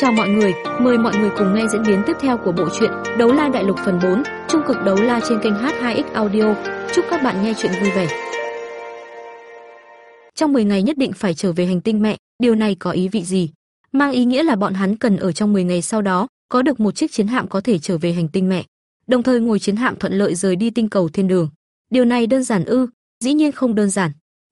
Chào mọi người, mời mọi người cùng nghe diễn biến tiếp theo của bộ truyện Đấu La Đại Lục phần 4, trung cực đấu la trên kênh H2X Audio. Chúc các bạn nghe truyện vui vẻ. Trong 10 ngày nhất định phải trở về hành tinh mẹ, điều này có ý vị gì? Mang ý nghĩa là bọn hắn cần ở trong 10 ngày sau đó có được một chiếc chiến hạm có thể trở về hành tinh mẹ, đồng thời ngồi chiến hạm thuận lợi rời đi tinh cầu thiên đường. Điều này đơn giản ư? Dĩ nhiên không đơn giản.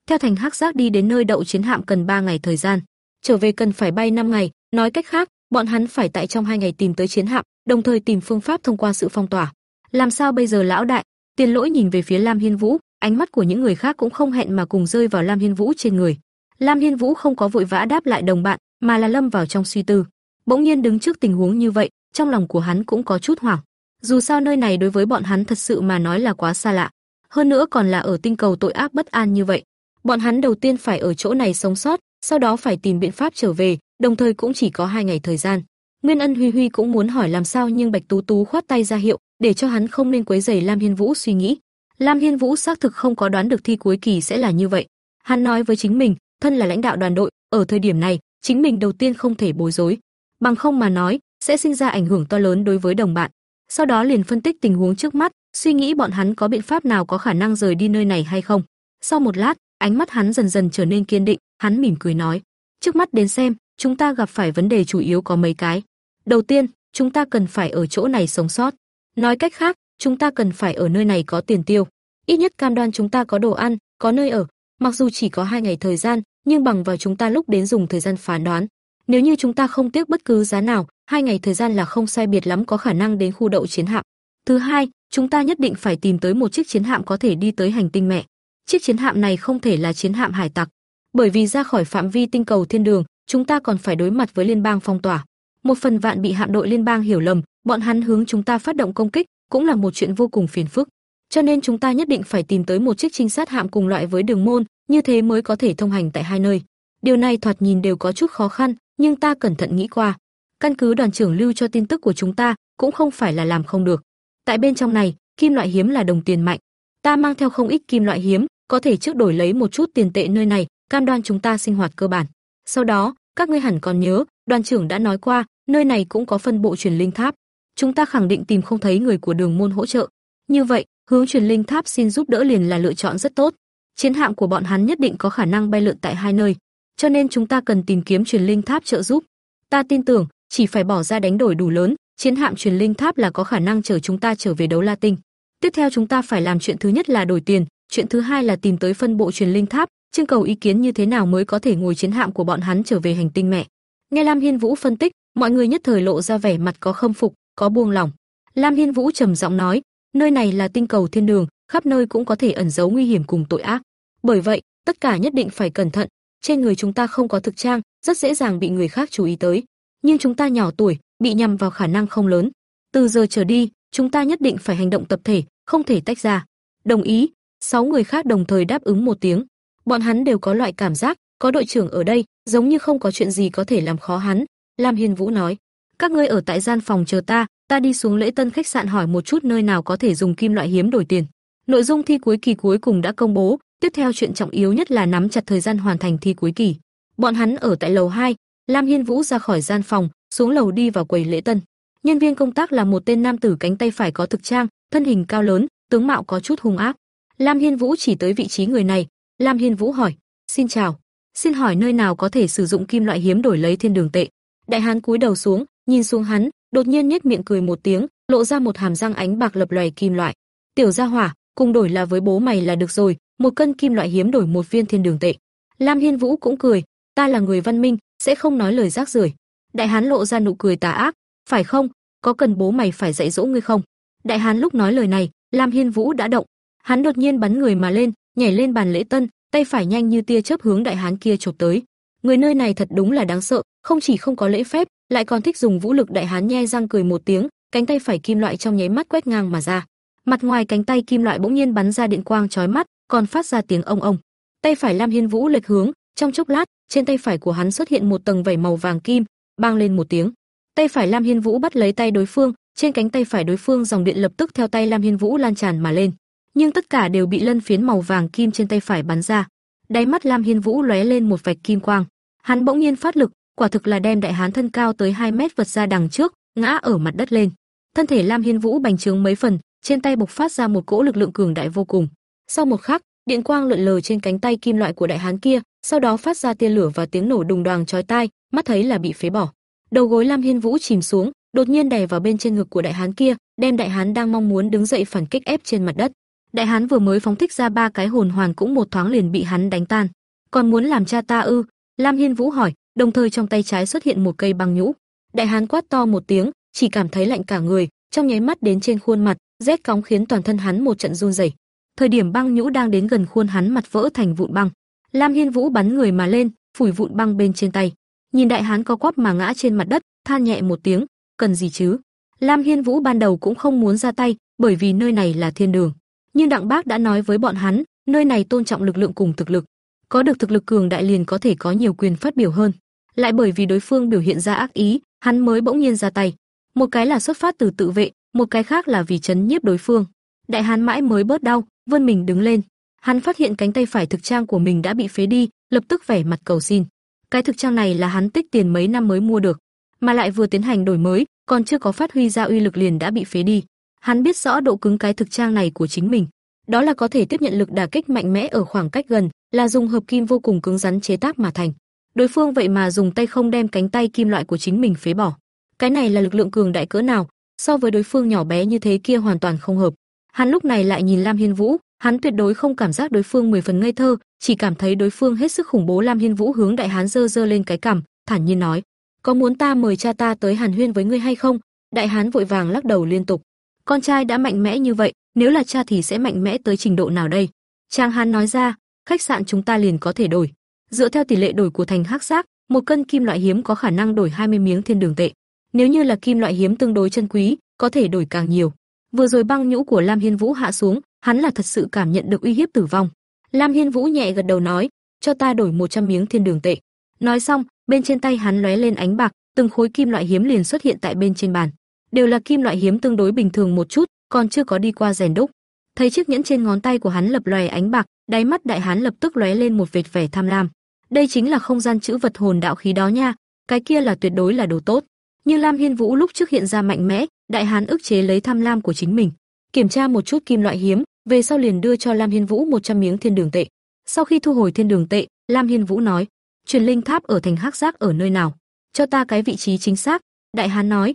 Theo thành Hắc Giác đi đến nơi đậu chiến hạm cần 3 ngày thời gian, trở về cần phải bay 5 ngày, nói cách khác, bọn hắn phải tại trong hai ngày tìm tới chiến hạm, đồng thời tìm phương pháp thông qua sự phong tỏa. Làm sao bây giờ lão đại? Tiền Lỗi nhìn về phía Lam Hiên Vũ, ánh mắt của những người khác cũng không hẹn mà cùng rơi vào Lam Hiên Vũ trên người. Lam Hiên Vũ không có vội vã đáp lại đồng bạn, mà là lâm vào trong suy tư. Bỗng nhiên đứng trước tình huống như vậy, trong lòng của hắn cũng có chút hoảng. Dù sao nơi này đối với bọn hắn thật sự mà nói là quá xa lạ, hơn nữa còn là ở tinh cầu tội ác bất an như vậy. Bọn hắn đầu tiên phải ở chỗ này sống sót, sau đó phải tìm biện pháp trở về, đồng thời cũng chỉ có hai ngày thời gian. Nguyên Ân Huy Huy cũng muốn hỏi làm sao nhưng Bạch Tú Tú khoát tay ra hiệu, để cho hắn không nên quấy rầy Lam Hiên Vũ suy nghĩ. Lam Hiên Vũ xác thực không có đoán được thi cuối kỳ sẽ là như vậy. Hắn nói với chính mình, thân là lãnh đạo đoàn đội, ở thời điểm này, chính mình đầu tiên không thể bối rối, bằng không mà nói, sẽ sinh ra ảnh hưởng to lớn đối với đồng bạn. Sau đó liền phân tích tình huống trước mắt, suy nghĩ bọn hắn có biện pháp nào có khả năng rời đi nơi này hay không. Sau một lát, ánh mắt hắn dần dần trở nên kiên định, hắn mỉm cười nói: "Trước mắt đến xem, chúng ta gặp phải vấn đề chủ yếu có mấy cái. Đầu tiên, chúng ta cần phải ở chỗ này sống sót. Nói cách khác, chúng ta cần phải ở nơi này có tiền tiêu. Ít nhất cam đoan chúng ta có đồ ăn, có nơi ở. Mặc dù chỉ có hai ngày thời gian, nhưng bằng vào chúng ta lúc đến dùng thời gian phán đoán. Nếu như chúng ta không tiếc bất cứ giá nào, hai ngày thời gian là không sai biệt lắm có khả năng đến khu đậu chiến hạm. Thứ hai, chúng ta nhất định phải tìm tới một chiếc chiến hạm có thể đi tới hành tinh mẹ. Chiếc chiến hạm này không thể là chiến hạm hải tặc, bởi vì ra khỏi phạm vi tinh cầu thiên đường, chúng ta còn phải đối mặt với liên bang phong tỏa. Một phần vạn bị hạm đội liên bang hiểu lầm, bọn hắn hướng chúng ta phát động công kích, cũng là một chuyện vô cùng phiền phức. Cho nên chúng ta nhất định phải tìm tới một chiếc trinh sát hạm cùng loại với Đường Môn, như thế mới có thể thông hành tại hai nơi. Điều này thoạt nhìn đều có chút khó khăn, nhưng ta cẩn thận nghĩ qua, căn cứ đoàn trưởng lưu cho tin tức của chúng ta, cũng không phải là làm không được. Tại bên trong này, kim loại hiếm là đồng tiền mạnh. Ta mang theo không ít kim loại hiếm, có thể trước đổi lấy một chút tiền tệ nơi này, cam đoan chúng ta sinh hoạt cơ bản. Sau đó, các ngươi hẳn còn nhớ, đoàn trưởng đã nói qua, nơi này cũng có phân bộ truyền linh tháp. Chúng ta khẳng định tìm không thấy người của Đường môn hỗ trợ. Như vậy, hướng truyền linh tháp xin giúp đỡ liền là lựa chọn rất tốt. Chiến hạm của bọn hắn nhất định có khả năng bay lượn tại hai nơi, cho nên chúng ta cần tìm kiếm truyền linh tháp trợ giúp. Ta tin tưởng, chỉ phải bỏ ra đánh đổi đủ lớn, chiến hạm truyền linh tháp là có khả năng chở chúng ta trở về đấu La Tinh. Tiếp theo chúng ta phải làm chuyện thứ nhất là đổi tiền, chuyện thứ hai là tìm tới phân bộ truyền linh tháp, trưng cầu ý kiến như thế nào mới có thể ngồi chiến hạm của bọn hắn trở về hành tinh mẹ. Nghe Lam Hiên Vũ phân tích, mọi người nhất thời lộ ra vẻ mặt có khâm phục, có buông lỏng Lam Hiên Vũ trầm giọng nói, nơi này là tinh cầu thiên đường, khắp nơi cũng có thể ẩn giấu nguy hiểm cùng tội ác. Bởi vậy, tất cả nhất định phải cẩn thận, trên người chúng ta không có thực trang, rất dễ dàng bị người khác chú ý tới. Nhưng chúng ta nhỏ tuổi, bị nhầm vào khả năng không lớn. Từ giờ trở đi, chúng ta nhất định phải hành động tập thể, không thể tách ra. Đồng ý. Sáu người khác đồng thời đáp ứng một tiếng. Bọn hắn đều có loại cảm giác, có đội trưởng ở đây, giống như không có chuyện gì có thể làm khó hắn. Lam Hiên Vũ nói, các ngươi ở tại gian phòng chờ ta, ta đi xuống lễ tân khách sạn hỏi một chút nơi nào có thể dùng kim loại hiếm đổi tiền. Nội dung thi cuối kỳ cuối cùng đã công bố, tiếp theo chuyện trọng yếu nhất là nắm chặt thời gian hoàn thành thi cuối kỳ. Bọn hắn ở tại lầu 2, Lam Hiên Vũ ra khỏi gian phòng, xuống lầu đi vào quầy lễ tân. Nhân viên công tác là một tên nam tử cánh tay phải có thực trang, thân hình cao lớn, tướng mạo có chút hung ác. Lam Hiên Vũ chỉ tới vị trí người này, Lam Hiên Vũ hỏi: "Xin chào, xin hỏi nơi nào có thể sử dụng kim loại hiếm đổi lấy thiên đường tệ?" Đại hán cúi đầu xuống, nhìn xuống hắn, đột nhiên nhếch miệng cười một tiếng, lộ ra một hàm răng ánh bạc lập lòe kim loại. "Tiểu gia hỏa, cùng đổi là với bố mày là được rồi, một cân kim loại hiếm đổi một viên thiên đường tệ." Lam Hiên Vũ cũng cười, "Ta là người văn minh, sẽ không nói lời rác rưởi." Đại hán lộ ra nụ cười tà ác, "Phải không? Có cần bố mày phải dạy dỗ ngươi không?" Đại hán lúc nói lời này, Lam Hiên Vũ đã động, hắn đột nhiên bắn người mà lên, nhảy lên bàn lễ tân, tay phải nhanh như tia chớp hướng đại hán kia chụp tới. Người nơi này thật đúng là đáng sợ, không chỉ không có lễ phép, lại còn thích dùng vũ lực đại hán nhe răng cười một tiếng, cánh tay phải kim loại trong nháy mắt quét ngang mà ra. Mặt ngoài cánh tay kim loại bỗng nhiên bắn ra điện quang chói mắt, còn phát ra tiếng ông ông. Tay phải Lam Hiên Vũ lệch hướng, trong chốc lát, trên tay phải của hắn xuất hiện một tầng vảy màu vàng kim, bang lên một tiếng. Tay phải Lam Hiên Vũ bắt lấy tay đối phương, trên cánh tay phải đối phương dòng điện lập tức theo tay Lam Hiên Vũ lan tràn mà lên nhưng tất cả đều bị lân phiến màu vàng kim trên tay phải bắn ra. Đáy mắt Lam Hiên Vũ lóe lên một vạch kim quang. Hắn bỗng nhiên phát lực, quả thực là đem đại hán thân cao tới 2 mét vật ra đằng trước, ngã ở mặt đất lên. Thân thể Lam Hiên Vũ bành trướng mấy phần, trên tay bộc phát ra một cỗ lực lượng cường đại vô cùng. Sau một khắc, điện quang lượn lờ trên cánh tay kim loại của đại hán kia, sau đó phát ra tia lửa và tiếng nổ đùng đoàng chói tai, mắt thấy là bị phế bỏ. Đầu gối Lam Hiên Vũ chìm xuống, đột nhiên đè vào bên trên ngực của đại hán kia, đem đại hán đang mong muốn đứng dậy phản kích ép trên mặt đất. Đại hán vừa mới phóng thích ra ba cái hồn hoàn cũng một thoáng liền bị hắn đánh tan. Còn muốn làm cha ta ư? Lam Hiên Vũ hỏi, đồng thời trong tay trái xuất hiện một cây băng nhũ. Đại hán quát to một tiếng, chỉ cảm thấy lạnh cả người, trong nháy mắt đến trên khuôn mặt, rét cóng khiến toàn thân hắn một trận run rẩy. Thời điểm băng nhũ đang đến gần khuôn hắn mặt vỡ thành vụn băng. Lam Hiên Vũ bắn người mà lên, phủi vụn băng bên trên tay. Nhìn đại hán co quắp mà ngã trên mặt đất, than nhẹ một tiếng, cần gì chứ? Lam Hiên Vũ ban đầu cũng không muốn ra tay, bởi vì nơi này là thiên đường. Nhưng Đặng Bác đã nói với bọn hắn, nơi này tôn trọng lực lượng cùng thực lực, có được thực lực cường đại liền có thể có nhiều quyền phát biểu hơn. Lại bởi vì đối phương biểu hiện ra ác ý, hắn mới bỗng nhiên ra tay. Một cái là xuất phát từ tự vệ, một cái khác là vì chấn nhiếp đối phương. Đại hán mãi mới bớt đau, vươn mình đứng lên. Hắn phát hiện cánh tay phải thực trang của mình đã bị phế đi, lập tức vẻ mặt cầu xin. Cái thực trang này là hắn tích tiền mấy năm mới mua được, mà lại vừa tiến hành đổi mới, còn chưa có phát huy ra uy lực liền đã bị phế đi. Hắn biết rõ độ cứng cái thực trang này của chính mình, đó là có thể tiếp nhận lực đả kích mạnh mẽ ở khoảng cách gần, là dùng hợp kim vô cùng cứng rắn chế tác mà thành. Đối phương vậy mà dùng tay không đem cánh tay kim loại của chính mình phế bỏ. Cái này là lực lượng cường đại cỡ nào, so với đối phương nhỏ bé như thế kia hoàn toàn không hợp. Hắn lúc này lại nhìn Lam Hiên Vũ, hắn tuyệt đối không cảm giác đối phương mười phần ngây thơ, chỉ cảm thấy đối phương hết sức khủng bố. Lam Hiên Vũ hướng đại hán giơ giơ lên cái cằm, thản nhiên nói: "Có muốn ta mời cha ta tới Hàn Huyên với ngươi hay không?" Đại hán vội vàng lắc đầu liên tục. Con trai đã mạnh mẽ như vậy, nếu là cha thì sẽ mạnh mẽ tới trình độ nào đây? Trang Hán nói ra, khách sạn chúng ta liền có thể đổi. Dựa theo tỷ lệ đổi của thành hắc giác, một cân kim loại hiếm có khả năng đổi 20 miếng thiên đường tệ. Nếu như là kim loại hiếm tương đối chân quý, có thể đổi càng nhiều. Vừa rồi băng nhũ của Lam Hiên Vũ hạ xuống, hắn là thật sự cảm nhận được uy hiếp tử vong. Lam Hiên Vũ nhẹ gật đầu nói, cho ta đổi 100 miếng thiên đường tệ. Nói xong, bên trên tay hắn lóe lên ánh bạc, từng khối kim loại hiếm liền xuất hiện tại bên trên bàn. Đều là kim loại hiếm tương đối bình thường một chút, còn chưa có đi qua rèn đúc. Thấy chiếc nhẫn trên ngón tay của hắn lập lòe ánh bạc, đáy mắt đại hán lập tức lóe lên một vệt vẻ tham lam. Đây chính là không gian chữ vật hồn đạo khí đó nha, cái kia là tuyệt đối là đồ tốt. Như Lam Hiên Vũ lúc trước hiện ra mạnh mẽ, đại hán ức chế lấy tham lam của chính mình, kiểm tra một chút kim loại hiếm, về sau liền đưa cho Lam Hiên Vũ 100 miếng thiên đường tệ. Sau khi thu hồi thiên đường tệ, Lam Hiên Vũ nói: "Truyền linh tháp ở thành Hắc Giác ở nơi nào? Cho ta cái vị trí chính xác." Đại hán nói: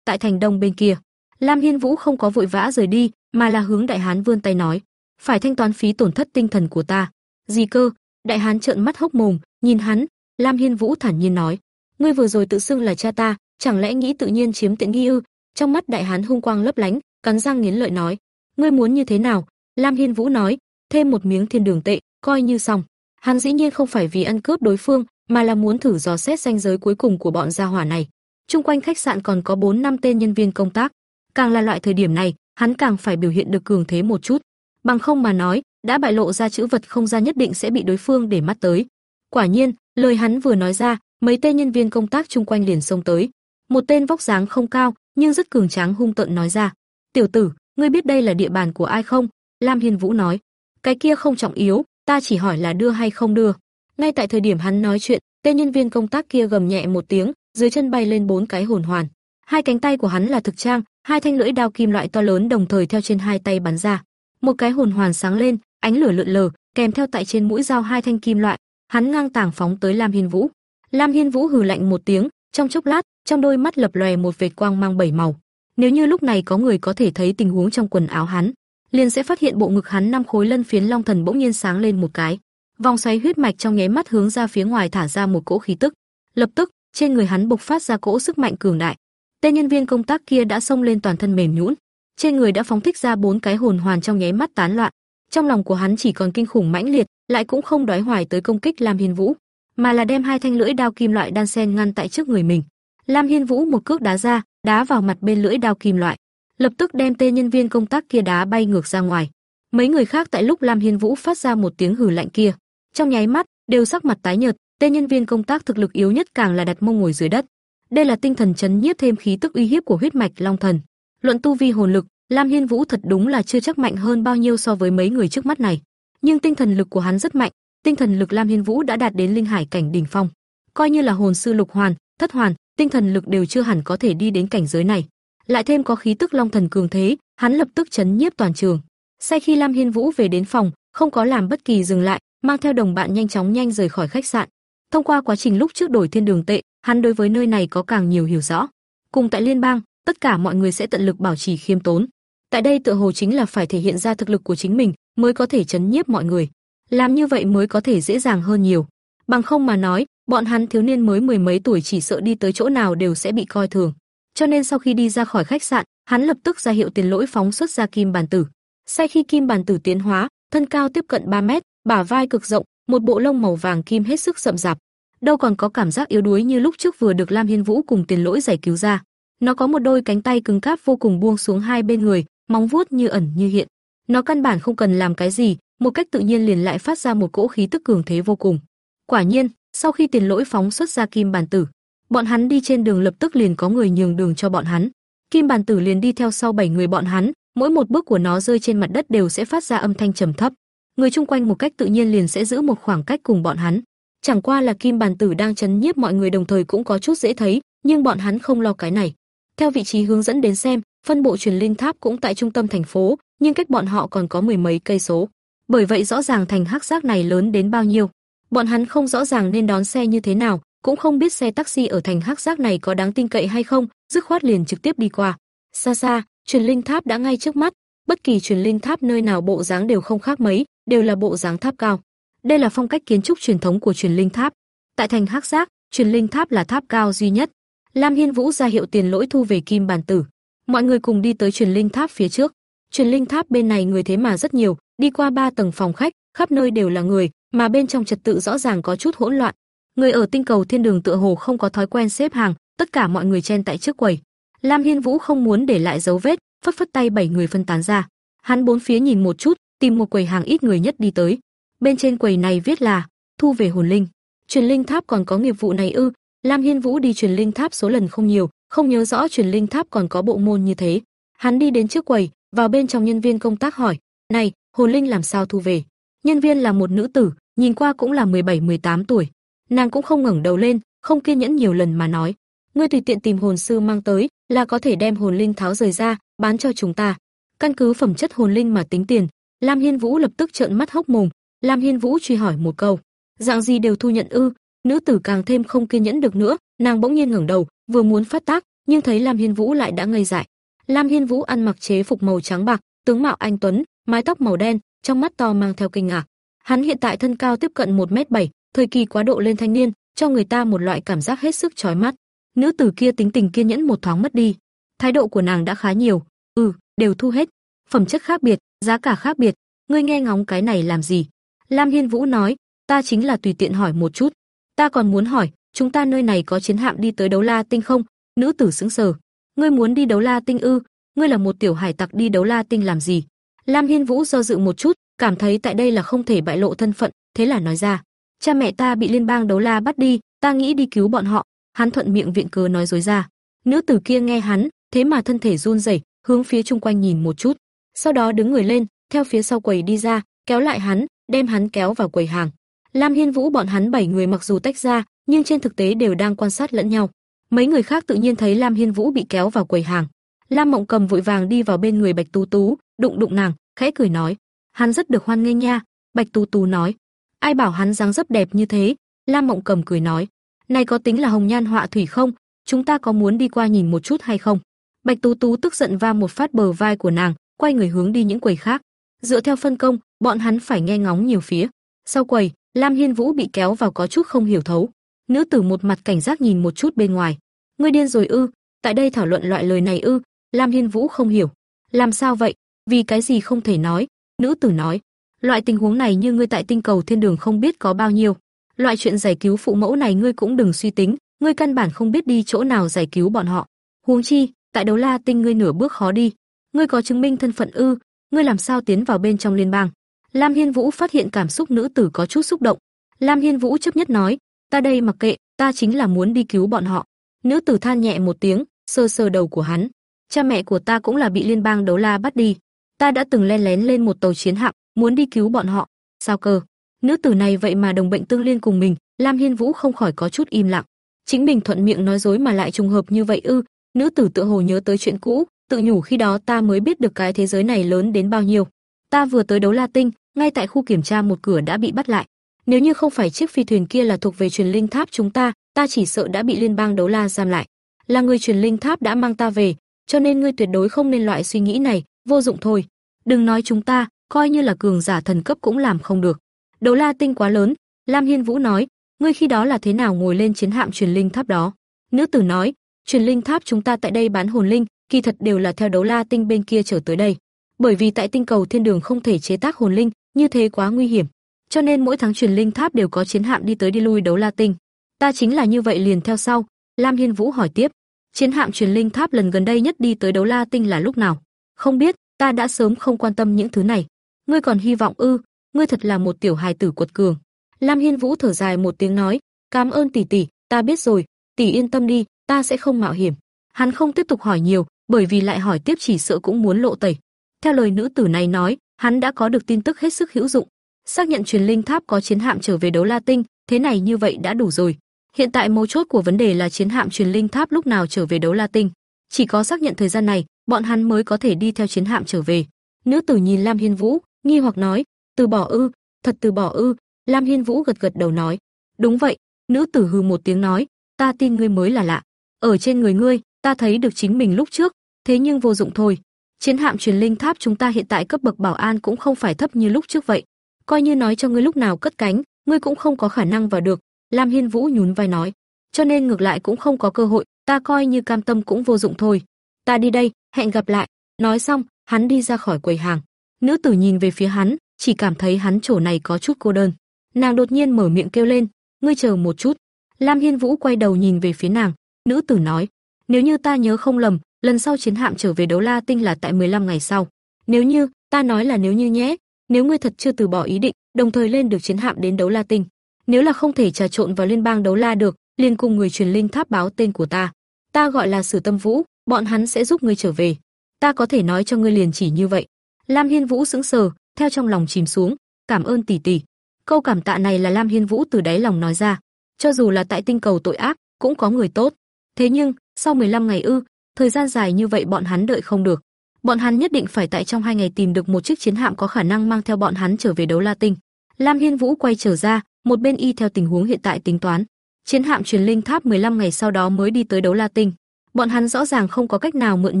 "Tại, thành đông bên kia." Lam Hiên Vũ không có vội vã rời đi, mà là hướng đại hán vươn tay nói: "Phải thanh toán phí tổn thất tinh thần của ta." "Gì cơ?" Đại hán trợn mắt hốc mồm, nhìn hắn, Lam Hiên Vũ thản nhiên nói: "Ngươi vừa rồi tự xưng là cha ta, chẳng lẽ nghĩ tự nhiên chiếm tiện nghi ư?" Trong mắt đại hán hung quang lấp lánh, cắn răng nghiến lợi nói: "Ngươi muốn như thế nào?" Lam Hiên Vũ nói: "Thêm một miếng thiên đường tệ, coi như xong." Hắn dĩ nhiên không phải vì ăn cướp đối phương, mà là muốn thử dò xét ranh giới cuối cùng của bọn gia hỏa này. Trung quanh khách sạn còn có 4 năm tên nhân viên công tác, càng là loại thời điểm này, hắn càng phải biểu hiện được cường thế một chút, bằng không mà nói, đã bại lộ ra chữ vật không gian nhất định sẽ bị đối phương để mắt tới. Quả nhiên, lời hắn vừa nói ra, mấy tên nhân viên công tác chung quanh liền xông tới. Một tên vóc dáng không cao, nhưng rất cường tráng hung tợn nói ra: "Tiểu tử, ngươi biết đây là địa bàn của ai không?" Lam Hiên Vũ nói: "Cái kia không trọng yếu, ta chỉ hỏi là đưa hay không đưa." Ngay tại thời điểm hắn nói chuyện, tên nhân viên công tác kia gầm nhẹ một tiếng, dưới chân bay lên bốn cái hồn hoàn. Hai cánh tay của hắn là thực trang, hai thanh lưỡi đao kim loại to lớn đồng thời theo trên hai tay bắn ra. Một cái hồn hoàn sáng lên, ánh lửa lượn lờ, kèm theo tại trên mũi dao hai thanh kim loại, hắn ngang tàng phóng tới Lam Hiên Vũ. Lam Hiên Vũ hừ lạnh một tiếng, trong chốc lát, trong đôi mắt lập lòe một vệt quang mang bảy màu. Nếu như lúc này có người có thể thấy tình huống trong quần áo hắn, liền sẽ phát hiện bộ ngực hắn năm khối lân phiến long thần bỗng nhiên sáng lên một cái. Vòng xoáy huyết mạch trong nháy mắt hướng ra phía ngoài thả ra một cỗ khí tức. Lập tức, trên người hắn bộc phát ra cỗ sức mạnh cường đại. Tên nhân viên công tác kia đã xông lên toàn thân mềm nhũn, trên người đã phóng thích ra bốn cái hồn hoàn trong nháy mắt tán loạn. Trong lòng của hắn chỉ còn kinh khủng mãnh liệt, lại cũng không đói hoài tới công kích Lam Hiên Vũ, mà là đem hai thanh lưỡi đao kim loại đan sen ngăn tại trước người mình. Lam Hiên Vũ một cước đá ra, đá vào mặt bên lưỡi đao kim loại, lập tức đem tên nhân viên công tác kia đá bay ngược ra ngoài. Mấy người khác tại lúc Lam Hiên Vũ phát ra một tiếng hừ lạnh kia, trong nháy mắt đều sắc mặt tái nhợt, tên nhân viên công tác thực lực yếu nhất càng là đặt mông ngồi dưới đất. Đây là tinh thần chấn nhiếp thêm khí tức uy hiếp của huyết mạch Long Thần. Luận tu vi hồn lực, Lam Hiên Vũ thật đúng là chưa chắc mạnh hơn bao nhiêu so với mấy người trước mắt này, nhưng tinh thần lực của hắn rất mạnh, tinh thần lực Lam Hiên Vũ đã đạt đến linh hải cảnh đỉnh phong. coi như là hồn sư lục hoàn, thất hoàn, tinh thần lực đều chưa hẳn có thể đi đến cảnh giới này. Lại thêm có khí tức long thần cường thế, hắn lập tức chấn nhiếp toàn trường. Sau khi Lam Hiên Vũ về đến phòng, không có làm bất kỳ dừng lại, mang theo đồng bạn nhanh chóng nhanh rời khỏi khách sạn. Thông qua quá trình lúc trước đổi thiên đường tệ, hắn đối với nơi này có càng nhiều hiểu rõ. Cùng tại liên bang, tất cả mọi người sẽ tận lực bảo trì khiêm tốn. Tại đây tựa hồ chính là phải thể hiện ra thực lực của chính mình, mới có thể chấn nhiếp mọi người. Làm như vậy mới có thể dễ dàng hơn nhiều. Bằng không mà nói, bọn hắn thiếu niên mới mười mấy tuổi chỉ sợ đi tới chỗ nào đều sẽ bị coi thường. Cho nên sau khi đi ra khỏi khách sạn, hắn lập tức ra hiệu tiền lỗi phóng xuất ra kim bàn tử. Sau khi kim bàn tử tiến hóa, thân cao tiếp cận 3 mét, bả vai cực rộng, một bộ lông màu vàng kim hết sức rậm rạp. Đâu còn có cảm giác yếu đuối như lúc trước vừa được Lam Hiên Vũ cùng tiền lỗi giải cứu ra. Nó có một đôi cánh tay cứng cáp vô cùng buông xuống hai bên người, móng vuốt như ẩn như hiện. Nó căn bản không cần làm cái gì, một cách tự nhiên liền lại phát ra một cỗ khí tức cường thế vô cùng. Quả nhiên, sau khi tiền lỗi phóng xuất ra kim bàn tử, bọn hắn đi trên đường lập tức liền có người nhường đường cho bọn hắn. Kim bàn tử liền đi theo sau bảy người bọn hắn, mỗi một bước của nó rơi trên mặt đất đều sẽ phát ra âm thanh trầm thấp. Người chung quanh một cách tự nhiên liền sẽ giữ một khoảng cách cùng bọn hắn. Chẳng qua là kim bàn tử đang chấn nhiếp mọi người đồng thời cũng có chút dễ thấy, nhưng bọn hắn không lo cái này. Theo vị trí hướng dẫn đến xem, phân bộ truyền linh tháp cũng tại trung tâm thành phố, nhưng cách bọn họ còn có mười mấy cây số. Bởi vậy rõ ràng thành hắc giác này lớn đến bao nhiêu. Bọn hắn không rõ ràng nên đón xe như thế nào, cũng không biết xe taxi ở thành hắc giác này có đáng tin cậy hay không, dứt khoát liền trực tiếp đi qua. Xa xa, truyền linh tháp đã ngay trước mắt, bất kỳ truyền linh tháp nơi nào bộ dáng đều không khác mấy, đều là bộ dáng tháp cao. Đây là phong cách kiến trúc truyền thống của truyền linh tháp. Tại thành hắc giác, truyền linh tháp là tháp cao duy nhất. Lam Hiên Vũ ra hiệu tiền lỗi thu về kim bàn tử. Mọi người cùng đi tới truyền linh tháp phía trước. Truyền linh tháp bên này người thế mà rất nhiều, đi qua ba tầng phòng khách, khắp nơi đều là người, mà bên trong trật tự rõ ràng có chút hỗn loạn. Người ở tinh cầu thiên đường tựa hồ không có thói quen xếp hàng, tất cả mọi người chen tại trước quầy. Lam Hiên Vũ không muốn để lại dấu vết, phất phất tay bảy người phân tán ra. Hắn bốn phía nhìn một chút, tìm một quầy hàng ít người nhất đi tới. Bên trên quầy này viết là thu về hồn linh. Truyền linh tháp còn có nghiệp vụ này ư? Lam Hiên Vũ đi truyền linh tháp số lần không nhiều, không nhớ rõ truyền linh tháp còn có bộ môn như thế. Hắn đi đến trước quầy, vào bên trong nhân viên công tác hỏi, "Này, hồn linh làm sao thu về?" Nhân viên là một nữ tử, nhìn qua cũng là 17-18 tuổi. Nàng cũng không ngẩng đầu lên, không kiên nhẫn nhiều lần mà nói, "Ngươi tùy tiện tìm hồn sư mang tới, là có thể đem hồn linh tháo rời ra, bán cho chúng ta. Căn cứ phẩm chất hồn linh mà tính tiền." Lam Hiên Vũ lập tức trợn mắt hốc mồm, Lam Hiên Vũ truy hỏi một câu, "Dạng gì đều thu nhận ư?" Nữ tử càng thêm không kiên nhẫn được nữa, nàng bỗng nhiên ngẩng đầu, vừa muốn phát tác, nhưng thấy Lam Hiên Vũ lại đã ngây dại. Lam Hiên Vũ ăn mặc chế phục màu trắng bạc, tướng mạo anh tuấn, mái tóc màu đen, trong mắt to mang theo kinh ngạc. Hắn hiện tại thân cao tiếp cận 1m7, thời kỳ quá độ lên thanh niên, cho người ta một loại cảm giác hết sức chói mắt. Nữ tử kia tính tình kiên nhẫn một thoáng mất đi. Thái độ của nàng đã khá nhiều, "Ừ, đều thu hết. Phẩm chất khác biệt, giá cả khác biệt, ngươi nghe ngóng cái này làm gì?" Lam Hiên Vũ nói, "Ta chính là tùy tiện hỏi một chút. Ta còn muốn hỏi, chúng ta nơi này có chiến hạm đi tới đấu la tinh không?" Nữ tử sững sờ. "Ngươi muốn đi đấu la tinh ư? Ngươi là một tiểu hải tặc đi đấu la tinh làm gì?" Lam Hiên Vũ do dự một chút, cảm thấy tại đây là không thể bại lộ thân phận, thế là nói ra: "Cha mẹ ta bị liên bang đấu la bắt đi, ta nghĩ đi cứu bọn họ." Hắn thuận miệng viện cớ nói dối ra. Nữ tử kia nghe hắn, thế mà thân thể run rẩy, hướng phía chung quanh nhìn một chút, sau đó đứng người lên, theo phía sau quầy đi ra, kéo lại hắn, đem hắn kéo vào quầy hàng. Lam Hiên Vũ bọn hắn bảy người mặc dù tách ra, nhưng trên thực tế đều đang quan sát lẫn nhau. Mấy người khác tự nhiên thấy Lam Hiên Vũ bị kéo vào quầy hàng. Lam Mộng Cầm vội vàng đi vào bên người Bạch Tú Tú, đụng đụng nàng, khẽ cười nói: "Hắn rất được hoan nghênh nha." Bạch Tú Tú nói: "Ai bảo hắn dáng dấp đẹp như thế?" Lam Mộng Cầm cười nói: "Này có tính là hồng nhan họa thủy không? Chúng ta có muốn đi qua nhìn một chút hay không?" Bạch Tú Tú tức giận va một phát bờ vai của nàng, quay người hướng đi những quầy khác. Dựa theo phân công, bọn hắn phải nghe ngóng nhiều phía. Sau quầy, Lam Hiên Vũ bị kéo vào có chút không hiểu thấu. Nữ tử một mặt cảnh giác nhìn một chút bên ngoài. Ngươi điên rồi ư? Tại đây thảo luận loại lời này ư? Lam Hiên Vũ không hiểu. Làm sao vậy? Vì cái gì không thể nói? Nữ tử nói. Loại tình huống này như ngươi tại tinh cầu thiên đường không biết có bao nhiêu. Loại chuyện giải cứu phụ mẫu này ngươi cũng đừng suy tính, ngươi căn bản không biết đi chỗ nào giải cứu bọn họ. Huống chi, tại đấu la tinh ngươi nửa bước khó đi. Ngươi có chứng minh thân phận ư? Ngươi làm sao tiến vào bên trong liên bang? Lam Hiên Vũ phát hiện cảm xúc nữ tử có chút xúc động. Lam Hiên Vũ chấp nhất nói, ta đây mặc kệ, ta chính là muốn đi cứu bọn họ. Nữ tử than nhẹ một tiếng, sơ sơ đầu của hắn. Cha mẹ của ta cũng là bị liên bang đấu la bắt đi. Ta đã từng len lén lên một tàu chiến hạm, muốn đi cứu bọn họ. Sao cơ? Nữ tử này vậy mà đồng bệnh tương liên cùng mình, Lam Hiên Vũ không khỏi có chút im lặng. Chính mình thuận miệng nói dối mà lại trùng hợp như vậy ư? Nữ tử tựa hồ nhớ tới chuyện cũ, tự nhủ khi đó ta mới biết được cái thế giới này lớn đến bao nhiêu. Ta vừa tới đấu La Tinh, ngay tại khu kiểm tra một cửa đã bị bắt lại. Nếu như không phải chiếc phi thuyền kia là thuộc về truyền linh tháp chúng ta, ta chỉ sợ đã bị liên bang đấu la giam lại. Là người truyền linh tháp đã mang ta về, cho nên ngươi tuyệt đối không nên loại suy nghĩ này, vô dụng thôi. Đừng nói chúng ta, coi như là cường giả thần cấp cũng làm không được. Đấu La Tinh quá lớn, Lam Hiên Vũ nói, ngươi khi đó là thế nào ngồi lên chiến hạm truyền linh tháp đó? Nữ tử nói, truyền linh tháp chúng ta tại đây bán hồn linh, kỳ thật đều là theo đấu La Tinh bên kia trở tới đây. Bởi vì tại tinh cầu thiên đường không thể chế tác hồn linh, như thế quá nguy hiểm, cho nên mỗi tháng truyền linh tháp đều có chiến hạm đi tới đi lui đấu La Tinh. Ta chính là như vậy liền theo sau. Lam Hiên Vũ hỏi tiếp, chiến hạm truyền linh tháp lần gần đây nhất đi tới đấu La Tinh là lúc nào? Không biết, ta đã sớm không quan tâm những thứ này. Ngươi còn hy vọng ư? Ngươi thật là một tiểu hài tử quật cường. Lam Hiên Vũ thở dài một tiếng nói, cảm ơn tỷ tỷ, ta biết rồi, tỷ yên tâm đi, ta sẽ không mạo hiểm. Hắn không tiếp tục hỏi nhiều, bởi vì lại hỏi tiếp chỉ sợ cũng muốn lộ tẩy. Theo lời nữ tử này nói, hắn đã có được tin tức hết sức hữu dụng, xác nhận truyền linh tháp có chiến hạm trở về đấu La Tinh, thế này như vậy đã đủ rồi. Hiện tại mấu chốt của vấn đề là chiến hạm truyền linh tháp lúc nào trở về đấu La Tinh. Chỉ có xác nhận thời gian này, bọn hắn mới có thể đi theo chiến hạm trở về. Nữ tử nhìn Lam Hiên Vũ, nghi hoặc nói, "Từ bỏ ư? Thật từ bỏ ư?" Lam Hiên Vũ gật gật đầu nói, "Đúng vậy." Nữ tử hừ một tiếng nói, "Ta tin ngươi mới là lạ. Ở trên người ngươi, ta thấy được chính mình lúc trước, thế nhưng vô dụng thôi. Chiến hạm truyền linh tháp chúng ta hiện tại cấp bậc bảo an cũng không phải thấp như lúc trước vậy, coi như nói cho ngươi lúc nào cất cánh, ngươi cũng không có khả năng vào được." Lam Hiên Vũ nhún vai nói, "Cho nên ngược lại cũng không có cơ hội, ta coi như cam tâm cũng vô dụng thôi. Ta đi đây, hẹn gặp lại." Nói xong, hắn đi ra khỏi quầy hàng. Nữ tử nhìn về phía hắn, chỉ cảm thấy hắn chỗ này có chút cô đơn. Nàng đột nhiên mở miệng kêu lên, "Ngươi chờ một chút." Lam Hiên Vũ quay đầu nhìn về phía nàng, nữ tử nói, "Nếu như ta nhớ không lầm, lần sau chiến hạm trở về đấu La Tinh là tại 15 ngày sau. Nếu như, ta nói là nếu như nhé, nếu ngươi thật chưa từ bỏ ý định, đồng thời lên được chiến hạm đến đấu La Tinh, nếu là không thể trà trộn vào liên bang đấu la được, liền cùng người truyền linh tháp báo tên của ta. Ta gọi là Sử Tâm Vũ, bọn hắn sẽ giúp ngươi trở về. Ta có thể nói cho ngươi liền chỉ như vậy. Lam Hiên Vũ sững sờ, theo trong lòng chìm xuống, cảm ơn tỷ tỷ. Câu cảm tạ này là Lam Hiên Vũ từ đáy lòng nói ra. Cho dù là tại tinh cầu tội ác, cũng có người tốt. Thế nhưng, sau 15 ngày ư, thời gian dài như vậy bọn hắn đợi không được. Bọn hắn nhất định phải tại trong hai ngày tìm được một chiếc chiến hạm có khả năng mang theo bọn hắn trở về đấu La Tinh. Lam Hiên Vũ quay trở ra, một bên y theo tình huống hiện tại tính toán. Chiến hạm truyền linh tháp 15 ngày sau đó mới đi tới đấu La Tinh. Bọn hắn rõ ràng không có cách nào mượn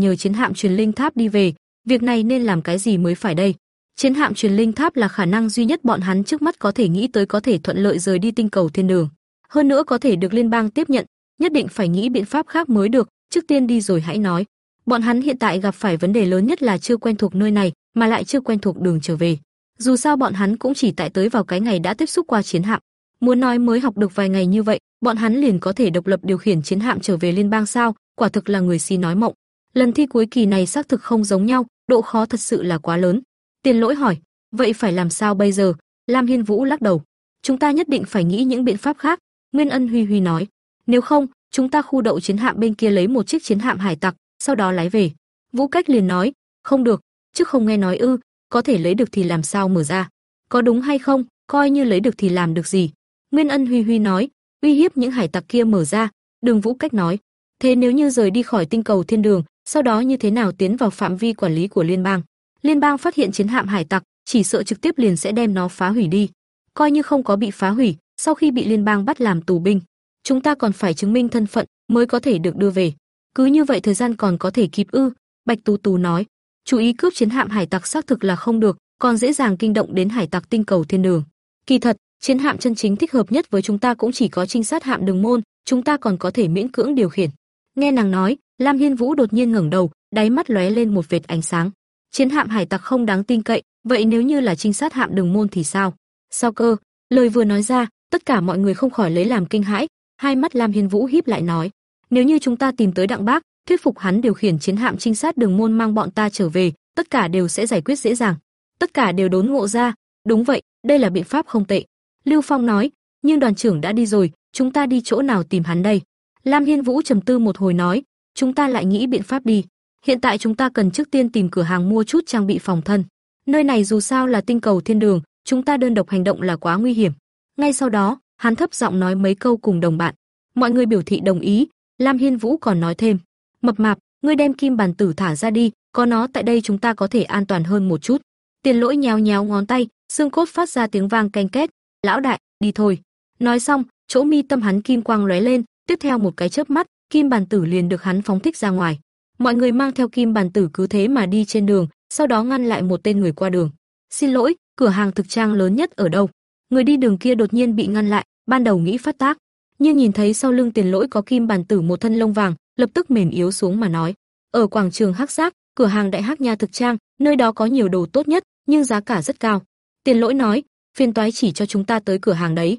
nhờ chiến hạm truyền linh tháp đi về, việc này nên làm cái gì mới phải đây? Chiến hạm truyền linh tháp là khả năng duy nhất bọn hắn trước mắt có thể nghĩ tới có thể thuận lợi rời đi tinh cầu thiên đường. Hơn nữa có thể được liên bang tiếp nhận, nhất định phải nghĩ biện pháp khác mới được, trước tiên đi rồi hãy nói. Bọn hắn hiện tại gặp phải vấn đề lớn nhất là chưa quen thuộc nơi này, mà lại chưa quen thuộc đường trở về. Dù sao bọn hắn cũng chỉ tại tới vào cái ngày đã tiếp xúc qua chiến hạm. Muốn nói mới học được vài ngày như vậy, bọn hắn liền có thể độc lập điều khiển chiến hạm trở về liên bang sao? Quả thực là người si nói mộng. Lần thi cuối kỳ này xác thực không giống nhau, độ khó thật sự là quá lớn. Tiền Lỗi hỏi, vậy phải làm sao bây giờ? Lam Hiên Vũ lắc đầu, chúng ta nhất định phải nghĩ những biện pháp khác. Nguyên Ân Huy Huy nói, nếu không, chúng ta khu đậu chiến hạm bên kia lấy một chiếc chiến hạm hải tặc, sau đó lái về. Vũ Cách liền nói, không được, chứ không nghe nói ư, có thể lấy được thì làm sao mở ra? Có đúng hay không, coi như lấy được thì làm được gì? Nguyên Ân Huy Huy nói, uy hiếp những hải tặc kia mở ra, Đường Vũ Cách nói, thế nếu như rời đi khỏi tinh cầu thiên đường, sau đó như thế nào tiến vào phạm vi quản lý của liên bang? Liên bang phát hiện chiến hạm hải tặc, chỉ sợ trực tiếp liền sẽ đem nó phá hủy đi. Coi như không có bị phá hủy, sau khi bị liên bang bắt làm tù binh, chúng ta còn phải chứng minh thân phận mới có thể được đưa về. Cứ như vậy thời gian còn có thể kịp ư? Bạch Tú Tú nói, chú ý cướp chiến hạm hải tặc xác thực là không được, còn dễ dàng kinh động đến hải tặc tinh cầu thiên đường. Kỳ thật, chiến hạm chân chính thích hợp nhất với chúng ta cũng chỉ có trinh sát hạm đường môn, chúng ta còn có thể miễn cưỡng điều khiển. Nghe nàng nói, Lam Hiên Vũ đột nhiên ngẩng đầu, đáy mắt lóe lên một vệt ánh sáng. Chiến hạm hải tặc không đáng tin cậy, vậy nếu như là trinh sát hạm đường môn thì sao? Sao cơ? Lời vừa nói ra, tất cả mọi người không khỏi lấy làm kinh hãi, hai mắt Lam Hiên Vũ híp lại nói, nếu như chúng ta tìm tới Đặng Bác, thuyết phục hắn điều khiển chiến hạm trinh sát đường môn mang bọn ta trở về, tất cả đều sẽ giải quyết dễ dàng. Tất cả đều đốn ngộ ra, đúng vậy, đây là biện pháp không tệ. Lưu Phong nói, nhưng đoàn trưởng đã đi rồi, chúng ta đi chỗ nào tìm hắn đây? Lam Hiên Vũ trầm tư một hồi nói, chúng ta lại nghĩ biện pháp đi. Hiện tại chúng ta cần trước tiên tìm cửa hàng mua chút trang bị phòng thân. Nơi này dù sao là tinh cầu thiên đường, chúng ta đơn độc hành động là quá nguy hiểm. Ngay sau đó, hắn thấp giọng nói mấy câu cùng đồng bạn. Mọi người biểu thị đồng ý, Lam Hiên Vũ còn nói thêm, "Mập mạp, ngươi đem kim bàn tử thả ra đi, có nó tại đây chúng ta có thể an toàn hơn một chút." Tiền Lỗi nhéo nhéo ngón tay, xương cốt phát ra tiếng vang canh két, "Lão đại, đi thôi." Nói xong, chỗ mi tâm hắn kim quang lóe lên, tiếp theo một cái chớp mắt, kim bàn tử liền được hắn phóng thích ra ngoài. Mọi người mang theo kim bàn tử cứ thế mà đi trên đường, sau đó ngăn lại một tên người qua đường. "Xin lỗi, cửa hàng thực trang lớn nhất ở đâu?" Người đi đường kia đột nhiên bị ngăn lại, ban đầu nghĩ phát tác, nhưng nhìn thấy sau lưng Tiền Lỗi có kim bàn tử một thân lông vàng, lập tức mềm yếu xuống mà nói: "Ở quảng trường Hắc Giác, cửa hàng Đại Hắc Nha thực trang, nơi đó có nhiều đồ tốt nhất, nhưng giá cả rất cao." Tiền Lỗi nói: "Phiên toái chỉ cho chúng ta tới cửa hàng đấy."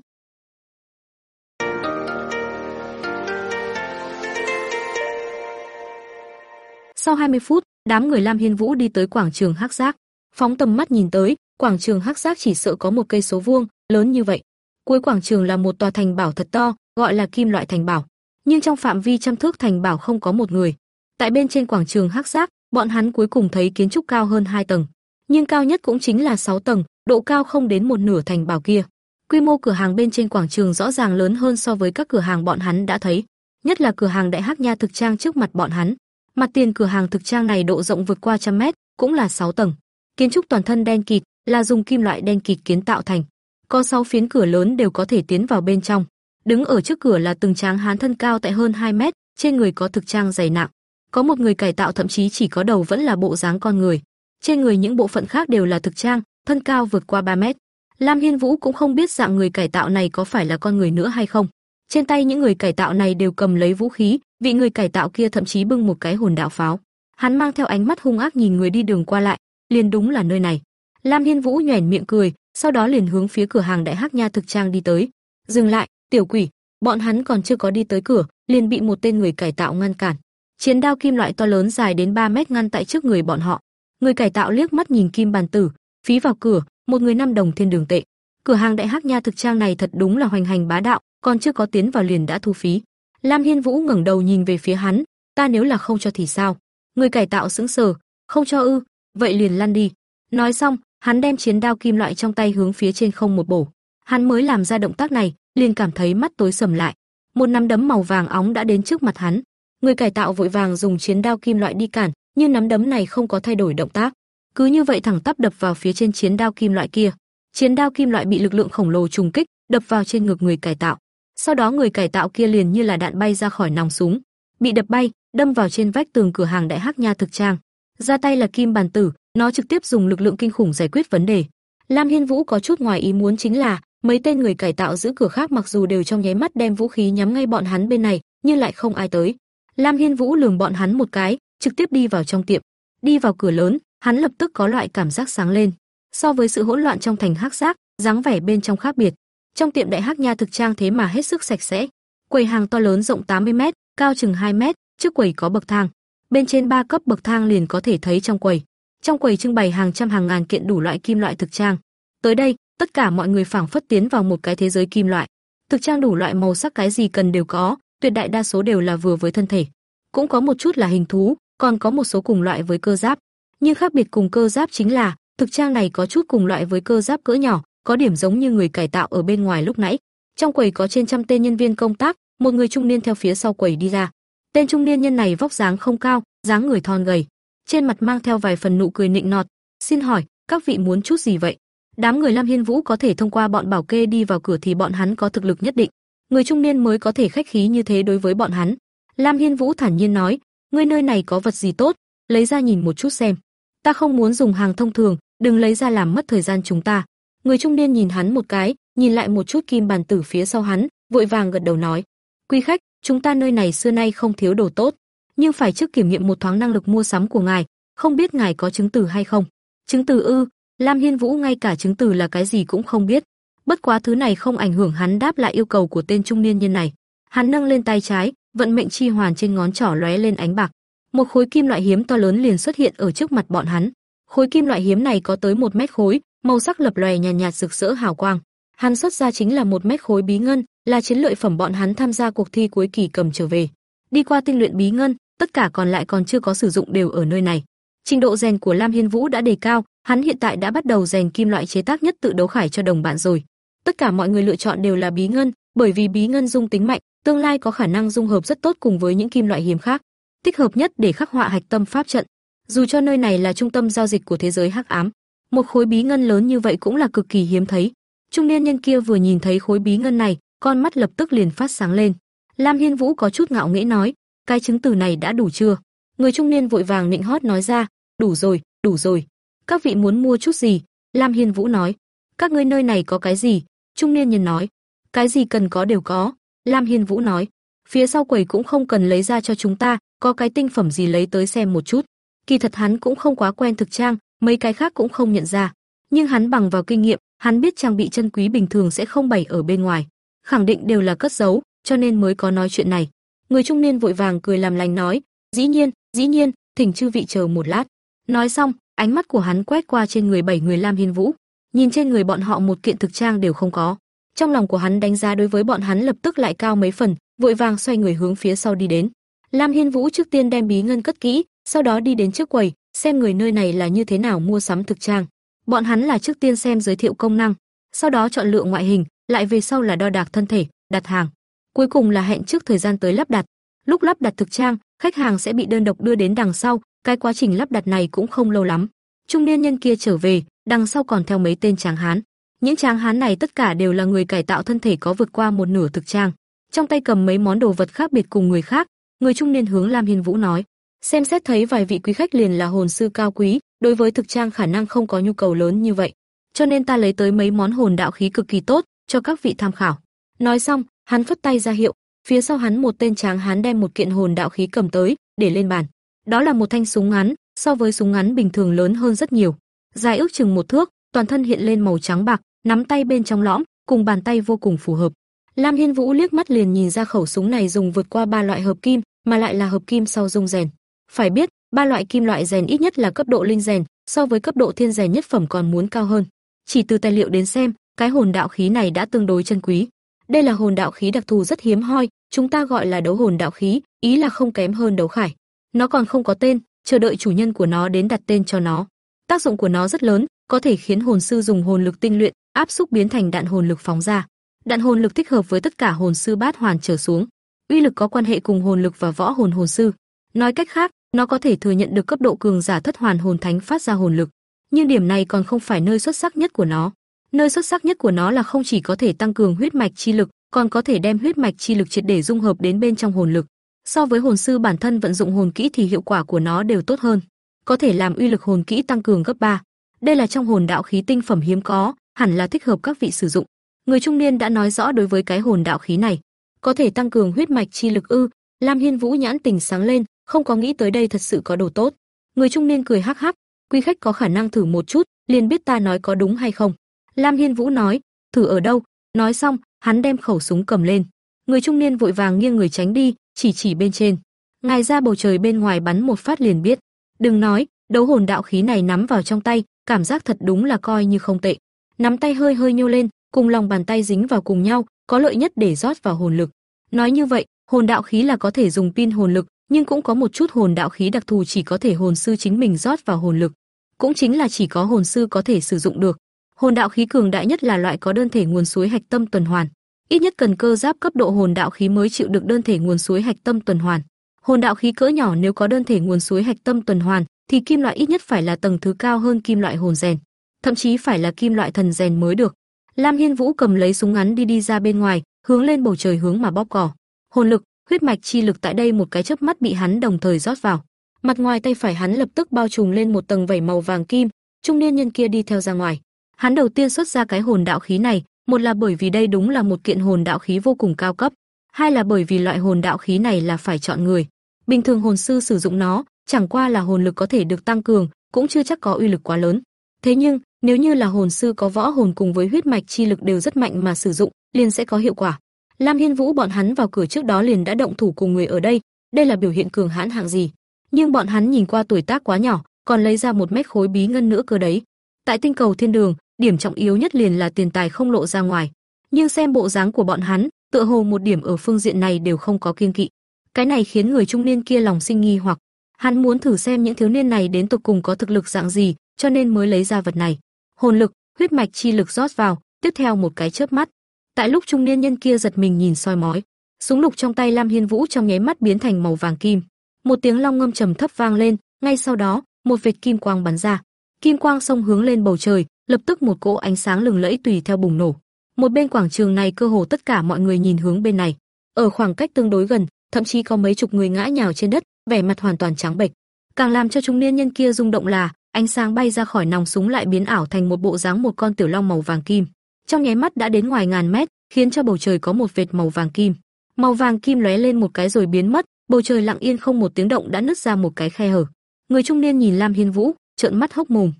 Sau 20 phút, đám người Lam Hiên Vũ đi tới quảng trường Hắc Giác. Phóng tầm mắt nhìn tới, quảng trường Hắc Giác chỉ sợ có một cây số vuông, lớn như vậy. Cuối quảng trường là một tòa thành bảo thật to, gọi là kim loại thành bảo. Nhưng trong phạm vi trăm thước thành bảo không có một người. Tại bên trên quảng trường Hắc Giác, bọn hắn cuối cùng thấy kiến trúc cao hơn 2 tầng, nhưng cao nhất cũng chính là 6 tầng, độ cao không đến một nửa thành bảo kia. Quy mô cửa hàng bên trên quảng trường rõ ràng lớn hơn so với các cửa hàng bọn hắn đã thấy, nhất là cửa hàng Đại Hắc Nha thực trang trước mặt bọn hắn. Mặt tiền cửa hàng thực trang này độ rộng vượt qua trăm mét, cũng là 6 tầng. Kiến trúc toàn thân đen kịt, là dùng kim loại đen kịt kiến tạo thành. Có 6 phiến cửa lớn đều có thể tiến vào bên trong. Đứng ở trước cửa là từng tráng hán thân cao tại hơn 2 mét, trên người có thực trang dày nặng. Có một người cải tạo thậm chí chỉ có đầu vẫn là bộ dáng con người. Trên người những bộ phận khác đều là thực trang, thân cao vượt qua 3 mét. Lam Hiên Vũ cũng không biết dạng người cải tạo này có phải là con người nữa hay không. Trên tay những người cải tạo này đều cầm lấy vũ khí, vị người cải tạo kia thậm chí bưng một cái hồn đạo pháo. Hắn mang theo ánh mắt hung ác nhìn người đi đường qua lại, liền đúng là nơi này. Lam Hiên Vũ nhoẻn miệng cười, sau đó liền hướng phía cửa hàng Đại Hắc Nha thực trang đi tới. Dừng lại, tiểu quỷ, bọn hắn còn chưa có đi tới cửa, liền bị một tên người cải tạo ngăn cản. Chiến đao kim loại to lớn dài đến 3 mét ngăn tại trước người bọn họ. Người cải tạo liếc mắt nhìn kim bàn tử, phí vào cửa, một người năm đồng thiên đường tệ. Cửa hàng Đại Hắc Nha thực trang này thật đúng là hoành hành bá đạo, còn chưa có tiến vào liền đã thu phí. Lam Hiên Vũ ngẩng đầu nhìn về phía hắn, ta nếu là không cho thì sao? Người cải tạo sững sờ, không cho ư, vậy liền lăn đi. Nói xong, hắn đem chiến đao kim loại trong tay hướng phía trên không một bổ. Hắn mới làm ra động tác này, liền cảm thấy mắt tối sầm lại. Một nắm đấm màu vàng óng đã đến trước mặt hắn. Người cải tạo vội vàng dùng chiến đao kim loại đi cản, nhưng nắm đấm này không có thay đổi động tác, cứ như vậy thẳng tắp đập vào phía trên chiến đao kim loại kia. Chiến đao kim loại bị lực lượng khổng lồ trùng kích, đập vào trên ngực người cải tạo. Sau đó người cải tạo kia liền như là đạn bay ra khỏi nòng súng, bị đập bay, đâm vào trên vách tường cửa hàng Đại Hắc Nha thực trang. Ra tay là kim bàn tử, nó trực tiếp dùng lực lượng kinh khủng giải quyết vấn đề. Lam Hiên Vũ có chút ngoài ý muốn chính là, mấy tên người cải tạo giữ cửa khác mặc dù đều trong nháy mắt đem vũ khí nhắm ngay bọn hắn bên này, nhưng lại không ai tới. Lam Hiên Vũ lườm bọn hắn một cái, trực tiếp đi vào trong tiệm. Đi vào cửa lớn, hắn lập tức có loại cảm giác sáng lên. So với sự hỗn loạn trong thành hắc giác, dáng vẻ bên trong khác biệt. Trong tiệm đại hắc nha thực trang thế mà hết sức sạch sẽ. Quầy hàng to lớn rộng 80 mét, cao chừng 2 mét, trước quầy có bậc thang. Bên trên ba cấp bậc thang liền có thể thấy trong quầy. Trong quầy trưng bày hàng trăm hàng ngàn kiện đủ loại kim loại thực trang. Tới đây, tất cả mọi người phảng phất tiến vào một cái thế giới kim loại. Thực trang đủ loại màu sắc cái gì cần đều có, tuyệt đại đa số đều là vừa với thân thể. Cũng có một chút là hình thú, còn có một số cùng loại với cơ giáp. Nhưng khác biệt cùng cơ giáp chính là, thực trang này có chút cùng loại với cơ giáp cỡ nhỏ, có điểm giống như người cải tạo ở bên ngoài lúc nãy. Trong quầy có trên trăm tên nhân viên công tác, một người trung niên theo phía sau quầy đi ra. Tên trung niên nhân này vóc dáng không cao, dáng người thon gầy, trên mặt mang theo vài phần nụ cười nịnh nọt. "Xin hỏi, các vị muốn chút gì vậy?" Đám người Lam Hiên Vũ có thể thông qua bọn bảo kê đi vào cửa thì bọn hắn có thực lực nhất định. Người trung niên mới có thể khách khí như thế đối với bọn hắn. Lam Hiên Vũ thản nhiên nói, "Ngươi nơi này có vật gì tốt, lấy ra nhìn một chút xem. Ta không muốn dùng hàng thông thường, đừng lấy ra làm mất thời gian chúng ta." Người trung niên nhìn hắn một cái, nhìn lại một chút kim bàn tử phía sau hắn, vội vàng gật đầu nói: "Quý khách, chúng ta nơi này xưa nay không thiếu đồ tốt, nhưng phải trước kiểm nghiệm một thoáng năng lực mua sắm của ngài, không biết ngài có chứng từ hay không?" Chứng từ ư? Lam Hiên Vũ ngay cả chứng từ là cái gì cũng không biết. Bất quá thứ này không ảnh hưởng hắn đáp lại yêu cầu của tên trung niên nhân này. Hắn nâng lên tay trái, vận mệnh chi hoàn trên ngón trỏ lóe lên ánh bạc. Một khối kim loại hiếm to lớn liền xuất hiện ở trước mặt bọn hắn. Khối kim loại hiếm này có tới một mét khối, màu sắc lập lòe nhàn nhạt, nhạt rực rỡ hào quang. Hắn xuất ra chính là một mét khối bí ngân, là chiến lợi phẩm bọn hắn tham gia cuộc thi cuối kỳ cầm trở về. Đi qua tinh luyện bí ngân, tất cả còn lại còn chưa có sử dụng đều ở nơi này. Trình độ rèn của Lam Hiên Vũ đã đề cao, hắn hiện tại đã bắt đầu rèn kim loại chế tác nhất tự đấu khải cho đồng bạn rồi. Tất cả mọi người lựa chọn đều là bí ngân, bởi vì bí ngân dung tính mạnh, tương lai có khả năng dung hợp rất tốt cùng với những kim loại hiếm khác, thích hợp nhất để khắc họa hạch tâm pháp trận. Dù cho nơi này là trung tâm giao dịch của thế giới hắc ám, một khối bí ngân lớn như vậy cũng là cực kỳ hiếm thấy. Trung niên nhân kia vừa nhìn thấy khối bí ngân này, con mắt lập tức liền phát sáng lên. Lam Hiên Vũ có chút ngạo nghễ nói, cái chứng từ này đã đủ chưa? Người trung niên vội vàng nịnh hót nói ra, đủ rồi, đủ rồi. Các vị muốn mua chút gì? Lam Hiên Vũ nói, các ngươi nơi này có cái gì? Trung niên nhân nói, cái gì cần có đều có. Lam Hiên Vũ nói, phía sau quầy cũng không cần lấy ra cho chúng ta, có cái tinh phẩm gì lấy tới xem một chút. Kỳ thật hắn cũng không quá quen thực trang, mấy cái khác cũng không nhận ra, nhưng hắn bằng vào kinh nghiệm, hắn biết trang bị chân quý bình thường sẽ không bày ở bên ngoài, khẳng định đều là cất giấu, cho nên mới có nói chuyện này. Người trung niên vội vàng cười làm lành nói, "Dĩ nhiên, dĩ nhiên, thỉnh chư vị chờ một lát." Nói xong, ánh mắt của hắn quét qua trên người bảy người Lam Hiên Vũ, nhìn trên người bọn họ một kiện thực trang đều không có. Trong lòng của hắn đánh giá đối với bọn hắn lập tức lại cao mấy phần, vội vàng xoay người hướng phía sau đi đến. Lam Hiên Vũ trước tiên đem bí ngân cất kỹ, sau đó đi đến trước quầy, xem người nơi này là như thế nào mua sắm thực trang. Bọn hắn là trước tiên xem giới thiệu công năng, sau đó chọn lựa ngoại hình, lại về sau là đo đạc thân thể, đặt hàng. Cuối cùng là hẹn trước thời gian tới lắp đặt. Lúc lắp đặt thực trang, khách hàng sẽ bị đơn độc đưa đến đằng sau, cái quá trình lắp đặt này cũng không lâu lắm. Trung niên nhân kia trở về, đằng sau còn theo mấy tên tráng hán. Những tráng hán này tất cả đều là người cải tạo thân thể có vượt qua một nửa thực trang, trong tay cầm mấy món đồ vật khác biệt cùng người khác. Người trung niên hướng Lam Hiên Vũ nói: Xem xét thấy vài vị quý khách liền là hồn sư cao quý, đối với thực trang khả năng không có nhu cầu lớn như vậy, cho nên ta lấy tới mấy món hồn đạo khí cực kỳ tốt, cho các vị tham khảo. Nói xong, hắn phất tay ra hiệu, phía sau hắn một tên tráng hán đem một kiện hồn đạo khí cầm tới, để lên bàn. Đó là một thanh súng ngắn, so với súng ngắn bình thường lớn hơn rất nhiều, dài ước chừng một thước, toàn thân hiện lên màu trắng bạc, nắm tay bên trong lõm, cùng bàn tay vô cùng phù hợp. Lam Hiên Vũ liếc mắt liền nhìn ra khẩu súng này dùng vượt qua ba loại hợp kim, mà lại là hợp kim sau dung rèn. Phải biết, ba loại kim loại rèn ít nhất là cấp độ linh rèn, so với cấp độ thiên rèn nhất phẩm còn muốn cao hơn. Chỉ từ tài liệu đến xem, cái hồn đạo khí này đã tương đối chân quý. Đây là hồn đạo khí đặc thù rất hiếm hoi, chúng ta gọi là đấu hồn đạo khí, ý là không kém hơn đấu khải. Nó còn không có tên, chờ đợi chủ nhân của nó đến đặt tên cho nó. Tác dụng của nó rất lớn, có thể khiến hồn sư dùng hồn lực tinh luyện, áp xúc biến thành đạn hồn lực phóng ra. Đạn hồn lực thích hợp với tất cả hồn sư bát hoàn trở xuống. Uy lực có quan hệ cùng hồn lực và võ hồn hồn sư. Nói cách khác, nó có thể thừa nhận được cấp độ cường giả thất hoàn hồn thánh phát ra hồn lực, nhưng điểm này còn không phải nơi xuất sắc nhất của nó. Nơi xuất sắc nhất của nó là không chỉ có thể tăng cường huyết mạch chi lực, còn có thể đem huyết mạch chi lực triệt để dung hợp đến bên trong hồn lực. So với hồn sư bản thân vận dụng hồn kỹ thì hiệu quả của nó đều tốt hơn, có thể làm uy lực hồn kỹ tăng cường gấp 3. Đây là trong hồn đạo khí tinh phẩm hiếm có, hẳn là thích hợp các vị sử dụng. Người trung niên đã nói rõ đối với cái hồn đạo khí này, có thể tăng cường huyết mạch chi lực ư? Lam Hiên Vũ nhãn tình sáng lên, không có nghĩ tới đây thật sự có đồ tốt. Người trung niên cười hắc hắc, quý khách có khả năng thử một chút, liền biết ta nói có đúng hay không. Lam Hiên Vũ nói, thử ở đâu? Nói xong, hắn đem khẩu súng cầm lên. Người trung niên vội vàng nghiêng người tránh đi, chỉ chỉ bên trên. Ngài ra bầu trời bên ngoài bắn một phát liền biết. Đừng nói, đấu hồn đạo khí này nắm vào trong tay, cảm giác thật đúng là coi như không tệ. Nắm tay hơi hơi nhô lên, cùng lòng bàn tay dính vào cùng nhau, có lợi nhất để rót vào hồn lực. Nói như vậy, hồn đạo khí là có thể dùng pin hồn lực, nhưng cũng có một chút hồn đạo khí đặc thù chỉ có thể hồn sư chính mình rót vào hồn lực, cũng chính là chỉ có hồn sư có thể sử dụng được. Hồn đạo khí cường đại nhất là loại có đơn thể nguồn suối hạch tâm tuần hoàn, ít nhất cần cơ giáp cấp độ hồn đạo khí mới chịu được đơn thể nguồn suối hạch tâm tuần hoàn. Hồn đạo khí cỡ nhỏ nếu có đơn thể nguồn suối hạch tâm tuần hoàn, thì kim loại ít nhất phải là tầng thứ cao hơn kim loại hồn rèn, thậm chí phải là kim loại thần rèn mới được. Lam Hiên Vũ cầm lấy súng ngắn đi đi ra bên ngoài, hướng lên bầu trời hướng mà bóp cò. Hồn lực, huyết mạch chi lực tại đây một cái chớp mắt bị hắn đồng thời rót vào. Mặt ngoài tay phải hắn lập tức bao trùm lên một tầng vảy màu vàng kim, trung niên nhân kia đi theo ra ngoài. Hắn đầu tiên xuất ra cái hồn đạo khí này, một là bởi vì đây đúng là một kiện hồn đạo khí vô cùng cao cấp, hai là bởi vì loại hồn đạo khí này là phải chọn người. Bình thường hồn sư sử dụng nó, chẳng qua là hồn lực có thể được tăng cường, cũng chưa chắc có uy lực quá lớn. Thế nhưng, nếu như là hồn sư có võ hồn cùng với huyết mạch chi lực đều rất mạnh mà sử dụng, liền sẽ có hiệu quả. Lam Hiên Vũ bọn hắn vào cửa trước đó liền đã động thủ cùng người ở đây, đây là biểu hiện cường hãn hạng gì. Nhưng bọn hắn nhìn qua tuổi tác quá nhỏ, còn lấy ra một mét khối bí ngân nữa cơ đấy. Tại tinh cầu thiên đường, điểm trọng yếu nhất liền là tiền tài không lộ ra ngoài. Nhưng xem bộ dáng của bọn hắn, tựa hồ một điểm ở phương diện này đều không có kiên kỵ. Cái này khiến người trung niên kia lòng sinh nghi hoặc, hắn muốn thử xem những thiếu niên này đến tột cùng có thực lực dạng gì, cho nên mới lấy ra vật này. Hồn lực, huyết mạch chi lực rót vào, tiếp theo một cái chớp mắt, tại lúc trung niên nhân kia giật mình nhìn soi mói, súng lục trong tay Lam Hiên Vũ trong nháy mắt biến thành màu vàng kim. Một tiếng long ngâm trầm thấp vang lên, ngay sau đó, một vệt kim quang bắn ra. Kim quang xông hướng lên bầu trời, lập tức một cỗ ánh sáng lừng lẫy tùy theo bùng nổ. Một bên quảng trường này cơ hồ tất cả mọi người nhìn hướng bên này. Ở khoảng cách tương đối gần, thậm chí có mấy chục người ngã nhào trên đất, vẻ mặt hoàn toàn trắng bệch. Càng làm cho trung niên nhân kia rung động là, ánh sáng bay ra khỏi nòng súng lại biến ảo thành một bộ dáng một con tiểu long màu vàng kim. Trong nháy mắt đã đến ngoài ngàn mét, khiến cho bầu trời có một vệt màu vàng kim. Màu vàng kim lóe lên một cái rồi biến mất, bầu trời lặng yên không một tiếng động đã nứt ra một cái khe hở. Người trung niên nhìn Lam Hiên Vũ, trợn mắt hốc mồm.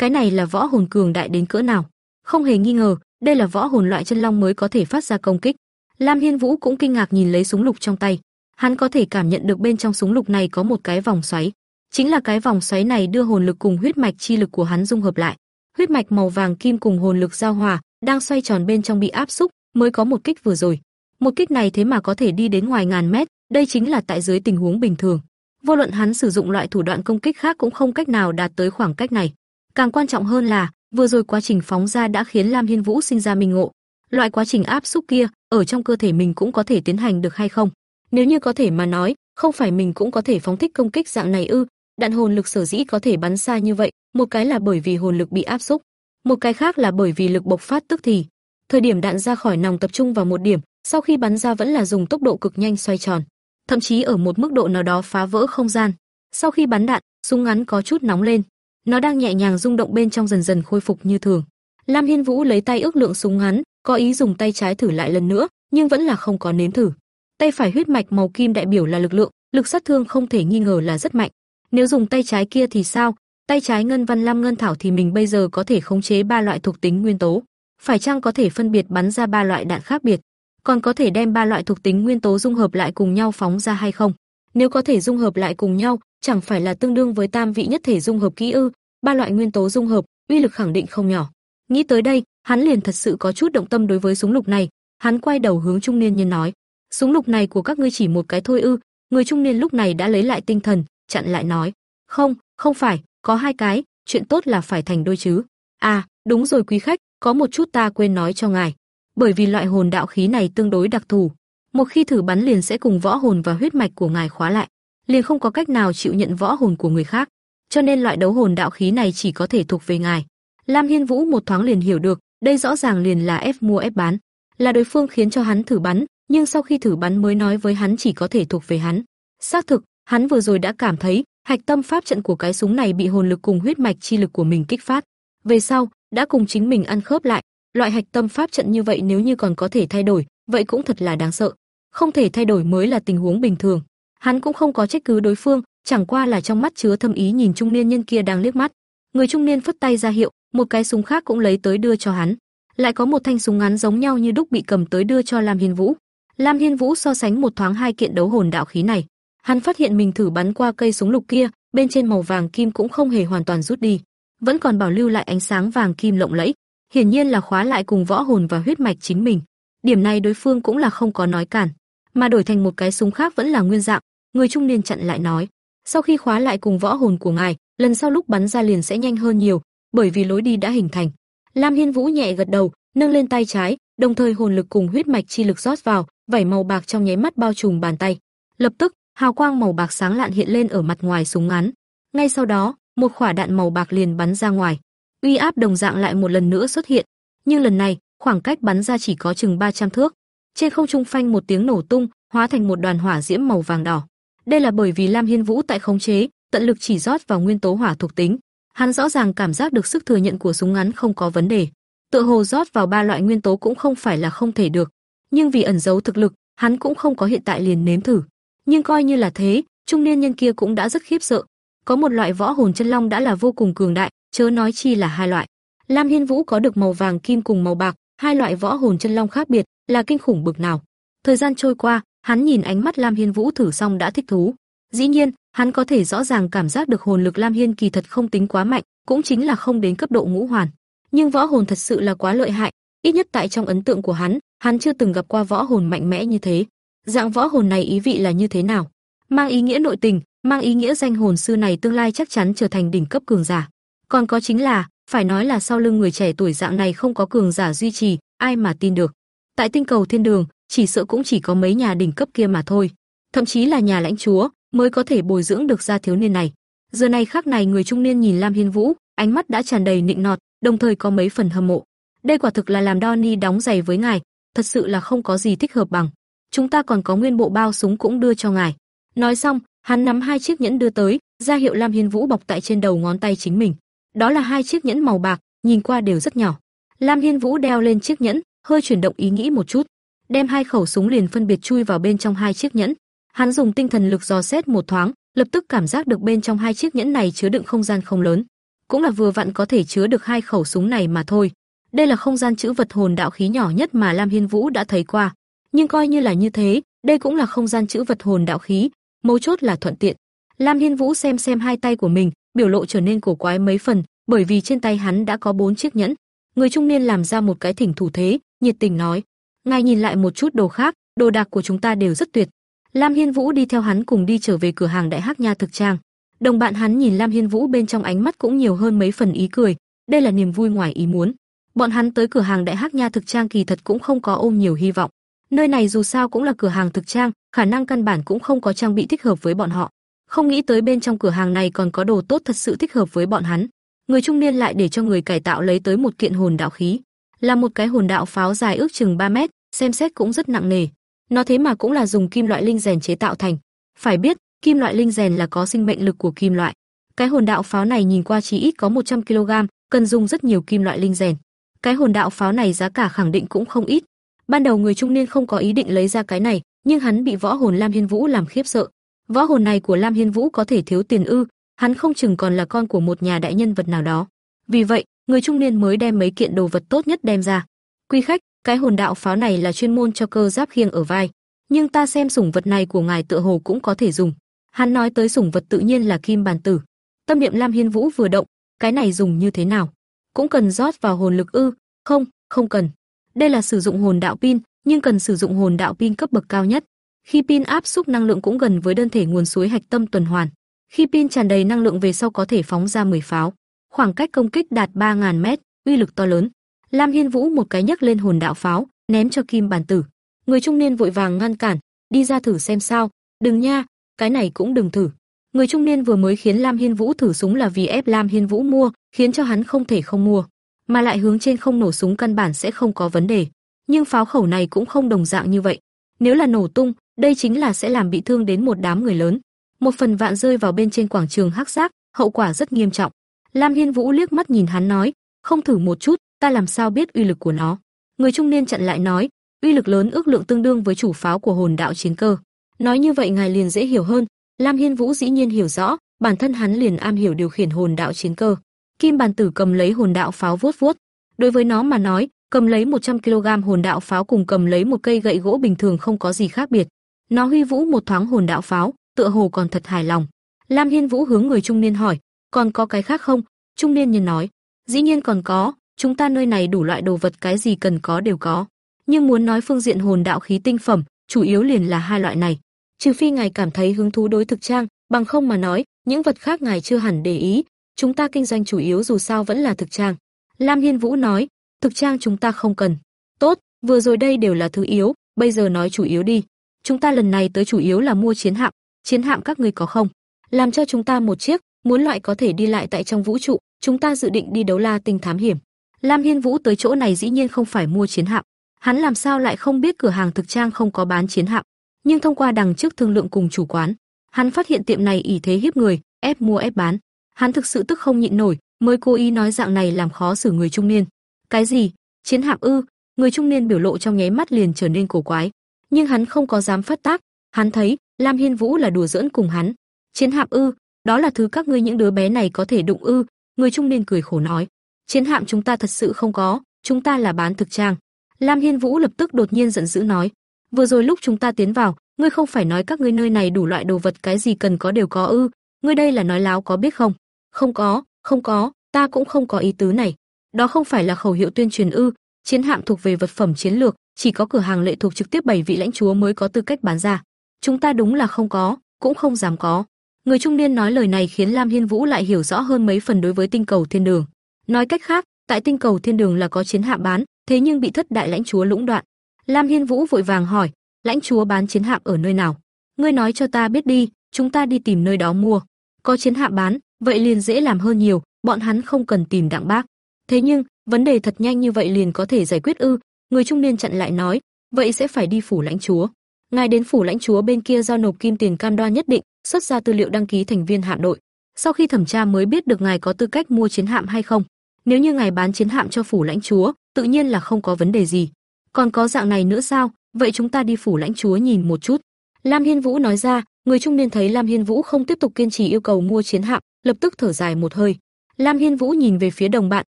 Cái này là võ hồn cường đại đến cỡ nào? Không hề nghi ngờ, đây là võ hồn loại chân long mới có thể phát ra công kích. Lam Hiên Vũ cũng kinh ngạc nhìn lấy súng lục trong tay. Hắn có thể cảm nhận được bên trong súng lục này có một cái vòng xoáy. Chính là cái vòng xoáy này đưa hồn lực cùng huyết mạch chi lực của hắn dung hợp lại. Huyết mạch màu vàng kim cùng hồn lực giao hòa, đang xoay tròn bên trong bị áp xúc, mới có một kích vừa rồi. Một kích này thế mà có thể đi đến ngoài ngàn mét, đây chính là tại dưới tình huống bình thường. Vô luận hắn sử dụng loại thủ đoạn công kích khác cũng không cách nào đạt tới khoảng cách này. Càng quan trọng hơn là, vừa rồi quá trình phóng ra đã khiến Lam Hiên Vũ sinh ra minh ngộ. Loại quá trình áp xúc kia, ở trong cơ thể mình cũng có thể tiến hành được hay không? Nếu như có thể mà nói, không phải mình cũng có thể phóng thích công kích dạng này ư? Đạn hồn lực sở dĩ có thể bắn xa như vậy, một cái là bởi vì hồn lực bị áp xúc, một cái khác là bởi vì lực bộc phát tức thì. Thời điểm đạn ra khỏi nòng tập trung vào một điểm, sau khi bắn ra vẫn là dùng tốc độ cực nhanh xoay tròn, thậm chí ở một mức độ nào đó phá vỡ không gian. Sau khi bắn đạn, súng ngắn có chút nóng lên, nó đang nhẹ nhàng rung động bên trong dần dần khôi phục như thường. Lam Hiên Vũ lấy tay ước lượng súng ngắn, có ý dùng tay trái thử lại lần nữa, nhưng vẫn là không có nếm thử. Tay phải huyết mạch màu kim đại biểu là lực lượng, lực sát thương không thể nghi ngờ là rất mạnh. Nếu dùng tay trái kia thì sao? Tay trái ngân văn lam ngân thảo thì mình bây giờ có thể khống chế ba loại thuộc tính nguyên tố, phải chăng có thể phân biệt bắn ra ba loại đạn khác biệt? Còn có thể đem ba loại thuộc tính nguyên tố dung hợp lại cùng nhau phóng ra hay không? Nếu có thể dung hợp lại cùng nhau, chẳng phải là tương đương với tam vị nhất thể dung hợp kỹ ư? Ba loại nguyên tố dung hợp, uy lực khẳng định không nhỏ. Nghĩ tới đây, hắn liền thật sự có chút động tâm đối với súng lục này, hắn quay đầu hướng trung niên nhân nói: "Súng lục này của các ngươi chỉ một cái thôi ư?" Người trung niên lúc này đã lấy lại tinh thần, chặn lại nói: "Không, không phải, có hai cái, chuyện tốt là phải thành đôi chứ." "À, đúng rồi quý khách, có một chút ta quên nói cho ngài, bởi vì loại hồn đạo khí này tương đối đặc thù, một khi thử bắn liền sẽ cùng võ hồn và huyết mạch của ngài khóa lại, liền không có cách nào chịu nhận võ hồn của người khác, cho nên loại đấu hồn đạo khí này chỉ có thể thuộc về ngài. Lam Hiên Vũ một thoáng liền hiểu được, đây rõ ràng liền là ép mua ép bán, là đối phương khiến cho hắn thử bắn, nhưng sau khi thử bắn mới nói với hắn chỉ có thể thuộc về hắn. Xác thực, hắn vừa rồi đã cảm thấy, hạch tâm pháp trận của cái súng này bị hồn lực cùng huyết mạch chi lực của mình kích phát. Về sau, đã cùng chính mình ăn khớp lại, loại hạch tâm pháp trận như vậy nếu như còn có thể thay đổi, vậy cũng thật là đáng sợ. Không thể thay đổi mới là tình huống bình thường. Hắn cũng không có trách cứ đối phương, chẳng qua là trong mắt chứa thâm ý nhìn trung niên nhân kia đang liếc mắt. Người trung niên phất tay ra hiệu, một cái súng khác cũng lấy tới đưa cho hắn. Lại có một thanh súng ngắn giống nhau như đúc bị cầm tới đưa cho Lam Hiên Vũ. Lam Hiên Vũ so sánh một thoáng hai kiện đấu hồn đạo khí này, hắn phát hiện mình thử bắn qua cây súng lục kia, bên trên màu vàng kim cũng không hề hoàn toàn rút đi vẫn còn bảo lưu lại ánh sáng vàng kim lộng lẫy, hiển nhiên là khóa lại cùng võ hồn và huyết mạch chính mình. Điểm này đối phương cũng là không có nói cản, mà đổi thành một cái súng khác vẫn là nguyên dạng, người trung niên chặn lại nói: "Sau khi khóa lại cùng võ hồn của ngài, lần sau lúc bắn ra liền sẽ nhanh hơn nhiều, bởi vì lối đi đã hình thành." Lam Hiên Vũ nhẹ gật đầu, nâng lên tay trái, đồng thời hồn lực cùng huyết mạch chi lực rót vào, vảy màu bạc trong nháy mắt bao trùm bàn tay. Lập tức, hào quang màu bạc sáng lạn hiện lên ở mặt ngoài súng ngắn. Ngay sau đó, một quả đạn màu bạc liền bắn ra ngoài. Uy áp đồng dạng lại một lần nữa xuất hiện, nhưng lần này, khoảng cách bắn ra chỉ có chừng 300 thước. Trên không trung phanh một tiếng nổ tung, hóa thành một đoàn hỏa diễm màu vàng đỏ. Đây là bởi vì Lam Hiên Vũ tại khống chế, tận lực chỉ rót vào nguyên tố hỏa thuộc tính. Hắn rõ ràng cảm giác được sức thừa nhận của súng ngắn không có vấn đề. Tựa hồ rót vào ba loại nguyên tố cũng không phải là không thể được, nhưng vì ẩn giấu thực lực, hắn cũng không có hiện tại liền nếm thử. Nhưng coi như là thế, trung niên nhân kia cũng đã rất khiếp sợ, có một loại võ hồn chân long đã là vô cùng cường đại, chớ nói chi là hai loại. Lam Hiên Vũ có được màu vàng kim cùng màu bạc, hai loại võ hồn chân long khác biệt, là kinh khủng bực nào. Thời gian trôi qua, hắn nhìn ánh mắt Lam Hiên Vũ thử xong đã thích thú. Dĩ nhiên, hắn có thể rõ ràng cảm giác được hồn lực Lam Hiên kỳ thật không tính quá mạnh, cũng chính là không đến cấp độ ngũ hoàn. Nhưng võ hồn thật sự là quá lợi hại, ít nhất tại trong ấn tượng của hắn, hắn chưa từng gặp qua võ hồn mạnh mẽ như thế. Dạng võ hồn này ý vị là như thế nào? Mang ý nghĩa nội tình, mang ý nghĩa danh hồn sư này tương lai chắc chắn trở thành đỉnh cấp cường giả. Còn có chính là, phải nói là sau lưng người trẻ tuổi dạng này không có cường giả duy trì, ai mà tin được. Tại tinh cầu thiên đường, chỉ sợ cũng chỉ có mấy nhà đỉnh cấp kia mà thôi, thậm chí là nhà lãnh chúa mới có thể bồi dưỡng được ra thiếu niên này. Giờ này khắc này người trung niên nhìn Lam Hiên Vũ, ánh mắt đã tràn đầy nịnh nọt, đồng thời có mấy phần hâm mộ. Đây quả thực là làm Donny đóng giày với ngài, thật sự là không có gì thích hợp bằng. Chúng ta còn có nguyên bộ bao súng cũng đưa cho ngài. Nói xong, hắn nắm hai chiếc nhẫn đưa tới, ra hiệu Lam Hiên Vũ bọc tại trên đầu ngón tay chính mình. Đó là hai chiếc nhẫn màu bạc, nhìn qua đều rất nhỏ. Lam Hiên Vũ đeo lên chiếc nhẫn, hơi chuyển động ý nghĩ một chút, đem hai khẩu súng liền phân biệt chui vào bên trong hai chiếc nhẫn. Hắn dùng tinh thần lực dò xét một thoáng, lập tức cảm giác được bên trong hai chiếc nhẫn này chứa đựng không gian không lớn, cũng là vừa vặn có thể chứa được hai khẩu súng này mà thôi. Đây là không gian chữ vật hồn đạo khí nhỏ nhất mà Lam Hiên Vũ đã thấy qua, nhưng coi như là như thế, đây cũng là không gian chữ vật hồn đạo khí, mấu chốt là thuận tiện. Lam Hiên Vũ xem xem hai tay của mình, biểu lộ trở nên cổ quái mấy phần, bởi vì trên tay hắn đã có bốn chiếc nhẫn. Người trung niên làm ra một cái thỉnh thủ thế, nhiệt tình nói: "Ngài nhìn lại một chút đồ khác, đồ đạc của chúng ta đều rất tuyệt." Lam Hiên Vũ đi theo hắn cùng đi trở về cửa hàng Đại Hắc Nha thực trang. Đồng bạn hắn nhìn Lam Hiên Vũ bên trong ánh mắt cũng nhiều hơn mấy phần ý cười, đây là niềm vui ngoài ý muốn. Bọn hắn tới cửa hàng Đại Hắc Nha thực trang kỳ thật cũng không có ôm nhiều hy vọng. Nơi này dù sao cũng là cửa hàng thực trang, khả năng căn bản cũng không có trang bị thích hợp với bọn họ. Không nghĩ tới bên trong cửa hàng này còn có đồ tốt thật sự thích hợp với bọn hắn. Người trung niên lại để cho người cải tạo lấy tới một kiện hồn đạo khí, là một cái hồn đạo pháo dài ước chừng 3 mét, xem xét cũng rất nặng nề. Nó thế mà cũng là dùng kim loại linh rèn chế tạo thành. Phải biết, kim loại linh rèn là có sinh mệnh lực của kim loại. Cái hồn đạo pháo này nhìn qua chỉ ít có 100 kg, cần dùng rất nhiều kim loại linh rèn. Cái hồn đạo pháo này giá cả khẳng định cũng không ít. Ban đầu người trung niên không có ý định lấy ra cái này, nhưng hắn bị võ hồn Lam Hiên Vũ làm khiếp sợ. Võ hồn này của Lam Hiên Vũ có thể thiếu tiền ư? Hắn không chừng còn là con của một nhà đại nhân vật nào đó. Vì vậy, người trung niên mới đem mấy kiện đồ vật tốt nhất đem ra. Quý khách, cái hồn đạo pháo này là chuyên môn cho cơ giáp khiêng ở vai, nhưng ta xem sủng vật này của ngài tựa hồ cũng có thể dùng. Hắn nói tới sủng vật tự nhiên là kim bàn tử. Tâm niệm Lam Hiên Vũ vừa động, cái này dùng như thế nào? Cũng cần rót vào hồn lực ư? Không, không cần. Đây là sử dụng hồn đạo pin, nhưng cần sử dụng hồn đạo pin cấp bậc cao nhất. Khi pin áp xúc năng lượng cũng gần với đơn thể nguồn suối hạch tâm tuần hoàn. Khi pin tràn đầy năng lượng về sau có thể phóng ra 10 pháo, khoảng cách công kích đạt 3000 mét, uy lực to lớn. Lam Hiên Vũ một cái nhấc lên hồn đạo pháo, ném cho Kim Bản Tử. Người trung niên vội vàng ngăn cản, đi ra thử xem sao, đừng nha, cái này cũng đừng thử. Người trung niên vừa mới khiến Lam Hiên Vũ thử súng là vì ép Lam Hiên Vũ mua, khiến cho hắn không thể không mua, mà lại hướng trên không nổ súng căn bản sẽ không có vấn đề. Nhưng pháo khẩu này cũng không đồng dạng như vậy. Nếu là nổ tung, đây chính là sẽ làm bị thương đến một đám người lớn. Một phần vạn rơi vào bên trên quảng trường hắc giác, hậu quả rất nghiêm trọng. Lam Hiên Vũ liếc mắt nhìn hắn nói, không thử một chút, ta làm sao biết uy lực của nó. Người trung niên chặn lại nói, uy lực lớn ước lượng tương đương với chủ pháo của hồn đạo chiến cơ. Nói như vậy ngài liền dễ hiểu hơn, Lam Hiên Vũ dĩ nhiên hiểu rõ, bản thân hắn liền am hiểu điều khiển hồn đạo chiến cơ. Kim bàn tử cầm lấy hồn đạo pháo vuốt vuốt, đối với nó mà nói, cầm lấy 100 kg hồn đạo pháo cùng cầm lấy một cây gậy gỗ bình thường không có gì khác biệt. Nó huy vũ một thoáng hồn đạo pháo, tựa hồ còn thật hài lòng. Lam Hiên Vũ hướng người trung niên hỏi, còn có cái khác không? Trung niên nhân nói, dĩ nhiên còn có, chúng ta nơi này đủ loại đồ vật cái gì cần có đều có. Nhưng muốn nói phương diện hồn đạo khí tinh phẩm, chủ yếu liền là hai loại này. Trừ phi ngài cảm thấy hứng thú đối thực trang, bằng không mà nói, những vật khác ngài chưa hẳn để ý, chúng ta kinh doanh chủ yếu dù sao vẫn là thực trang. Lam Hiên Vũ nói, thực trang chúng ta không cần. Tốt, vừa rồi đây đều là thứ yếu, bây giờ nói chủ yếu đi. Chúng ta lần này tới chủ yếu là mua chiến hạm, chiến hạm các ngươi có không? Làm cho chúng ta một chiếc, muốn loại có thể đi lại tại trong vũ trụ, chúng ta dự định đi đấu la tinh thám hiểm. Lam Hiên Vũ tới chỗ này dĩ nhiên không phải mua chiến hạm, hắn làm sao lại không biết cửa hàng thực trang không có bán chiến hạm, nhưng thông qua đằng trước thương lượng cùng chủ quán, hắn phát hiện tiệm này ỷ thế hiếp người, ép mua ép bán. Hắn thực sự tức không nhịn nổi, mới cố ý nói dạng này làm khó xử người trung niên. Cái gì? Chiến hạm ư? Người trung niên biểu lộ trong nháy mắt liền trở nên cổ quái, nhưng hắn không có dám phát tác, hắn thấy Lam Hiên Vũ là đùa giỡn cùng hắn. Chiến hạm ư? Đó là thứ các ngươi những đứa bé này có thể đụng ư? Người trung niên cười khổ nói. Chiến hạm chúng ta thật sự không có, chúng ta là bán thực trang. Lam Hiên Vũ lập tức đột nhiên giận dữ nói, vừa rồi lúc chúng ta tiến vào, ngươi không phải nói các ngươi nơi này đủ loại đồ vật cái gì cần có đều có ư? Ngươi đây là nói láo có biết không? Không có, không có, ta cũng không có ý tứ này. Đó không phải là khẩu hiệu tuyên truyền ư? Chiến hạm thuộc về vật phẩm chiến lược, chỉ có cửa hàng lệ thuộc trực tiếp bảy vị lãnh chúa mới có tư cách bán ra. Chúng ta đúng là không có, cũng không dám có. Người trung niên nói lời này khiến Lam Hiên Vũ lại hiểu rõ hơn mấy phần đối với tinh cầu thiên đường. Nói cách khác, tại tinh cầu thiên đường là có chiến hạm bán, thế nhưng bị thất đại lãnh chúa lũng đoạn. Lam Hiên Vũ vội vàng hỏi, lãnh chúa bán chiến hạm ở nơi nào? Ngươi nói cho ta biết đi, chúng ta đi tìm nơi đó mua. Có chiến hạm bán, vậy liền dễ làm hơn nhiều, bọn hắn không cần tìm đặng bác. Thế nhưng, vấn đề thật nhanh như vậy liền có thể giải quyết ư? Người trung niên chặn lại nói, vậy sẽ phải đi phủ lãnh chúa. Ngài đến phủ lãnh chúa bên kia giao nộp kim tiền cam đoan nhất định, xuất ra tư liệu đăng ký thành viên hạm đội. Sau khi thẩm tra mới biết được ngài có tư cách mua chiến hạm hay không. Nếu như ngài bán chiến hạm cho phủ lãnh chúa, tự nhiên là không có vấn đề gì. Còn có dạng này nữa sao? Vậy chúng ta đi phủ lãnh chúa nhìn một chút. Lam Hiên Vũ nói ra, người trung niên thấy Lam Hiên Vũ không tiếp tục kiên trì yêu cầu mua chiến hạm, lập tức thở dài một hơi. Lam Hiên Vũ nhìn về phía đồng bạn,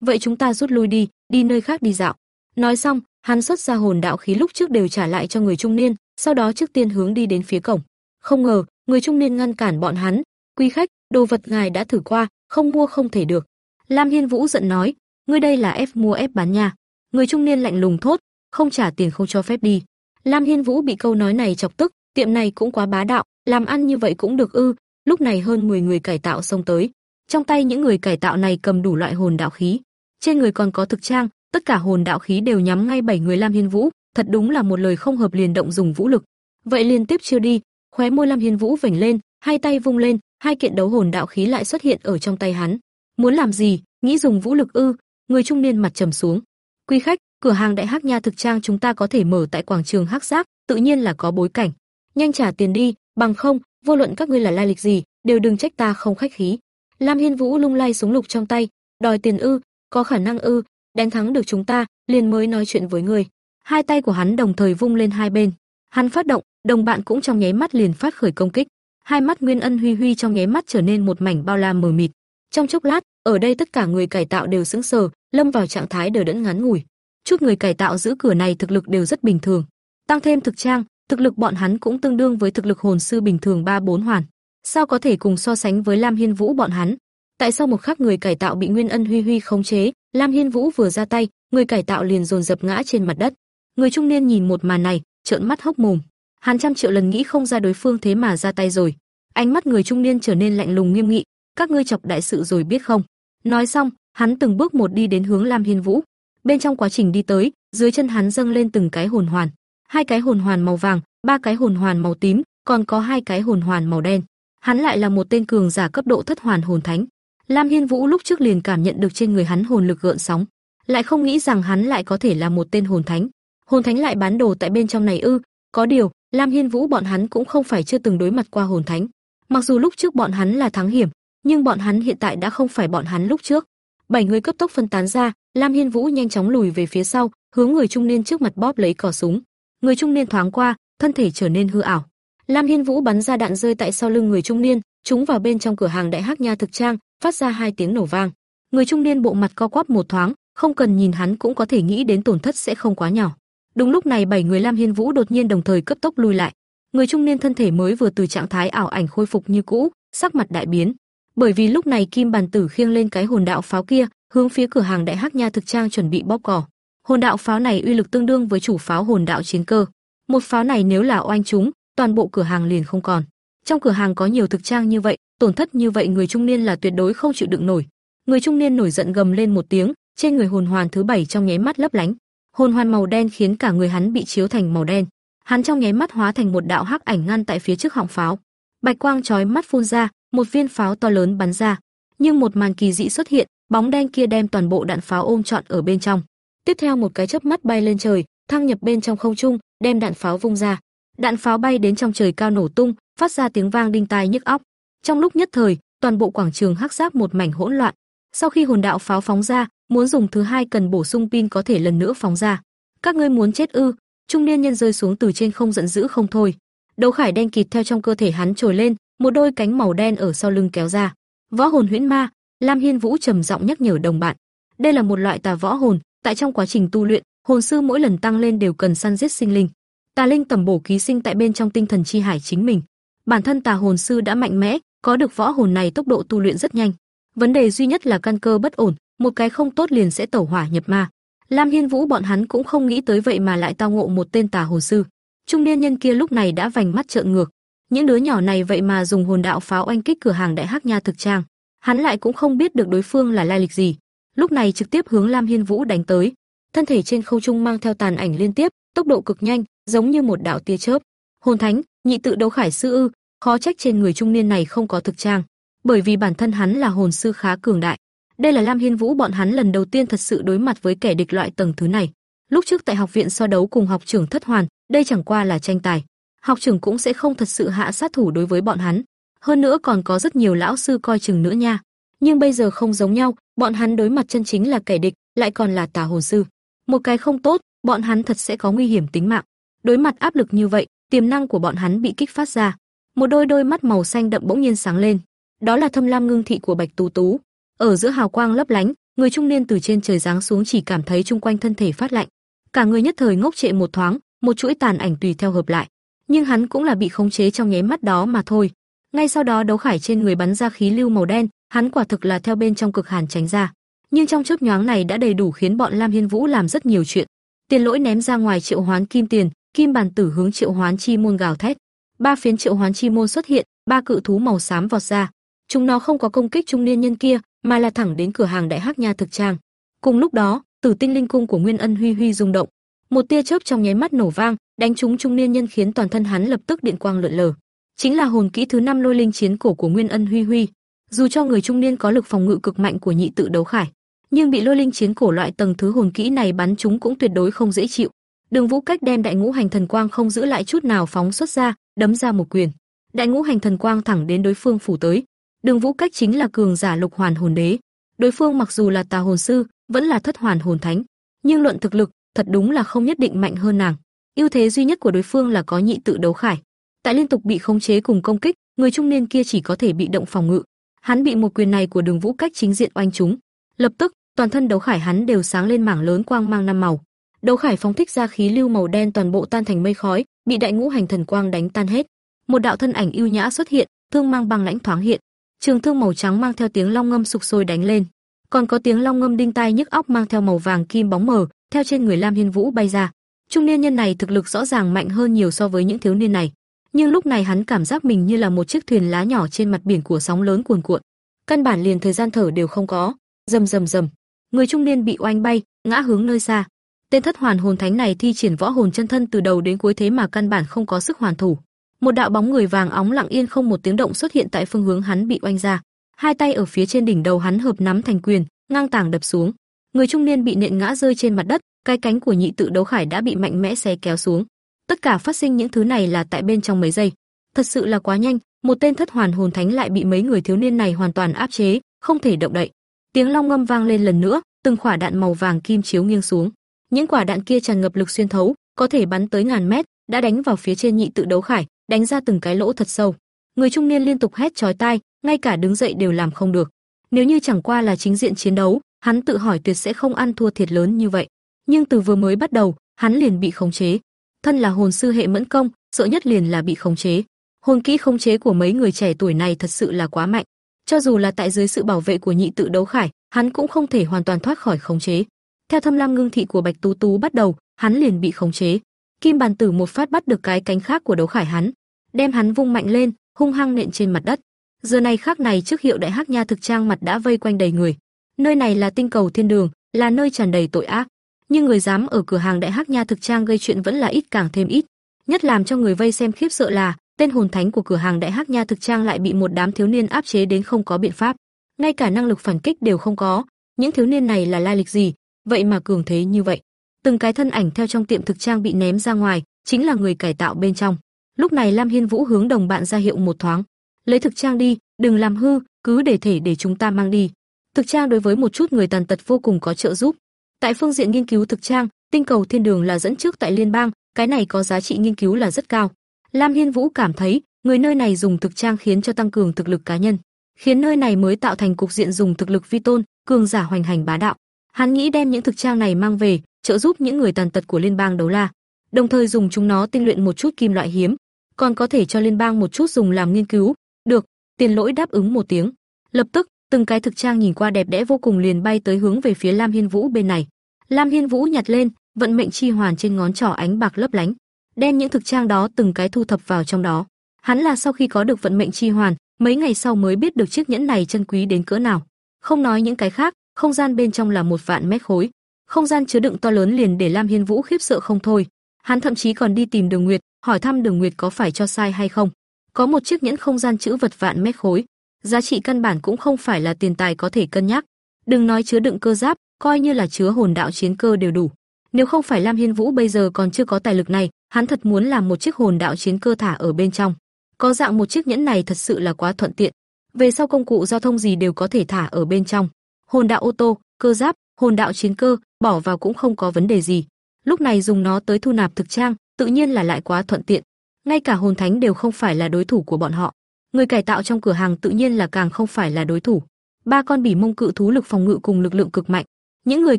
vậy chúng ta rút lui đi, đi nơi khác đi dạo. Nói xong, hắn xuất ra hồn đạo khí lúc trước đều trả lại cho người trung niên, sau đó trước tiên hướng đi đến phía cổng. Không ngờ, người trung niên ngăn cản bọn hắn, "Quý khách, đồ vật ngài đã thử qua, không mua không thể được." Lam Hiên Vũ giận nói, "Ngươi đây là ép mua ép bán nha." Người trung niên lạnh lùng thốt, "Không trả tiền không cho phép đi." Lam Hiên Vũ bị câu nói này chọc tức, tiệm này cũng quá bá đạo, làm ăn như vậy cũng được ư? Lúc này hơn 10 người cải tạo xông tới. Trong tay những người cải tạo này cầm đủ loại hồn đạo khí, trên người còn có thực trang, tất cả hồn đạo khí đều nhắm ngay bảy người Lam Hiên Vũ, thật đúng là một lời không hợp liền động dùng vũ lực. Vậy liên tiếp chưa đi, khóe môi Lam Hiên Vũ vểnh lên, hai tay vung lên, hai kiện đấu hồn đạo khí lại xuất hiện ở trong tay hắn. Muốn làm gì? Nghĩ dùng vũ lực ư? Người trung niên mặt trầm xuống. Quý khách, cửa hàng Đại Hắc Nha thực trang chúng ta có thể mở tại quảng trường Hắc Giác, tự nhiên là có bối cảnh. Nhanh trả tiền đi, bằng không, vô luận các ngươi là lai lịch gì, đều đừng trách ta không khách khí. Lam Hiên Vũ lung lay súng lục trong tay, đòi tiền ư? Có khả năng ư? Đánh thắng được chúng ta, liền mới nói chuyện với ngươi. Hai tay của hắn đồng thời vung lên hai bên. Hắn phát động, đồng bạn cũng trong nháy mắt liền phát khởi công kích. Hai mắt Nguyên Ân Huy Huy trong nháy mắt trở nên một mảnh bao la mờ mịt. Trong chốc lát, ở đây tất cả người cải tạo đều sững sờ, lâm vào trạng thái đờ đẫn ngắn ngủi. Chút người cải tạo giữ cửa này thực lực đều rất bình thường. Tăng thêm thực trang, thực lực bọn hắn cũng tương đương với thực lực hồn sư bình thường 3 4 hoàn. Sao có thể cùng so sánh với Lam Hiên Vũ bọn hắn? Tại sao một khắc người cải tạo bị Nguyên Ân Huy Huy khống chế, Lam Hiên Vũ vừa ra tay, người cải tạo liền dồn dập ngã trên mặt đất. Người trung niên nhìn một màn này, trợn mắt hốc mồm. Hắn trăm triệu lần nghĩ không ra đối phương thế mà ra tay rồi. Ánh mắt người trung niên trở nên lạnh lùng nghiêm nghị, các ngươi chọc đại sự rồi biết không? Nói xong, hắn từng bước một đi đến hướng Lam Hiên Vũ. Bên trong quá trình đi tới, dưới chân hắn dâng lên từng cái hồn hoàn, hai cái hồn hoàn màu vàng, ba cái hồn hoàn màu tím, còn có hai cái hồn hoàn màu đen. Hắn lại là một tên cường giả cấp độ thất hoàn hồn thánh. Lam Hiên Vũ lúc trước liền cảm nhận được trên người hắn hồn lực gợn sóng, lại không nghĩ rằng hắn lại có thể là một tên hồn thánh. Hồn thánh lại bán đồ tại bên trong này ư? Có điều, Lam Hiên Vũ bọn hắn cũng không phải chưa từng đối mặt qua hồn thánh. Mặc dù lúc trước bọn hắn là thắng hiểm, nhưng bọn hắn hiện tại đã không phải bọn hắn lúc trước. Bảy người cấp tốc phân tán ra, Lam Hiên Vũ nhanh chóng lùi về phía sau, hướng người trung niên trước mặt bóp lấy cò súng. Người trung niên thoáng qua, thân thể trở nên hư ảo. Lam Hiên Vũ bắn ra đạn rơi tại sau lưng người trung niên, chúng vào bên trong cửa hàng Đại Hắc Nha thực trang, phát ra hai tiếng nổ vang. Người trung niên bộ mặt co quắp một thoáng, không cần nhìn hắn cũng có thể nghĩ đến tổn thất sẽ không quá nhỏ. Đúng lúc này bảy người Lam Hiên Vũ đột nhiên đồng thời cấp tốc lui lại. Người trung niên thân thể mới vừa từ trạng thái ảo ảnh khôi phục như cũ, sắc mặt đại biến. Bởi vì lúc này Kim Bàn Tử khiêng lên cái hồn đạo pháo kia, hướng phía cửa hàng Đại Hắc Nha thực trang chuẩn bị bóp cò. Hồn đạo pháo này uy lực tương đương với chủ pháo hồn đạo chiến cơ. Một pháo này nếu là oanh chúng, toàn bộ cửa hàng liền không còn. Trong cửa hàng có nhiều thực trang như vậy, tổn thất như vậy người trung niên là tuyệt đối không chịu đựng nổi. Người trung niên nổi giận gầm lên một tiếng, trên người hồn hoàn thứ bảy trong nháy mắt lấp lánh. Hồn hoàn màu đen khiến cả người hắn bị chiếu thành màu đen. Hắn trong nháy mắt hóa thành một đạo hắc ảnh ngăn tại phía trước họng pháo. Bạch quang chói mắt phun ra, một viên pháo to lớn bắn ra. Nhưng một màn kỳ dị xuất hiện, bóng đen kia đem toàn bộ đạn pháo ôm trọn ở bên trong. Tiếp theo một cái chớp mắt bay lên trời, thăng nhập bên trong không trung, đem đạn pháo vung ra. Đạn pháo bay đến trong trời cao nổ tung, phát ra tiếng vang đinh tai nhức óc. Trong lúc nhất thời, toàn bộ quảng trường hắc giác một mảnh hỗn loạn. Sau khi hồn đạo pháo phóng ra, muốn dùng thứ hai cần bổ sung pin có thể lần nữa phóng ra. Các ngươi muốn chết ư? Trung niên nhân rơi xuống từ trên không giận dữ không thôi. Đấu khải đen kịt theo trong cơ thể hắn trồi lên, một đôi cánh màu đen ở sau lưng kéo ra. Võ hồn huyễn ma, Lam Hiên Vũ trầm giọng nhắc nhở đồng bạn. Đây là một loại tà võ hồn, tại trong quá trình tu luyện, hồn sư mỗi lần tăng lên đều cần săn giết sinh linh. Tà linh tầm bổ ký sinh tại bên trong tinh thần chi hải chính mình. Bản thân tà hồn sư đã mạnh mẽ, có được võ hồn này tốc độ tu luyện rất nhanh. Vấn đề duy nhất là căn cơ bất ổn, một cái không tốt liền sẽ tẩu hỏa nhập ma. Lam Hiên Vũ bọn hắn cũng không nghĩ tới vậy mà lại tao ngộ một tên tà hồn sư. Trung niên nhân kia lúc này đã vành mắt trợn ngược. Những đứa nhỏ này vậy mà dùng hồn đạo pháo oanh kích cửa hàng Đại Hắc Nha thực trang. Hắn lại cũng không biết được đối phương là lai lịch gì. lúc này trực tiếp hướng Lam Hiên Vũ đánh tới. Thân thể trên không trung mang theo tàn ảnh liên tiếp, tốc độ cực nhanh, giống như một đạo tia chớp. Hồn thánh, nhị tự đấu khải sư ư? Khó trách trên người trung niên này không có thực trang, bởi vì bản thân hắn là hồn sư khá cường đại. Đây là Lam Hiên Vũ bọn hắn lần đầu tiên thật sự đối mặt với kẻ địch loại tầng thứ này. Lúc trước tại học viện so đấu cùng học trưởng Thất Hoàn, đây chẳng qua là tranh tài. Học trưởng cũng sẽ không thật sự hạ sát thủ đối với bọn hắn. Hơn nữa còn có rất nhiều lão sư coi chừng nữa nha. Nhưng bây giờ không giống nhau, bọn hắn đối mặt chân chính là kẻ địch, lại còn là tà hồn sư. Một cái không tốt, bọn hắn thật sẽ có nguy hiểm tính mạng. Đối mặt áp lực như vậy, tiềm năng của bọn hắn bị kích phát ra. Một đôi đôi mắt màu xanh đậm bỗng nhiên sáng lên. Đó là thâm lam ngưng thị của Bạch Tú Tú. Ở giữa hào quang lấp lánh, người trung niên từ trên trời giáng xuống chỉ cảm thấy chung quanh thân thể phát lạnh. Cả người nhất thời ngốc trệ một thoáng, một chuỗi tàn ảnh tùy theo hợp lại. Nhưng hắn cũng là bị khống chế trong nháy mắt đó mà thôi. Ngay sau đó đấu khải trên người bắn ra khí lưu màu đen, hắn quả thực là theo bên trong cực hàn tránh ra. Nhưng trong chớp nhoáng này đã đầy đủ khiến bọn Lam Hiên Vũ làm rất nhiều chuyện. Tiền lỗi ném ra ngoài triệu hoán kim tiền, kim bàn tử hướng triệu hoán chi môn gào thét. Ba phiến triệu hoán chi môn xuất hiện, ba cự thú màu xám vọt ra. Chúng nó không có công kích trung niên nhân kia, mà là thẳng đến cửa hàng đại hắc nha thực trang. Cùng lúc đó, Tử Tinh Linh cung của Nguyên Ân Huy Huy rung động, một tia chớp trong nháy mắt nổ vang, đánh trúng trung niên nhân khiến toàn thân hắn lập tức điện quang lượn lờ. Chính là hồn kỹ thứ năm Lôi Linh chiến cổ của Nguyên Ân Huy Huy. Dù cho người trung niên có lực phòng ngự cực mạnh của nhị tự đấu khải, nhưng bị Lôi Linh chiến cổ loại tầng thứ hồn kỹ này bắn trúng cũng tuyệt đối không dễ chịu. Đường Vũ Cách đem Đại Ngũ Hành Thần Quang không giữ lại chút nào phóng xuất ra, đấm ra một quyền. Đại Ngũ Hành Thần Quang thẳng đến đối phương phủ tới. Đường Vũ Cách chính là cường giả Lục Hoàn Hồn Đế. Đối phương mặc dù là tà hồn sư, vẫn là thất hoàn hồn thánh, nhưng luận thực lực, thật đúng là không nhất định mạnh hơn nàng. Ưu thế duy nhất của đối phương là có nhị tự đấu khải. Tại liên tục bị khống chế cùng công kích, người trung niên kia chỉ có thể bị động phòng ngự. Hắn bị một quyền này của Đường Vũ Cách chính diện oanh trúng, lập tức, toàn thân đấu khải hắn đều sáng lên mảng lớn quang mang năm màu. Đấu khải phóng thích ra khí lưu màu đen toàn bộ tan thành mây khói, bị đại ngũ hành thần quang đánh tan hết. Một đạo thân ảnh ưu nhã xuất hiện, thương mang băng lãnh thoáng hiện. Trường thương màu trắng mang theo tiếng long ngâm sục sôi đánh lên, còn có tiếng long ngâm đinh tai nhức óc mang theo màu vàng kim bóng mờ, theo trên người Lam Hiên Vũ bay ra. Trung niên nhân này thực lực rõ ràng mạnh hơn nhiều so với những thiếu niên này, nhưng lúc này hắn cảm giác mình như là một chiếc thuyền lá nhỏ trên mặt biển của sóng lớn cuồn cuộn. Căn bản liền thời gian thở đều không có. Rầm rầm rầm, người trung niên bị oanh bay, ngã hướng nơi xa. Tên thất hoàn hồn thánh này thi triển võ hồn chân thân từ đầu đến cuối thế mà căn bản không có sức hoàn thủ. Một đạo bóng người vàng óng lặng yên không một tiếng động xuất hiện tại phương hướng hắn bị oanh ra. Hai tay ở phía trên đỉnh đầu hắn hợp nắm thành quyền, ngang tảng đập xuống. Người trung niên bị nện ngã rơi trên mặt đất, cái cánh của nhị tự đấu khải đã bị mạnh mẽ xé kéo xuống. Tất cả phát sinh những thứ này là tại bên trong mấy giây. Thật sự là quá nhanh, một tên thất hoàn hồn thánh lại bị mấy người thiếu niên này hoàn toàn áp chế, không thể động đậy. Tiếng long ngâm vang lên lần nữa, từng quả đạn màu vàng kim chiếu nghiêng xuống. Những quả đạn kia tràn ngập lực xuyên thấu, có thể bắn tới ngàn mét, đã đánh vào phía trên nhị tự đấu khải, đánh ra từng cái lỗ thật sâu. Người trung niên liên tục hét chói tai, ngay cả đứng dậy đều làm không được. Nếu như chẳng qua là chính diện chiến đấu, hắn tự hỏi tuyệt sẽ không ăn thua thiệt lớn như vậy. Nhưng từ vừa mới bắt đầu, hắn liền bị khống chế. Thân là hồn sư hệ mẫn công, sợ nhất liền là bị khống chế. Hồn kỹ khống chế của mấy người trẻ tuổi này thật sự là quá mạnh. Cho dù là tại dưới sự bảo vệ của nhị tự đấu khải, hắn cũng không thể hoàn toàn thoát khỏi khống chế. Theo thâm lam ngưng thị của Bạch Tú Tú bắt đầu, hắn liền bị khống chế. Kim bàn tử một phát bắt được cái cánh khác của đấu khải hắn, đem hắn vung mạnh lên, hung hăng nện trên mặt đất. Giờ này khác này trước hiệu đại hắc nha thực trang mặt đã vây quanh đầy người. Nơi này là tinh cầu thiên đường, là nơi tràn đầy tội ác. Nhưng người dám ở cửa hàng đại hắc nha thực trang gây chuyện vẫn là ít càng thêm ít. Nhất làm cho người vây xem khiếp sợ là tên hồn thánh của cửa hàng đại hắc nha thực trang lại bị một đám thiếu niên áp chế đến không có biện pháp, ngay cả năng lực phản kích đều không có. Những thiếu niên này là lai lịch gì, vậy mà cường thế như vậy? Từng cái thân ảnh theo trong tiệm thực trang bị ném ra ngoài, chính là người cải tạo bên trong. Lúc này Lam Hiên Vũ hướng đồng bạn ra hiệu một thoáng, lấy thực trang đi, đừng làm hư, cứ để thể để chúng ta mang đi. Thực trang đối với một chút người tàn tật vô cùng có trợ giúp. Tại phương diện nghiên cứu thực trang, tinh cầu thiên đường là dẫn trước tại liên bang, cái này có giá trị nghiên cứu là rất cao. Lam Hiên Vũ cảm thấy, người nơi này dùng thực trang khiến cho tăng cường thực lực cá nhân, khiến nơi này mới tạo thành cục diện dùng thực lực vi tôn, cường giả hoành hành bá đạo. Hắn nghĩ đem những thực trang này mang về, trợ giúp những người tàn tật của liên bang đấu la, đồng thời dùng chúng nó tinh luyện một chút kim loại hiếm, còn có thể cho liên bang một chút dùng làm nghiên cứu. Được, Tiền Lỗi đáp ứng một tiếng. Lập tức, từng cái thực trang nhìn qua đẹp đẽ vô cùng liền bay tới hướng về phía Lam Hiên Vũ bên này. Lam Hiên Vũ nhặt lên, vận mệnh chi hoàn trên ngón trỏ ánh bạc lấp lánh, đem những thực trang đó từng cái thu thập vào trong đó. Hắn là sau khi có được vận mệnh chi hoàn, mấy ngày sau mới biết được chiếc nhẫn này chân quý đến cỡ nào. Không nói những cái khác, không gian bên trong là một vạn mét khối. Không gian chứa đựng to lớn liền để Lam Hiên Vũ khiếp sợ không thôi. Hắn thậm chí còn đi tìm Đường Nguyệt, hỏi thăm Đường Nguyệt có phải cho sai hay không. Có một chiếc nhẫn không gian chữ vật vạn mét khối, giá trị căn bản cũng không phải là tiền tài có thể cân nhắc. Đừng nói chứa đựng cơ giáp, coi như là chứa hồn đạo chiến cơ đều đủ. Nếu không phải Lam Hiên Vũ bây giờ còn chưa có tài lực này, hắn thật muốn làm một chiếc hồn đạo chiến cơ thả ở bên trong. Có dạng một chiếc nhẫn này thật sự là quá thuận tiện. Về sau công cụ giao thông gì đều có thể thả ở bên trong. Hồn đạo ô tô, cơ giáp, hồn đạo chiến cơ, bỏ vào cũng không có vấn đề gì. Lúc này dùng nó tới thu nạp thực trang, tự nhiên là lại quá thuận tiện. Ngay cả hồn thánh đều không phải là đối thủ của bọn họ. Người cải tạo trong cửa hàng tự nhiên là càng không phải là đối thủ. Ba con bỉ mông cự thú lực phòng ngự cùng lực lượng cực mạnh, những người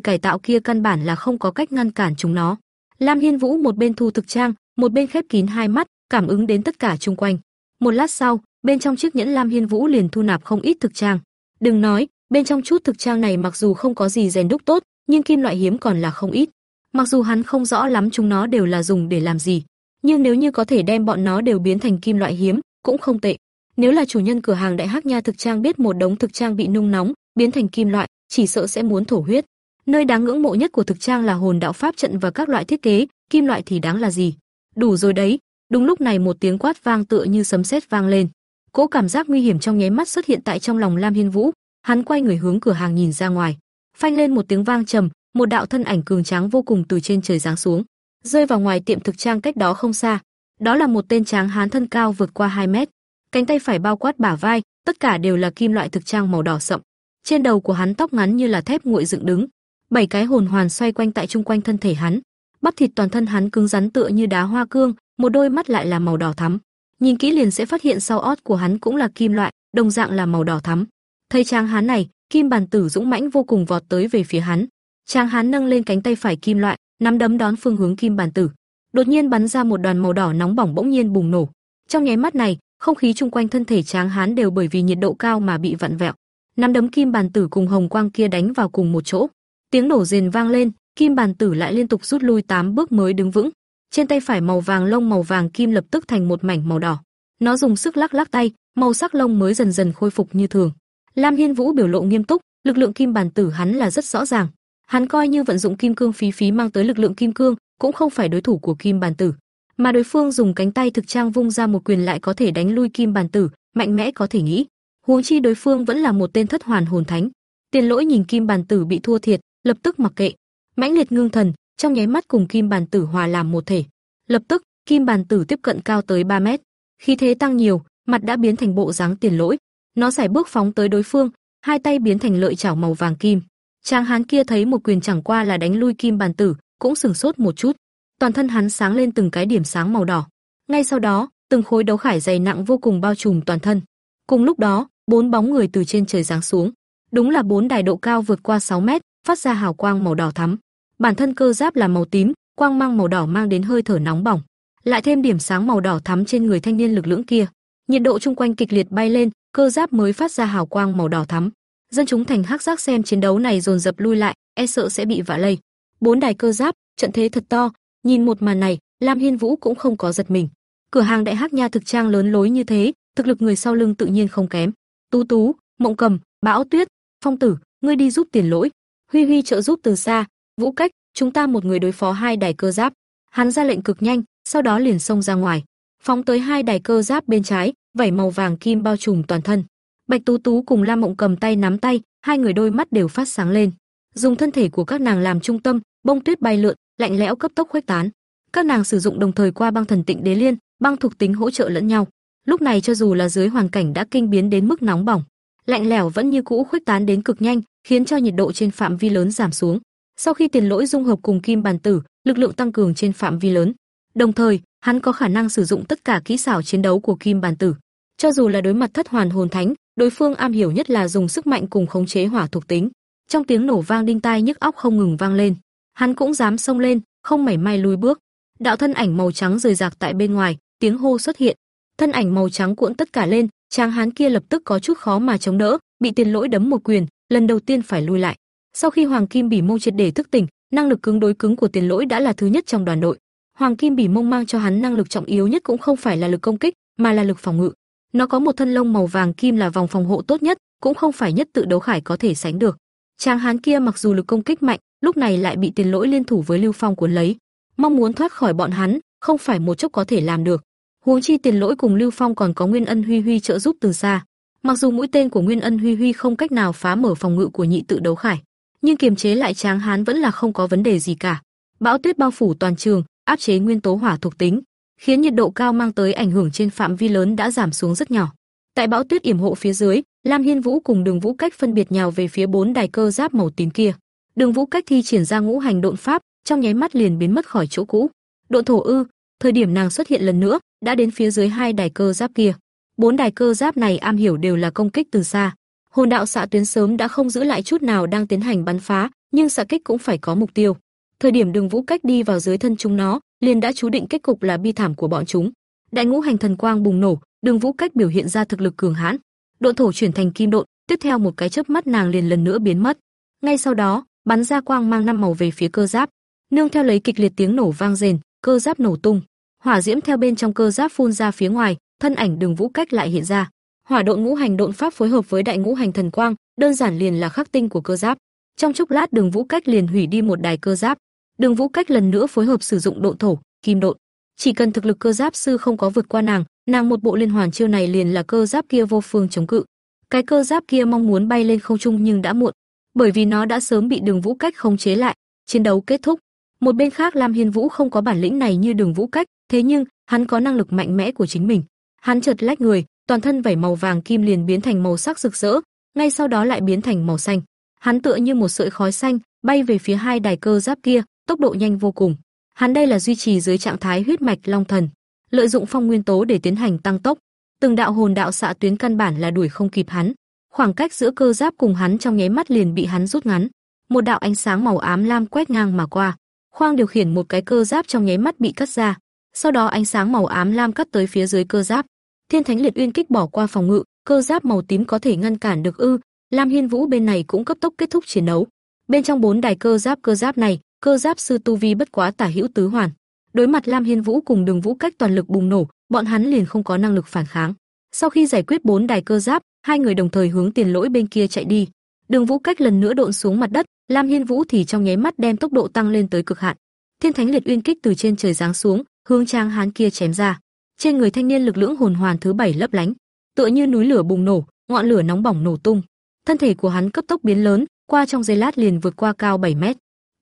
cải tạo kia căn bản là không có cách ngăn cản chúng nó. Lam Hiên Vũ một bên thu thực trang, một bên khép kín hai mắt, cảm ứng đến tất cả xung quanh. Một lát sau, bên trong chiếc nhẫn Lam Hiên Vũ liền thu nạp không ít thực trang. Đừng nói, bên trong chút thực trang này mặc dù không có gì rèn đúc tốt, nhưng kim loại hiếm còn là không ít. Mặc dù hắn không rõ lắm chúng nó đều là dùng để làm gì, nhưng nếu như có thể đem bọn nó đều biến thành kim loại hiếm, cũng không tệ. Nếu là chủ nhân cửa hàng Đại Hắc Nha thực trang biết một đống thực trang bị nung nóng, biến thành kim loại, chỉ sợ sẽ muốn thổ huyết. Nơi đáng ngưỡng mộ nhất của thực trang là hồn đạo pháp trận và các loại thiết kế, kim loại thì đáng là gì? Đủ rồi đấy. Đúng lúc này một tiếng quát vang tựa như sấm sét vang lên. Cỗ cảm giác nguy hiểm trong nháy mắt xuất hiện tại trong lòng Lam Hiên Vũ, hắn quay người hướng cửa hàng nhìn ra ngoài. Phanh lên một tiếng vang trầm, một đạo thân ảnh cường tráng vô cùng từ trên trời giáng xuống, rơi vào ngoài tiệm thực trang cách đó không xa. Đó là một tên tráng hán thân cao vượt qua 2 mét, cánh tay phải bao quát bả vai, tất cả đều là kim loại thực trang màu đỏ sậm. Trên đầu của hắn tóc ngắn như là thép nguội dựng đứng, bảy cái hồn hoàn xoay quanh tại trung quanh thân thể hắn. Bắp thịt toàn thân hắn cứng rắn tựa như đá hoa cương, một đôi mắt lại là màu đỏ thắm. Nhìn kỹ liền sẽ phát hiện sau ót của hắn cũng là kim loại, đồng dạng là màu đỏ thắm. Thấy tráng hán này, kim bàn tử dũng mãnh vô cùng vọt tới về phía hắn. Tráng hán nâng lên cánh tay phải kim loại, nắm đấm đón phương hướng kim bàn tử. Đột nhiên bắn ra một đoàn màu đỏ nóng bỏng bỗng nhiên bùng nổ. Trong nháy mắt này, không khí chung quanh thân thể Tráng Hán đều bởi vì nhiệt độ cao mà bị vặn vẹo. Nắm đấm kim bàn tử cùng hồng quang kia đánh vào cùng một chỗ. Tiếng nổ rền vang lên, kim bàn tử lại liên tục rút lui 8 bước mới đứng vững. Trên tay phải màu vàng lông màu vàng kim lập tức thành một mảnh màu đỏ. Nó dùng sức lắc lắc tay, màu sắc lông mới dần dần khôi phục như thường. Lam Hiên Vũ biểu lộ nghiêm túc, lực lượng kim bàn tử hắn là rất rõ ràng. Hắn coi như vận dụng kim cương phí phí mang tới lực lượng kim cương, cũng không phải đối thủ của kim bàn tử. Mà đối phương dùng cánh tay thực trang vung ra một quyền lại có thể đánh lui kim bàn tử, mạnh mẽ có thể nghĩ. Huống chi đối phương vẫn là một tên thất hoàn hồn thánh. Tiền Lỗi nhìn kim bàn tử bị thua thiệt, lập tức mặc kệ, mãnh liệt ngưng thần, trong nháy mắt cùng kim bàn tử hòa làm một thể. Lập tức, kim bàn tử tiếp cận cao tới 3 mét, khí thế tăng nhiều, mặt đã biến thành bộ dáng tiền lỗi. Nó sải bước phóng tới đối phương, hai tay biến thành lợi chảo màu vàng kim. Trang hán kia thấy một quyền chẳng qua là đánh lui kim bàn tử, cũng sừng sốt một chút. Toàn thân hắn sáng lên từng cái điểm sáng màu đỏ. Ngay sau đó, từng khối đấu khải dày nặng vô cùng bao trùm toàn thân. Cùng lúc đó, bốn bóng người từ trên trời giáng xuống. Đúng là bốn đài độ cao vượt qua 6 mét, phát ra hào quang màu đỏ thắm. Bản thân cơ giáp là màu tím, quang mang màu đỏ mang đến hơi thở nóng bỏng, lại thêm điểm sáng màu đỏ thắm trên người thanh niên lực lưỡng kia. Nhiệt độ chung quanh kịch liệt bay lên, cơ giáp mới phát ra hào quang màu đỏ thắm. Dân chúng thành hắc giác xem chiến đấu này dồn dập lui lại, e sợ sẽ bị vạ lây. Bốn đài cơ giáp, trận thế thật to, nhìn một màn này, Lam Hiên Vũ cũng không có giật mình. Cửa hàng đại hắc nha thực trang lớn lối như thế, thực lực người sau lưng tự nhiên không kém. Tú Tú, Mộng Cầm, Bão Tuyết, Phong Tử, ngươi đi giúp tiền lỗi, Huy Huy trợ giúp từ xa, Vũ Cách, chúng ta một người đối phó hai đài cơ giáp. Hắn ra lệnh cực nhanh, sau đó liền xông ra ngoài, phóng tới hai đài cơ giáp bên trái, vảy màu vàng kim bao trùm toàn thân. Bạch Tú Tú cùng Lam Mộng cầm tay nắm tay, hai người đôi mắt đều phát sáng lên. Dùng thân thể của các nàng làm trung tâm, bông tuyết bay lượn, lạnh lẽo cấp tốc khuếch tán. Các nàng sử dụng đồng thời qua băng thần tịnh đế liên, băng thuộc tính hỗ trợ lẫn nhau. Lúc này cho dù là dưới hoàn cảnh đã kinh biến đến mức nóng bỏng, lạnh lẽo vẫn như cũ khuếch tán đến cực nhanh, khiến cho nhiệt độ trên phạm vi lớn giảm xuống. Sau khi tiền lỗi dung hợp cùng kim bàn tử, lực lượng tăng cường trên phạm vi lớn. Đồng thời, hắn có khả năng sử dụng tất cả kỹ xảo chiến đấu của kim bàn tử. Cho dù là đối mặt thất hoàn hồn thánh, đối phương am hiểu nhất là dùng sức mạnh cùng khống chế hỏa thuộc tính. Trong tiếng nổ vang đinh tai nhức óc không ngừng vang lên, hắn cũng dám xông lên, không mảy may lùi bước. Đạo thân ảnh màu trắng rời rạc tại bên ngoài, tiếng hô xuất hiện. Thân ảnh màu trắng cuộn tất cả lên, tráng hán kia lập tức có chút khó mà chống đỡ, bị tiền lỗi đấm một quyền, lần đầu tiên phải lui lại. Sau khi Hoàng Kim Bỉ mâu triệt để thức tỉnh, năng lực cứng đối cứng của Tiền Lỗi đã là thứ nhất trong đoàn đội. Hoàng Kim Bỉ Mông mang cho hắn năng lực trọng yếu nhất cũng không phải là lực công kích, mà là lực phòng ngự. Nó có một thân lông màu vàng kim là vòng phòng hộ tốt nhất, cũng không phải nhất tự đấu khải có thể sánh được. Tráng hán kia mặc dù lực công kích mạnh, lúc này lại bị Tiền Lỗi liên thủ với Lưu Phong cuốn lấy, mong muốn thoát khỏi bọn hắn, không phải một chốc có thể làm được. Huống chi Tiền Lỗi cùng Lưu Phong còn có Nguyên Ân Huy Huy trợ giúp từ xa. Mặc dù mũi tên của Nguyên Ân Huy Huy không cách nào phá mở phòng ngự của nhị tự đấu khải, nhưng kiềm chế lại Tráng Hán vẫn là không có vấn đề gì cả. Bão tuyết bao phủ toàn trường, áp chế nguyên tố hỏa thuộc tính, khiến nhiệt độ cao mang tới ảnh hưởng trên phạm vi lớn đã giảm xuống rất nhỏ. Tại bão tuyết yểm hộ phía dưới, Lam Hiên Vũ cùng Đường Vũ Cách phân biệt nhào về phía bốn đài cơ giáp màu tím kia. Đường Vũ Cách thi triển ra ngũ hành độn pháp, trong nháy mắt liền biến mất khỏi chỗ cũ. Độn thổ ư? Thời điểm nàng xuất hiện lần nữa, đã đến phía dưới hai đài cơ giáp kia. Bốn đài cơ giáp này am hiểu đều là công kích từ xa. Hồn đạo xạ tuyến sớm đã không giữ lại chút nào đang tiến hành bắn phá, nhưng xạ kích cũng phải có mục tiêu. Thời điểm Đường Vũ Cách đi vào dưới thân chúng nó, liền đã chú định kết cục là bi thảm của bọn chúng. Đại ngũ hành thần quang bùng nổ, Đường Vũ Cách biểu hiện ra thực lực cường hãn. Độn thổ chuyển thành kim độn, tiếp theo một cái chớp mắt nàng liền lần nữa biến mất. Ngay sau đó, bắn ra quang mang năm màu về phía cơ giáp, nương theo lấy kịch liệt tiếng nổ vang rền, cơ giáp nổ tung, hỏa diễm theo bên trong cơ giáp phun ra phía ngoài, thân ảnh Đường Vũ Cách lại hiện ra. Hỏa độn ngũ hành độn pháp phối hợp với đại ngũ hành thần quang, đơn giản liền là khắc tinh của cơ giáp. Trong chốc lát Đường Vũ Cách liền hủy đi một đài cơ giáp. Đường Vũ Cách lần nữa phối hợp sử dụng độ thổ, kim độn. Chỉ cần thực lực cơ giáp sư không có vượt qua nàng, nàng một bộ liên hoàn chiêu này liền là cơ giáp kia vô phương chống cự. Cái cơ giáp kia mong muốn bay lên không trung nhưng đã muộn, bởi vì nó đã sớm bị Đường Vũ Cách khống chế lại. Chiến đấu kết thúc. Một bên khác Lam Hiên Vũ không có bản lĩnh này như Đường Vũ Cách, thế nhưng hắn có năng lực mạnh mẽ của chính mình. Hắn chợt lách người, toàn thân vảy màu vàng kim liền biến thành màu sắc rực rỡ, ngay sau đó lại biến thành màu xanh. Hắn tựa như một sợi khói xanh, bay về phía hai đài cơ giáp kia, tốc độ nhanh vô cùng. Hắn đây là duy trì dưới trạng thái huyết mạch long thần, lợi dụng phong nguyên tố để tiến hành tăng tốc. Từng đạo hồn đạo xạ tuyến căn bản là đuổi không kịp hắn. Khoảng cách giữa cơ giáp cùng hắn trong nháy mắt liền bị hắn rút ngắn. Một đạo ánh sáng màu ám lam quét ngang mà qua. Khoang điều khiển một cái cơ giáp trong nháy mắt bị cắt ra. Sau đó ánh sáng màu ám lam cắt tới phía dưới cơ giáp. Thiên Thánh Liệt Uyên kích bỏ qua phòng ngự, cơ giáp màu tím có thể ngăn cản được ư? Lam Hiên Vũ bên này cũng cấp tốc kết thúc chiến đấu. Bên trong bốn đài cơ giáp cơ giáp này, cơ giáp sư tu vi bất quá tả hữu tứ hoàn. Đối mặt Lam Hiên Vũ cùng Đường Vũ cách toàn lực bùng nổ, bọn hắn liền không có năng lực phản kháng. Sau khi giải quyết bốn đài cơ giáp, hai người đồng thời hướng tiền lỗi bên kia chạy đi. Đường Vũ cách lần nữa độn xuống mặt đất, Lam Hiên Vũ thì trong nháy mắt đem tốc độ tăng lên tới cực hạn. Thiên Thánh Liệt Uyên kích từ trên trời giáng xuống, hướng Trang Hán kia chém ra. Trên người thanh niên lực lưỡng hồn hoàn thứ bảy lấp lánh, tựa như núi lửa bùng nổ, ngọn lửa nóng bỏng nổ tung. Thân thể của hắn cấp tốc biến lớn, qua trong giây lát liền vượt qua cao 7 mét.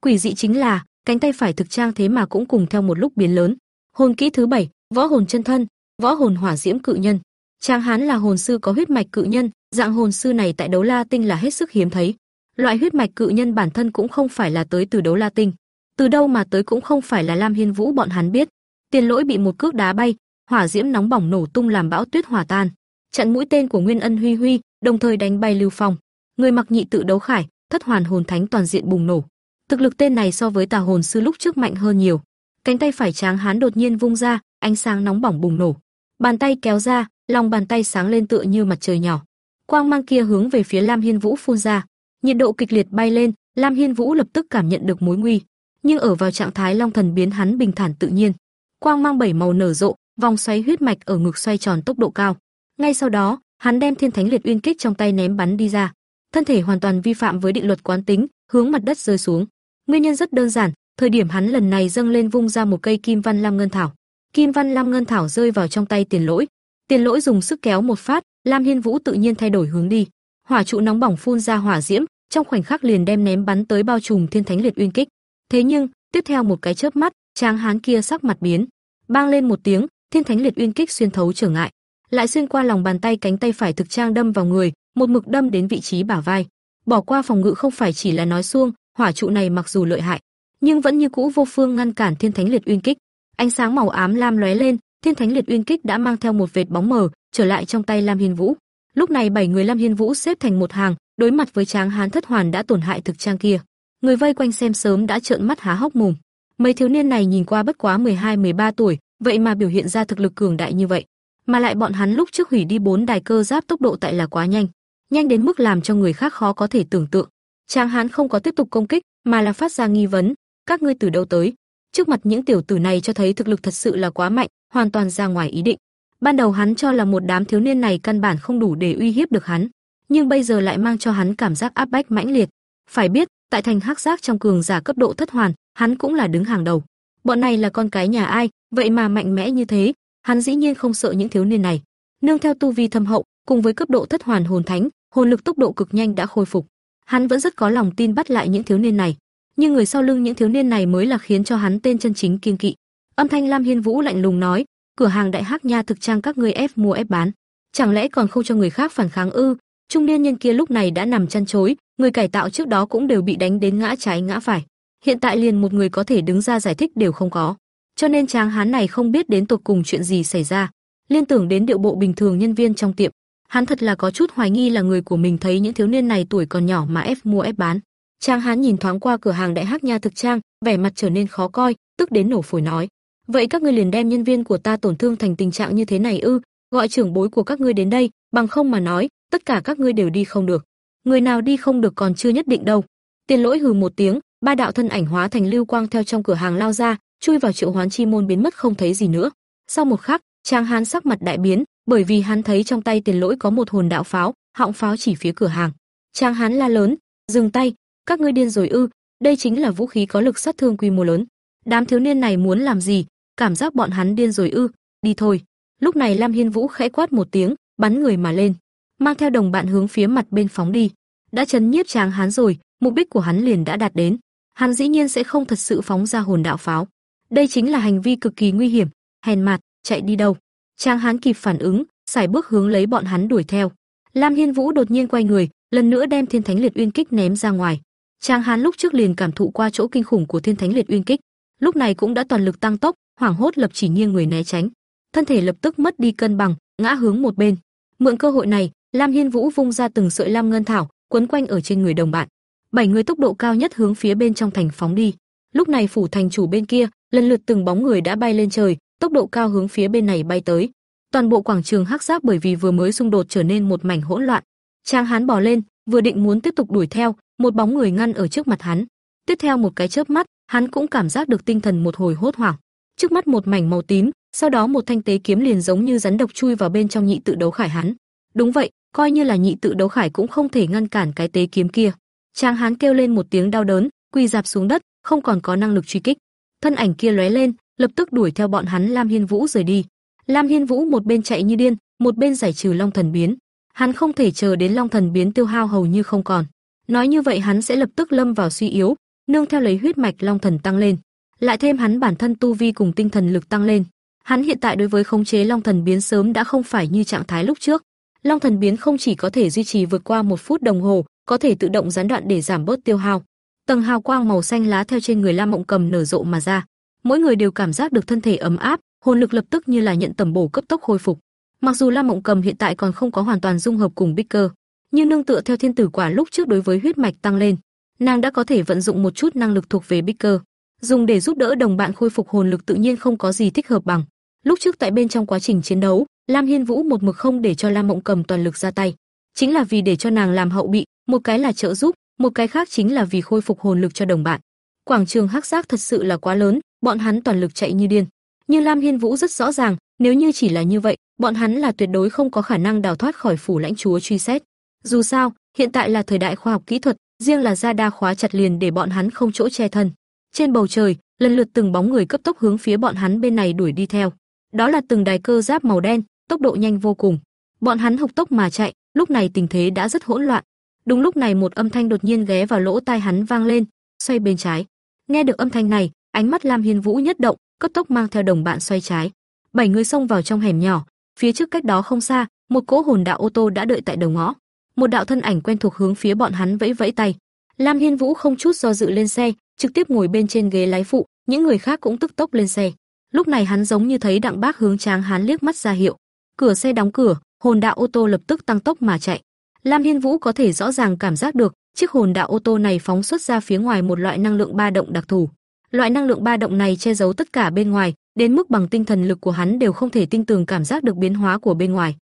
Quỷ dị chính là, cánh tay phải thực trang thế mà cũng cùng theo một lúc biến lớn. Hồn kỹ thứ bảy, võ hồn chân thân, võ hồn hỏa diễm cự nhân. Trang Hán là hồn sư có huyết mạch cự nhân, dạng hồn sư này tại đấu La Tinh là hết sức hiếm thấy. Loại huyết mạch cự nhân bản thân cũng không phải là tới từ đấu La Tinh, từ đâu mà tới cũng không phải là Lam Hiên Vũ bọn hắn biết. Tiền Lỗi bị một cước đá bay, hỏa diễm nóng bỏng nổ tung làm bão tuyết hòa tan, chặn mũi tên của Nguyên Ân Huy Huy, đồng thời đánh bay Lưu Phong. Người mặc nhị tự đấu khải, thất hoàn hồn thánh toàn diện bùng nổ. Thực lực tên này so với tà hồn sư lúc trước mạnh hơn nhiều. Cánh tay phải tráng hán đột nhiên vung ra, ánh sáng nóng bỏng bùng nổ. Bàn tay kéo ra, lòng bàn tay sáng lên tựa như mặt trời nhỏ. Quang mang kia hướng về phía Lam Hiên Vũ phun ra, nhiệt độ kịch liệt bay lên, Lam Hiên Vũ lập tức cảm nhận được mối nguy, nhưng ở vào trạng thái long thần biến hắn bình thản tự nhiên. Quang mang bảy màu nở rộ, vòng xoáy huyết mạch ở ngực xoay tròn tốc độ cao. Ngay sau đó, hắn đem Thiên Thánh Liệt Uyên kích trong tay ném bắn đi ra. Thân thể hoàn toàn vi phạm với định luật quán tính, hướng mặt đất rơi xuống. Nguyên nhân rất đơn giản, thời điểm hắn lần này dâng lên vung ra một cây kim văn lam ngân thảo. Kim văn lam ngân thảo rơi vào trong tay Tiền Lỗi. Tiền Lỗi dùng sức kéo một phát, Lam Hiên Vũ tự nhiên thay đổi hướng đi. Hỏa trụ nóng bỏng phun ra hỏa diễm, trong khoảnh khắc liền đem ném bắn tới bao trùm Thiên Thánh Liệt Uyên kích. Thế nhưng, tiếp theo một cái chớp mắt, tráng hán kia sắc mặt biến, bang lên một tiếng, Thiên Thánh Liệt Uyên kích xuyên thấu trở ngại, lại xuyên qua lòng bàn tay cánh tay phải thực trang đâm vào người, một mực đâm đến vị trí bả vai. Bỏ qua phòng ngự không phải chỉ là nói xuông, hỏa trụ này mặc dù lợi hại, nhưng vẫn như cũ vô phương ngăn cản Thiên Thánh Liệt Uyên kích. Ánh sáng màu ám lam lóe lên, Thiên Thánh Liệt Uyên kích đã mang theo một vệt bóng mờ, trở lại trong tay Lam Hiên Vũ. Lúc này bảy người Lam Hiên Vũ xếp thành một hàng, đối mặt với Tráng Hán Thất Hoàn đã tổn hại thực trang kia. Người vây quanh xem sớm đã trợn mắt há hốc mồm. Mấy thiếu niên này nhìn qua bất quá 12-13 tuổi, vậy mà biểu hiện ra thực lực cường đại như vậy, mà lại bọn hắn lúc trước hủy đi bốn đài cơ giáp tốc độ tại là quá nhanh, nhanh đến mức làm cho người khác khó có thể tưởng tượng. Tráng Hán không có tiếp tục công kích, mà là phát ra nghi vấn, các ngươi từ đâu tới? Trước mặt những tiểu tử này cho thấy thực lực thật sự là quá mạnh, hoàn toàn ra ngoài ý định. Ban đầu hắn cho là một đám thiếu niên này căn bản không đủ để uy hiếp được hắn, nhưng bây giờ lại mang cho hắn cảm giác áp bách mãnh liệt. Phải biết, tại thành Hắc Giác trong cường giả cấp độ thất hoàn, hắn cũng là đứng hàng đầu. Bọn này là con cái nhà ai, vậy mà mạnh mẽ như thế, hắn dĩ nhiên không sợ những thiếu niên này. Nương theo tu vi thâm hậu, cùng với cấp độ thất hoàn hồn thánh, hồn lực tốc độ cực nhanh đã khôi phục. Hắn vẫn rất có lòng tin bắt lại những thiếu niên này, nhưng người sau lưng những thiếu niên này mới là khiến cho hắn tên chân chính kiên kỵ. Âm thanh Lam Hiên Vũ lạnh lùng nói, cửa hàng đại hắc nha thực trang các ngươi ép mua ép bán, chẳng lẽ còn không cho người khác phản kháng ư? Trung niên nhân kia lúc này đã nằm chăn chối, người cải tạo trước đó cũng đều bị đánh đến ngã trái ngã phải. Hiện tại liền một người có thể đứng ra giải thích đều không có. Cho nên tráng hán này không biết đến tột cùng chuyện gì xảy ra, liên tưởng đến điệu bộ bình thường nhân viên trong tiệm, hắn thật là có chút hoài nghi là người của mình thấy những thiếu niên này tuổi còn nhỏ mà ép mua ép bán. Trang hán nhìn thoáng qua cửa hàng đại hắc nha thực trang, vẻ mặt trở nên khó coi, tức đến nổ phổi nói: "Vậy các ngươi liền đem nhân viên của ta tổn thương thành tình trạng như thế này ư? Gọi trưởng bối của các ngươi đến đây, bằng không mà nói, tất cả các ngươi đều đi không được. Người nào đi không được còn chưa nhất định đâu." Tiền Lỗi hừ một tiếng, ba đạo thân ảnh hóa thành lưu quang theo trong cửa hàng lao ra, chui vào triệu hoán chi môn biến mất không thấy gì nữa. Sau một khắc, Trang Hán sắc mặt đại biến, bởi vì hắn thấy trong tay Tiền Lỗi có một hồn đạo pháo, họng pháo chỉ phía cửa hàng. Trang hắn la lớn, "Dừng tay, các ngươi điên rồi ư? Đây chính là vũ khí có lực sát thương quy mô lớn. Đám thiếu niên này muốn làm gì? Cảm giác bọn hắn điên rồi ư? Đi thôi." Lúc này Lam Hiên Vũ khẽ quát một tiếng, bắn người mà lên, mang theo đồng bạn hướng phía mặt bên phóng đi. Đã chấn nhiếp Trang hắn rồi, mục đích của hắn liền đã đạt đến. Hắn dĩ nhiên sẽ không thật sự phóng ra hồn đạo pháo. Đây chính là hành vi cực kỳ nguy hiểm, hèn mặt, chạy đi đâu? Trang Hán kịp phản ứng, xài bước hướng lấy bọn hắn đuổi theo. Lam Hiên Vũ đột nhiên quay người, lần nữa đem Thiên Thánh Liệt Uyên Kích ném ra ngoài. Trang Hán lúc trước liền cảm thụ qua chỗ kinh khủng của Thiên Thánh Liệt Uyên Kích, lúc này cũng đã toàn lực tăng tốc, hoảng hốt lập chỉ nghiêng người né tránh, thân thể lập tức mất đi cân bằng, ngã hướng một bên. Mượn cơ hội này, Lam Hiên Vũ vung ra từng sợi lam ngân thảo, quấn quanh ở trên người đồng bạn. Bảy người tốc độ cao nhất hướng phía bên trong thành phóng đi. Lúc này phủ thành chủ bên kia, lần lượt từng bóng người đã bay lên trời, tốc độ cao hướng phía bên này bay tới. Toàn bộ quảng trường hắc giáp bởi vì vừa mới xung đột trở nên một mảnh hỗn loạn. Trang Hán bò lên, vừa định muốn tiếp tục đuổi theo, một bóng người ngăn ở trước mặt hắn. Tiếp theo một cái chớp mắt, hắn cũng cảm giác được tinh thần một hồi hốt hoảng. Trước mắt một mảnh màu tím, sau đó một thanh tế kiếm liền giống như rắn độc chui vào bên trong nhị tự đấu khải hắn. Đúng vậy, coi như là nhị tự đấu khải cũng không thể ngăn cản cái tế kiếm kia. Trang Hán kêu lên một tiếng đau đớn, quỳ dạp xuống đất, không còn có năng lực truy kích. Thân ảnh kia lóe lên, lập tức đuổi theo bọn hắn Lam Hiên Vũ rời đi. Lam Hiên Vũ một bên chạy như điên, một bên giải trừ Long Thần biến. Hắn không thể chờ đến Long Thần biến tiêu hao hầu như không còn. Nói như vậy hắn sẽ lập tức lâm vào suy yếu, nương theo lấy huyết mạch Long Thần tăng lên, lại thêm hắn bản thân tu vi cùng tinh thần lực tăng lên. Hắn hiện tại đối với khống chế Long Thần biến sớm đã không phải như trạng thái lúc trước. Long Thần biến không chỉ có thể duy trì vượt qua một phút đồng hồ, có thể tự động gián đoạn để giảm bớt tiêu hao. Tầng hào quang màu xanh lá theo trên người Lam Mộng Cầm nở rộ mà ra. Mỗi người đều cảm giác được thân thể ấm áp, hồn lực lập tức như là nhận tầm bổ cấp tốc hồi phục. Mặc dù Lam Mộng Cầm hiện tại còn không có hoàn toàn dung hợp cùng Bích Cơ, nhưng nương tựa theo thiên tử quả lúc trước đối với huyết mạch tăng lên, nàng đã có thể vận dụng một chút năng lực thuộc về Bích Cơ, dùng để giúp đỡ đồng bạn khôi phục hồn lực tự nhiên không có gì thích hợp bằng. Lúc trước tại bên trong quá trình chiến đấu, Lam Hiên Vũ một mực không để cho Lam Mộng Cầm toàn lực ra tay, chính là vì để cho nàng làm hậu bị, một cái là trợ giúp, một cái khác chính là vì khôi phục hồn lực cho đồng bạn. Quảng trường hắc giác thật sự là quá lớn, bọn hắn toàn lực chạy như điên. như Lam Hiên Vũ rất rõ ràng, nếu như chỉ là như vậy, bọn hắn là tuyệt đối không có khả năng đào thoát khỏi phủ lãnh chúa truy xét. Dù sao, hiện tại là thời đại khoa học kỹ thuật, riêng là ra đa khóa chặt liền để bọn hắn không chỗ che thân. Trên bầu trời, lần lượt từng bóng người cấp tốc hướng phía bọn hắn bên này đuổi đi theo. Đó là từng đài cơ giáp màu đen, tốc độ nhanh vô cùng. Bọn hắn hộc tốc mà chạy, lúc này tình thế đã rất hỗn loạn. Đúng lúc này một âm thanh đột nhiên ghé vào lỗ tai hắn vang lên, xoay bên trái. Nghe được âm thanh này, ánh mắt Lam Hiên Vũ nhất động, cấp tốc mang theo đồng bạn xoay trái. Bảy người xông vào trong hẻm nhỏ, phía trước cách đó không xa, một cỗ hồn đạo ô tô đã đợi tại đầu ngõ. Một đạo thân ảnh quen thuộc hướng phía bọn hắn vẫy vẫy tay. Lam Hiên Vũ không chút do dự lên xe, trực tiếp ngồi bên trên ghế lái phụ, những người khác cũng tức tốc lên xe. Lúc này hắn giống như thấy Đặng Bác hướng Tráng Hán liếc mắt ra hiệu. Cửa xe đóng cửa, hồn đạo ô tô lập tức tăng tốc mà chạy. Lam Hiên Vũ có thể rõ ràng cảm giác được, chiếc hồn đạo ô tô này phóng xuất ra phía ngoài một loại năng lượng ba động đặc thù. Loại năng lượng ba động này che giấu tất cả bên ngoài, đến mức bằng tinh thần lực của hắn đều không thể tinh tường cảm giác được biến hóa của bên ngoài.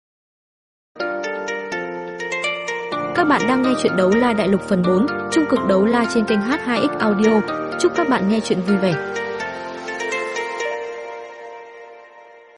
Các bạn đang nghe chuyện đấu la đại lục phần 4, trung cực đấu la trên kênh H2X Audio. Chúc các bạn nghe chuyện vui vẻ.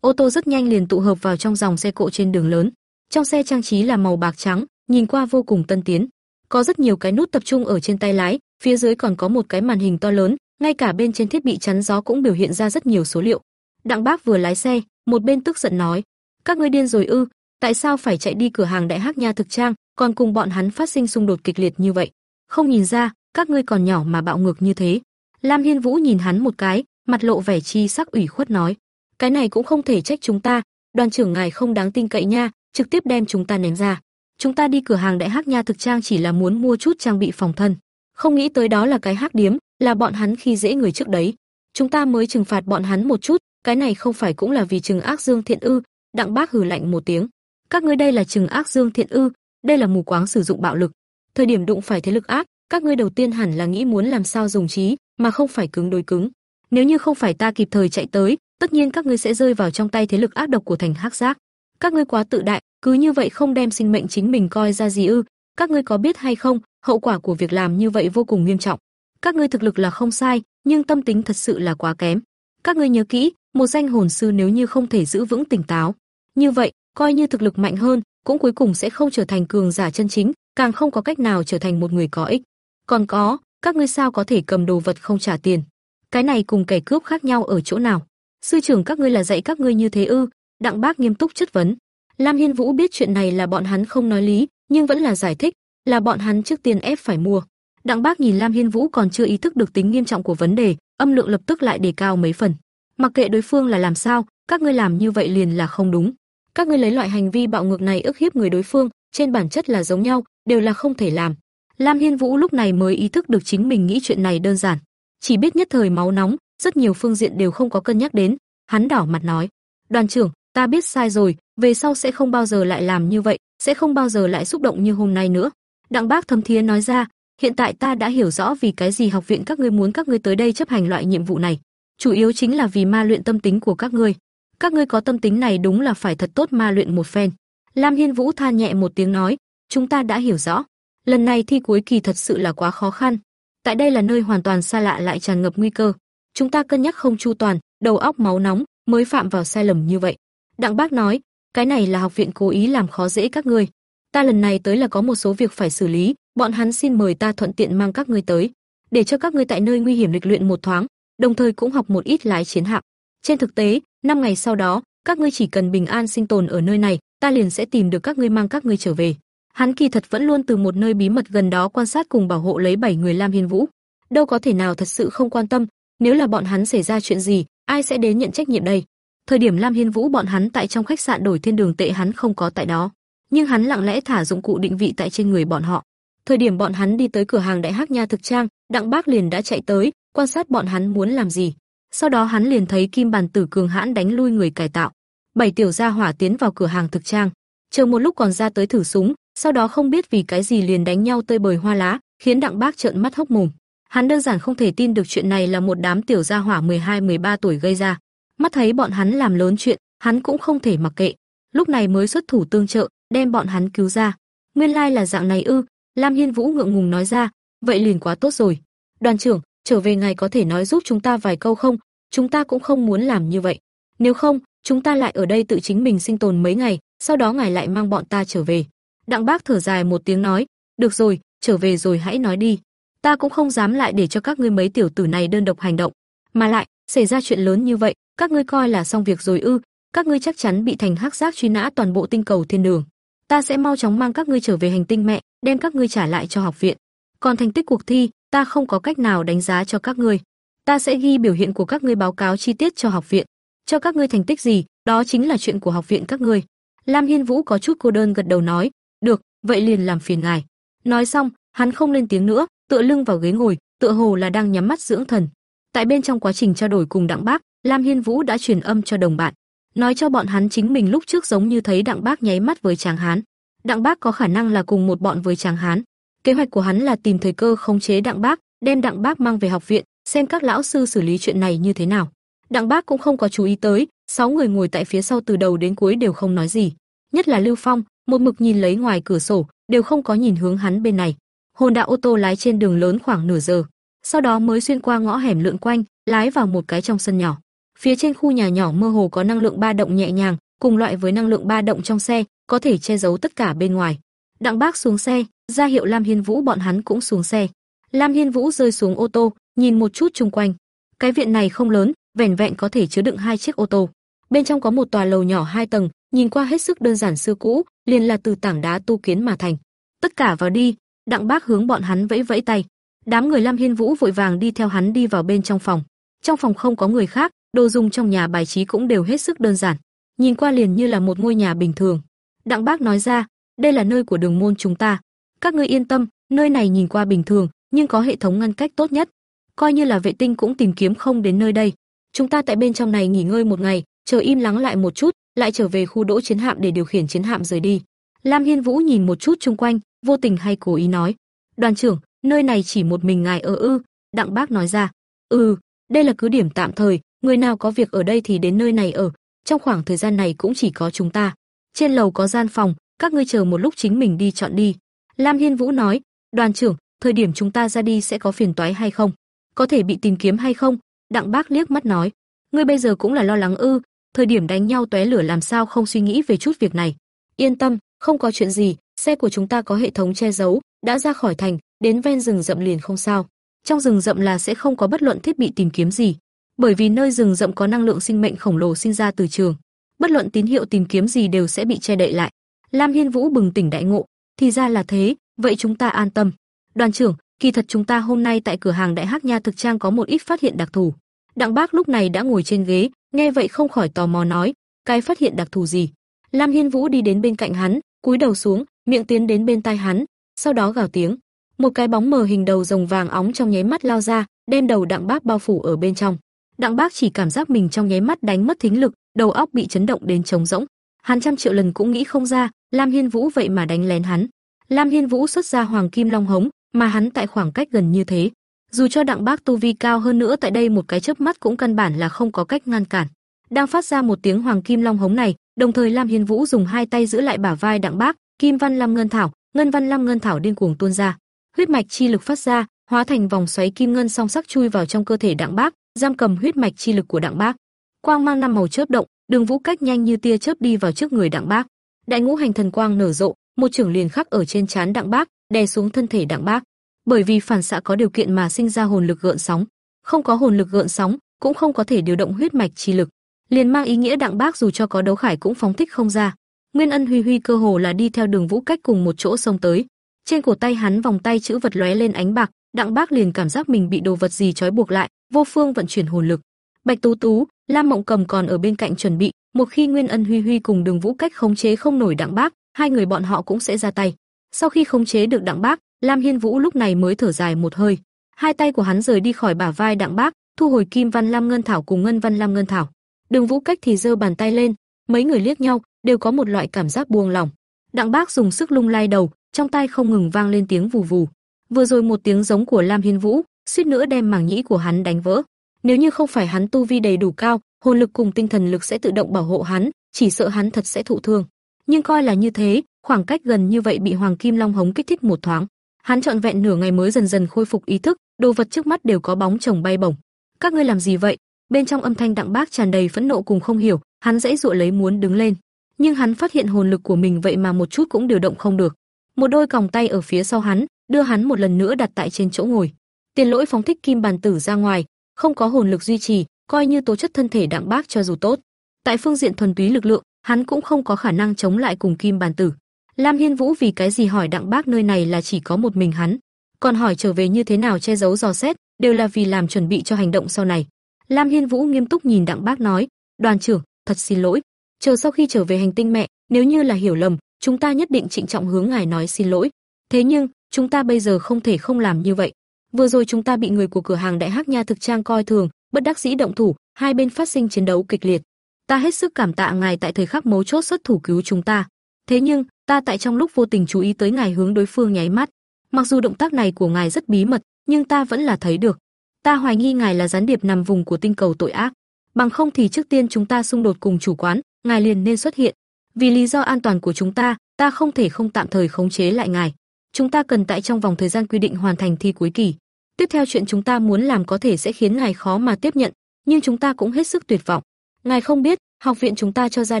Ô tô rất nhanh liền tụ hợp vào trong dòng xe cộ trên đường lớn. Trong xe trang trí là màu bạc trắng, nhìn qua vô cùng tân tiến. Có rất nhiều cái nút tập trung ở trên tay lái, phía dưới còn có một cái màn hình to lớn, ngay cả bên trên thiết bị chắn gió cũng biểu hiện ra rất nhiều số liệu. Đặng Bác vừa lái xe, một bên tức giận nói: "Các ngươi điên rồi ư? Tại sao phải chạy đi cửa hàng Đại Hắc Nha thực trang, còn cùng bọn hắn phát sinh xung đột kịch liệt như vậy? Không nhìn ra, các ngươi còn nhỏ mà bạo ngược như thế." Lam Hiên Vũ nhìn hắn một cái, mặt lộ vẻ chi sắc ủy khuất nói: "Cái này cũng không thể trách chúng ta, đoàn trưởng ngài không đáng tin cậy nha, trực tiếp đem chúng ta ném ra. Chúng ta đi cửa hàng Đại Hắc Nha thực trang chỉ là muốn mua chút trang bị phòng thân, không nghĩ tới đó là cái hắc điếm, là bọn hắn khi dễ người trước đấy. Chúng ta mới trừng phạt bọn hắn một chút, cái này không phải cũng là vì trừng ác dương thiện ư? Đặng Bác hừ lạnh một tiếng. Các ngươi đây là trừng ác dương thiện ư? Đây là mù quáng sử dụng bạo lực. Thời điểm đụng phải thế lực ác, các ngươi đầu tiên hẳn là nghĩ muốn làm sao dùng trí, mà không phải cứng đối cứng. Nếu như không phải ta kịp thời chạy tới, tất nhiên các ngươi sẽ rơi vào trong tay thế lực ác độc của thành Hắc Giác. Các ngươi quá tự đại, cứ như vậy không đem sinh mệnh chính mình coi ra gì ư? Các ngươi có biết hay không, hậu quả của việc làm như vậy vô cùng nghiêm trọng. Các ngươi thực lực là không sai, nhưng tâm tính thật sự là quá kém. Các ngươi nhớ kỹ, một danh hồn sư nếu như không thể giữ vững tỉnh táo, như vậy, coi như thực lực mạnh hơn, cũng cuối cùng sẽ không trở thành cường giả chân chính, càng không có cách nào trở thành một người có ích. Còn có, các ngươi sao có thể cầm đồ vật không trả tiền? Cái này cùng kẻ cướp khác nhau ở chỗ nào? Sư trưởng các ngươi là dạy các ngươi như thế ư? Đặng Bác nghiêm túc chất vấn. Lam Hiên Vũ biết chuyện này là bọn hắn không nói lý, nhưng vẫn là giải thích, là bọn hắn trước tiên ép phải mua. Đặng Bác nhìn Lam Hiên Vũ còn chưa ý thức được tính nghiêm trọng của vấn đề, âm lượng lập tức lại đề cao mấy phần. Mặc kệ đối phương là làm sao, các ngươi làm như vậy liền là không đúng. Các ngươi lấy loại hành vi bạo ngược này ức hiếp người đối phương, trên bản chất là giống nhau, đều là không thể làm. Lam Hiên Vũ lúc này mới ý thức được chính mình nghĩ chuyện này đơn giản, chỉ biết nhất thời máu nóng, rất nhiều phương diện đều không có cân nhắc đến, hắn đỏ mặt nói: "Đoàn trưởng, ta biết sai rồi, về sau sẽ không bao giờ lại làm như vậy, sẽ không bao giờ lại xúc động như hôm nay nữa." Đặng Bác thâm thiế nói ra, hiện tại ta đã hiểu rõ vì cái gì học viện các ngươi muốn các ngươi tới đây chấp hành loại nhiệm vụ này, chủ yếu chính là vì ma luyện tâm tính của các ngươi. Các ngươi có tâm tính này đúng là phải thật tốt ma luyện một phen. Lam Hiên Vũ than nhẹ một tiếng nói, chúng ta đã hiểu rõ. Lần này thi cuối kỳ thật sự là quá khó khăn. Tại đây là nơi hoàn toàn xa lạ lại tràn ngập nguy cơ. Chúng ta cân nhắc không chu toàn, đầu óc máu nóng, mới phạm vào sai lầm như vậy. Đặng Bác nói, cái này là học viện cố ý làm khó dễ các ngươi ta lần này tới là có một số việc phải xử lý, bọn hắn xin mời ta thuận tiện mang các ngươi tới, để cho các ngươi tại nơi nguy hiểm lịch luyện một thoáng, đồng thời cũng học một ít lái chiến hạm. Trên thực tế, năm ngày sau đó, các ngươi chỉ cần bình an sinh tồn ở nơi này, ta liền sẽ tìm được các ngươi mang các ngươi trở về. Hắn kỳ thật vẫn luôn từ một nơi bí mật gần đó quan sát cùng bảo hộ lấy bảy người Lam Hiên Vũ, đâu có thể nào thật sự không quan tâm, nếu là bọn hắn xảy ra chuyện gì, ai sẽ đến nhận trách nhiệm đây? Thời điểm Lam Hiên Vũ bọn hắn tại trong khách sạn đổi thiên đường tệ hắn không có tại đó nhưng hắn lặng lẽ thả dụng cụ định vị tại trên người bọn họ. Thời điểm bọn hắn đi tới cửa hàng Đại Hắc Nha thực trang, Đặng Bác liền đã chạy tới, quan sát bọn hắn muốn làm gì. Sau đó hắn liền thấy Kim Bàn Tử cường hãn đánh lui người cải tạo. Bảy tiểu gia hỏa tiến vào cửa hàng thực trang, chờ một lúc còn ra tới thử súng, sau đó không biết vì cái gì liền đánh nhau tơi bời hoa lá, khiến Đặng Bác trợn mắt hốc mồm. Hắn đơn giản không thể tin được chuyện này là một đám tiểu gia hỏa 12-13 tuổi gây ra. Mắt thấy bọn hắn làm lớn chuyện, hắn cũng không thể mặc kệ. Lúc này mới xuất thủ tương trợ, đem bọn hắn cứu ra. Nguyên lai là dạng này ư? Lam Hiên Vũ ngượng ngùng nói ra, vậy liền quá tốt rồi. Đoàn trưởng, trở về ngài có thể nói giúp chúng ta vài câu không? Chúng ta cũng không muốn làm như vậy. Nếu không, chúng ta lại ở đây tự chính mình sinh tồn mấy ngày, sau đó ngài lại mang bọn ta trở về. Đặng Bác thở dài một tiếng nói, được rồi, trở về rồi hãy nói đi. Ta cũng không dám lại để cho các ngươi mấy tiểu tử này đơn độc hành động, mà lại, xảy ra chuyện lớn như vậy, các ngươi coi là xong việc rồi ư? Các ngươi chắc chắn bị thành hắc giác truy nã toàn bộ tinh cầu thiên đường ta sẽ mau chóng mang các ngươi trở về hành tinh mẹ, đem các ngươi trả lại cho học viện. Còn thành tích cuộc thi, ta không có cách nào đánh giá cho các ngươi. Ta sẽ ghi biểu hiện của các ngươi báo cáo chi tiết cho học viện. Cho các ngươi thành tích gì, đó chính là chuyện của học viện các ngươi. Lam Hiên Vũ có chút cô đơn gật đầu nói, "Được, vậy liền làm phiền ngài." Nói xong, hắn không lên tiếng nữa, tựa lưng vào ghế ngồi, tựa hồ là đang nhắm mắt dưỡng thần. Tại bên trong quá trình trao đổi cùng Đặng Bác, Lam Hiên Vũ đã truyền âm cho đồng bạn nói cho bọn hắn chính mình lúc trước giống như thấy Đặng Bác nháy mắt với Tráng Hán. Đặng Bác có khả năng là cùng một bọn với Tráng Hán. Kế hoạch của hắn là tìm thời cơ khống chế Đặng Bác, đem Đặng Bác mang về học viện, xem các lão sư xử lý chuyện này như thế nào. Đặng Bác cũng không có chú ý tới, sáu người ngồi tại phía sau từ đầu đến cuối đều không nói gì, nhất là Lưu Phong, một mực nhìn lấy ngoài cửa sổ, đều không có nhìn hướng hắn bên này. Hồn đạo ô tô lái trên đường lớn khoảng nửa giờ, sau đó mới xuyên qua ngõ hẻm lượn quanh, lái vào một cái trong sân nhỏ. Phía trên khu nhà nhỏ mơ hồ có năng lượng ba động nhẹ nhàng, cùng loại với năng lượng ba động trong xe, có thể che giấu tất cả bên ngoài. Đặng Bác xuống xe, ra hiệu Lam Hiên Vũ bọn hắn cũng xuống xe. Lam Hiên Vũ rơi xuống ô tô, nhìn một chút chung quanh. Cái viện này không lớn, vẻn vẹn có thể chứa đựng hai chiếc ô tô. Bên trong có một tòa lầu nhỏ hai tầng, nhìn qua hết sức đơn giản xưa cũ, liền là từ tảng đá tu kiến mà thành. Tất cả vào đi, Đặng Bác hướng bọn hắn vẫy vẫy tay. Đám người Lam Hiên Vũ vội vàng đi theo hắn đi vào bên trong phòng. Trong phòng không có người khác, đồ dùng trong nhà bài trí cũng đều hết sức đơn giản, nhìn qua liền như là một ngôi nhà bình thường. Đặng Bác nói ra, đây là nơi của đường môn chúng ta. Các ngươi yên tâm, nơi này nhìn qua bình thường, nhưng có hệ thống ngăn cách tốt nhất. Coi như là vệ tinh cũng tìm kiếm không đến nơi đây. Chúng ta tại bên trong này nghỉ ngơi một ngày, chờ im lắng lại một chút, lại trở về khu đỗ chiến hạm để điều khiển chiến hạm rời đi. Lam Hiên Vũ nhìn một chút xung quanh, vô tình hay cố ý nói: "Đoàn trưởng, nơi này chỉ một mình ngài ở ư?" Đặng Bác nói ra: "Ừ, đây là cứ điểm tạm thời, người nào có việc ở đây thì đến nơi này ở, trong khoảng thời gian này cũng chỉ có chúng ta. Trên lầu có gian phòng, các ngươi chờ một lúc chính mình đi chọn đi." Lam Hiên Vũ nói: "Đoàn trưởng, thời điểm chúng ta ra đi sẽ có phiền toái hay không? Có thể bị tìm kiếm hay không?" Đặng Bác liếc mắt nói: "Ngươi bây giờ cũng là lo lắng ư? Thời điểm đánh nhau tóe lửa làm sao không suy nghĩ về chút việc này? Yên tâm, không có chuyện gì, xe của chúng ta có hệ thống che giấu, đã ra khỏi thành, đến ven rừng rậm liền không sao. Trong rừng rậm là sẽ không có bất luận thiết bị tìm kiếm gì, bởi vì nơi rừng rậm có năng lượng sinh mệnh khổng lồ sinh ra từ trường, bất luận tín hiệu tìm kiếm gì đều sẽ bị che đậy lại. Lam Hiên Vũ bừng tỉnh đại ngộ, thì ra là thế, vậy chúng ta an tâm. Đoàn trưởng, kỳ thật chúng ta hôm nay tại cửa hàng Đại Hắc Nha thực trang có một ít phát hiện đặc thù. Đặng Bác lúc này đã ngồi trên ghế, nghe vậy không khỏi tò mò nói, cái phát hiện đặc thù gì? Lam Hiên Vũ đi đến bên cạnh hắn, cúi đầu xuống, miệng tiến đến bên tai hắn, sau đó gào tiếng. Một cái bóng mờ hình đầu rồng vàng óng trong nháy mắt lao ra, đem đầu Đặng Bác bao phủ ở bên trong. Đặng Bác chỉ cảm giác mình trong nháy mắt đánh mất thính lực, đầu óc bị chấn động đến trống rỗng. Hắn trăm triệu lần cũng nghĩ không ra, Lam Hiên Vũ vậy mà đánh lén hắn. Lam Hiên Vũ xuất ra Hoàng Kim Long hống, mà hắn tại khoảng cách gần như thế, dù cho Đặng Bác tu vi cao hơn nữa tại đây một cái chớp mắt cũng căn bản là không có cách ngăn cản. Đang phát ra một tiếng Hoàng Kim Long hống này, đồng thời Lam Hiên Vũ dùng hai tay giữ lại bả vai Đặng Bác, Kim Văn Lam Ngân Thảo, Ngân Văn Lam Ngân Thảo điên cuồng tuôn ra, huyết mạch chi lực phát ra, hóa thành vòng xoáy kim ngân song sắc chui vào trong cơ thể Đặng Bác, giam cầm huyết mạch chi lực của Đặng Bác. Quang mang năm màu chớp động, Đường Vũ cách nhanh như tia chớp đi vào trước người Đặng Bác. Đại ngũ hành thần quang nở rộ, một trường liền khắc ở trên trán Đặng Bác, đè xuống thân thể Đặng Bác. Bởi vì phản xạ có điều kiện mà sinh ra hồn lực gợn sóng, không có hồn lực gợn sóng, cũng không có thể điều động huyết mạch chi lực, liền mang ý nghĩa Đặng Bác dù cho có đấu khải cũng phóng thích không ra. Nguyên Ân Huy Huy cơ hồ là đi theo Đường Vũ cách cùng một chỗ xông tới. Trên cổ tay hắn vòng tay chữ vật lóe lên ánh bạc, Đặng Bác liền cảm giác mình bị đồ vật gì trói buộc lại, vô phương vận chuyển hồn lực. Bạch Tú Tú, Lam Mộng Cầm còn ở bên cạnh chuẩn bị, một khi Nguyên Ân Huy Huy cùng Đường Vũ cách khống chế không nổi Đặng Bác, hai người bọn họ cũng sẽ ra tay. Sau khi khống chế được Đặng Bác, Lam Hiên Vũ lúc này mới thở dài một hơi. Hai tay của hắn rời đi khỏi bả vai Đặng Bác, thu hồi Kim Văn Lam Ngân Thảo cùng Ngân Văn Lam Ngân Thảo. Đường Vũ Cách thì giơ bàn tay lên, mấy người liếc nhau, đều có một loại cảm giác buông lỏng. Đặng Bác dùng sức lung lay đầu, trong tai không ngừng vang lên tiếng vù vù. Vừa rồi một tiếng giống của Lam Hiên Vũ, suýt nữa đem màng nhĩ của hắn đánh vỡ. Nếu như không phải hắn tu vi đầy đủ cao, hồn lực cùng tinh thần lực sẽ tự động bảo hộ hắn, chỉ sợ hắn thật sẽ thụ thương. Nhưng coi là như thế, khoảng cách gần như vậy bị Hoàng Kim Long hống kích thích một thoáng, Hắn trọn vẹn nửa ngày mới dần dần khôi phục ý thức, đồ vật trước mắt đều có bóng chồng bay bổng. Các ngươi làm gì vậy? Bên trong âm thanh đặng bác tràn đầy phẫn nộ cùng không hiểu, hắn dãy dụa lấy muốn đứng lên, nhưng hắn phát hiện hồn lực của mình vậy mà một chút cũng điều động không được. Một đôi còng tay ở phía sau hắn, đưa hắn một lần nữa đặt tại trên chỗ ngồi. Tiền lỗi phóng thích kim bàn tử ra ngoài, không có hồn lực duy trì, coi như tố chất thân thể đặng bác cho dù tốt. Tại phương diện thuần túy lực lượng, hắn cũng không có khả năng chống lại cùng kim bàn tử. Lam Hiên Vũ vì cái gì hỏi Đặng Bác nơi này là chỉ có một mình hắn, còn hỏi trở về như thế nào che giấu dò xét, đều là vì làm chuẩn bị cho hành động sau này. Lam Hiên Vũ nghiêm túc nhìn Đặng Bác nói, "Đoàn trưởng, thật xin lỗi, chờ sau khi trở về hành tinh mẹ, nếu như là hiểu lầm, chúng ta nhất định trịnh trọng hướng ngài nói xin lỗi. Thế nhưng, chúng ta bây giờ không thể không làm như vậy. Vừa rồi chúng ta bị người của cửa hàng Đại Hắc Nha thực trang coi thường, bất đắc dĩ động thủ, hai bên phát sinh chiến đấu kịch liệt. Ta hết sức cảm tạ ngài tại thời khắc mấu chốt xuất thủ cứu chúng ta. Thế nhưng, ta tại trong lúc vô tình chú ý tới ngài hướng đối phương nháy mắt. Mặc dù động tác này của ngài rất bí mật, nhưng ta vẫn là thấy được. Ta hoài nghi ngài là gián điệp nằm vùng của tinh cầu tội ác. Bằng không thì trước tiên chúng ta xung đột cùng chủ quán, ngài liền nên xuất hiện. Vì lý do an toàn của chúng ta, ta không thể không tạm thời khống chế lại ngài. Chúng ta cần tại trong vòng thời gian quy định hoàn thành thi cuối kỳ. Tiếp theo chuyện chúng ta muốn làm có thể sẽ khiến ngài khó mà tiếp nhận, nhưng chúng ta cũng hết sức tuyệt vọng. Ngài không biết, học viện chúng ta cho ra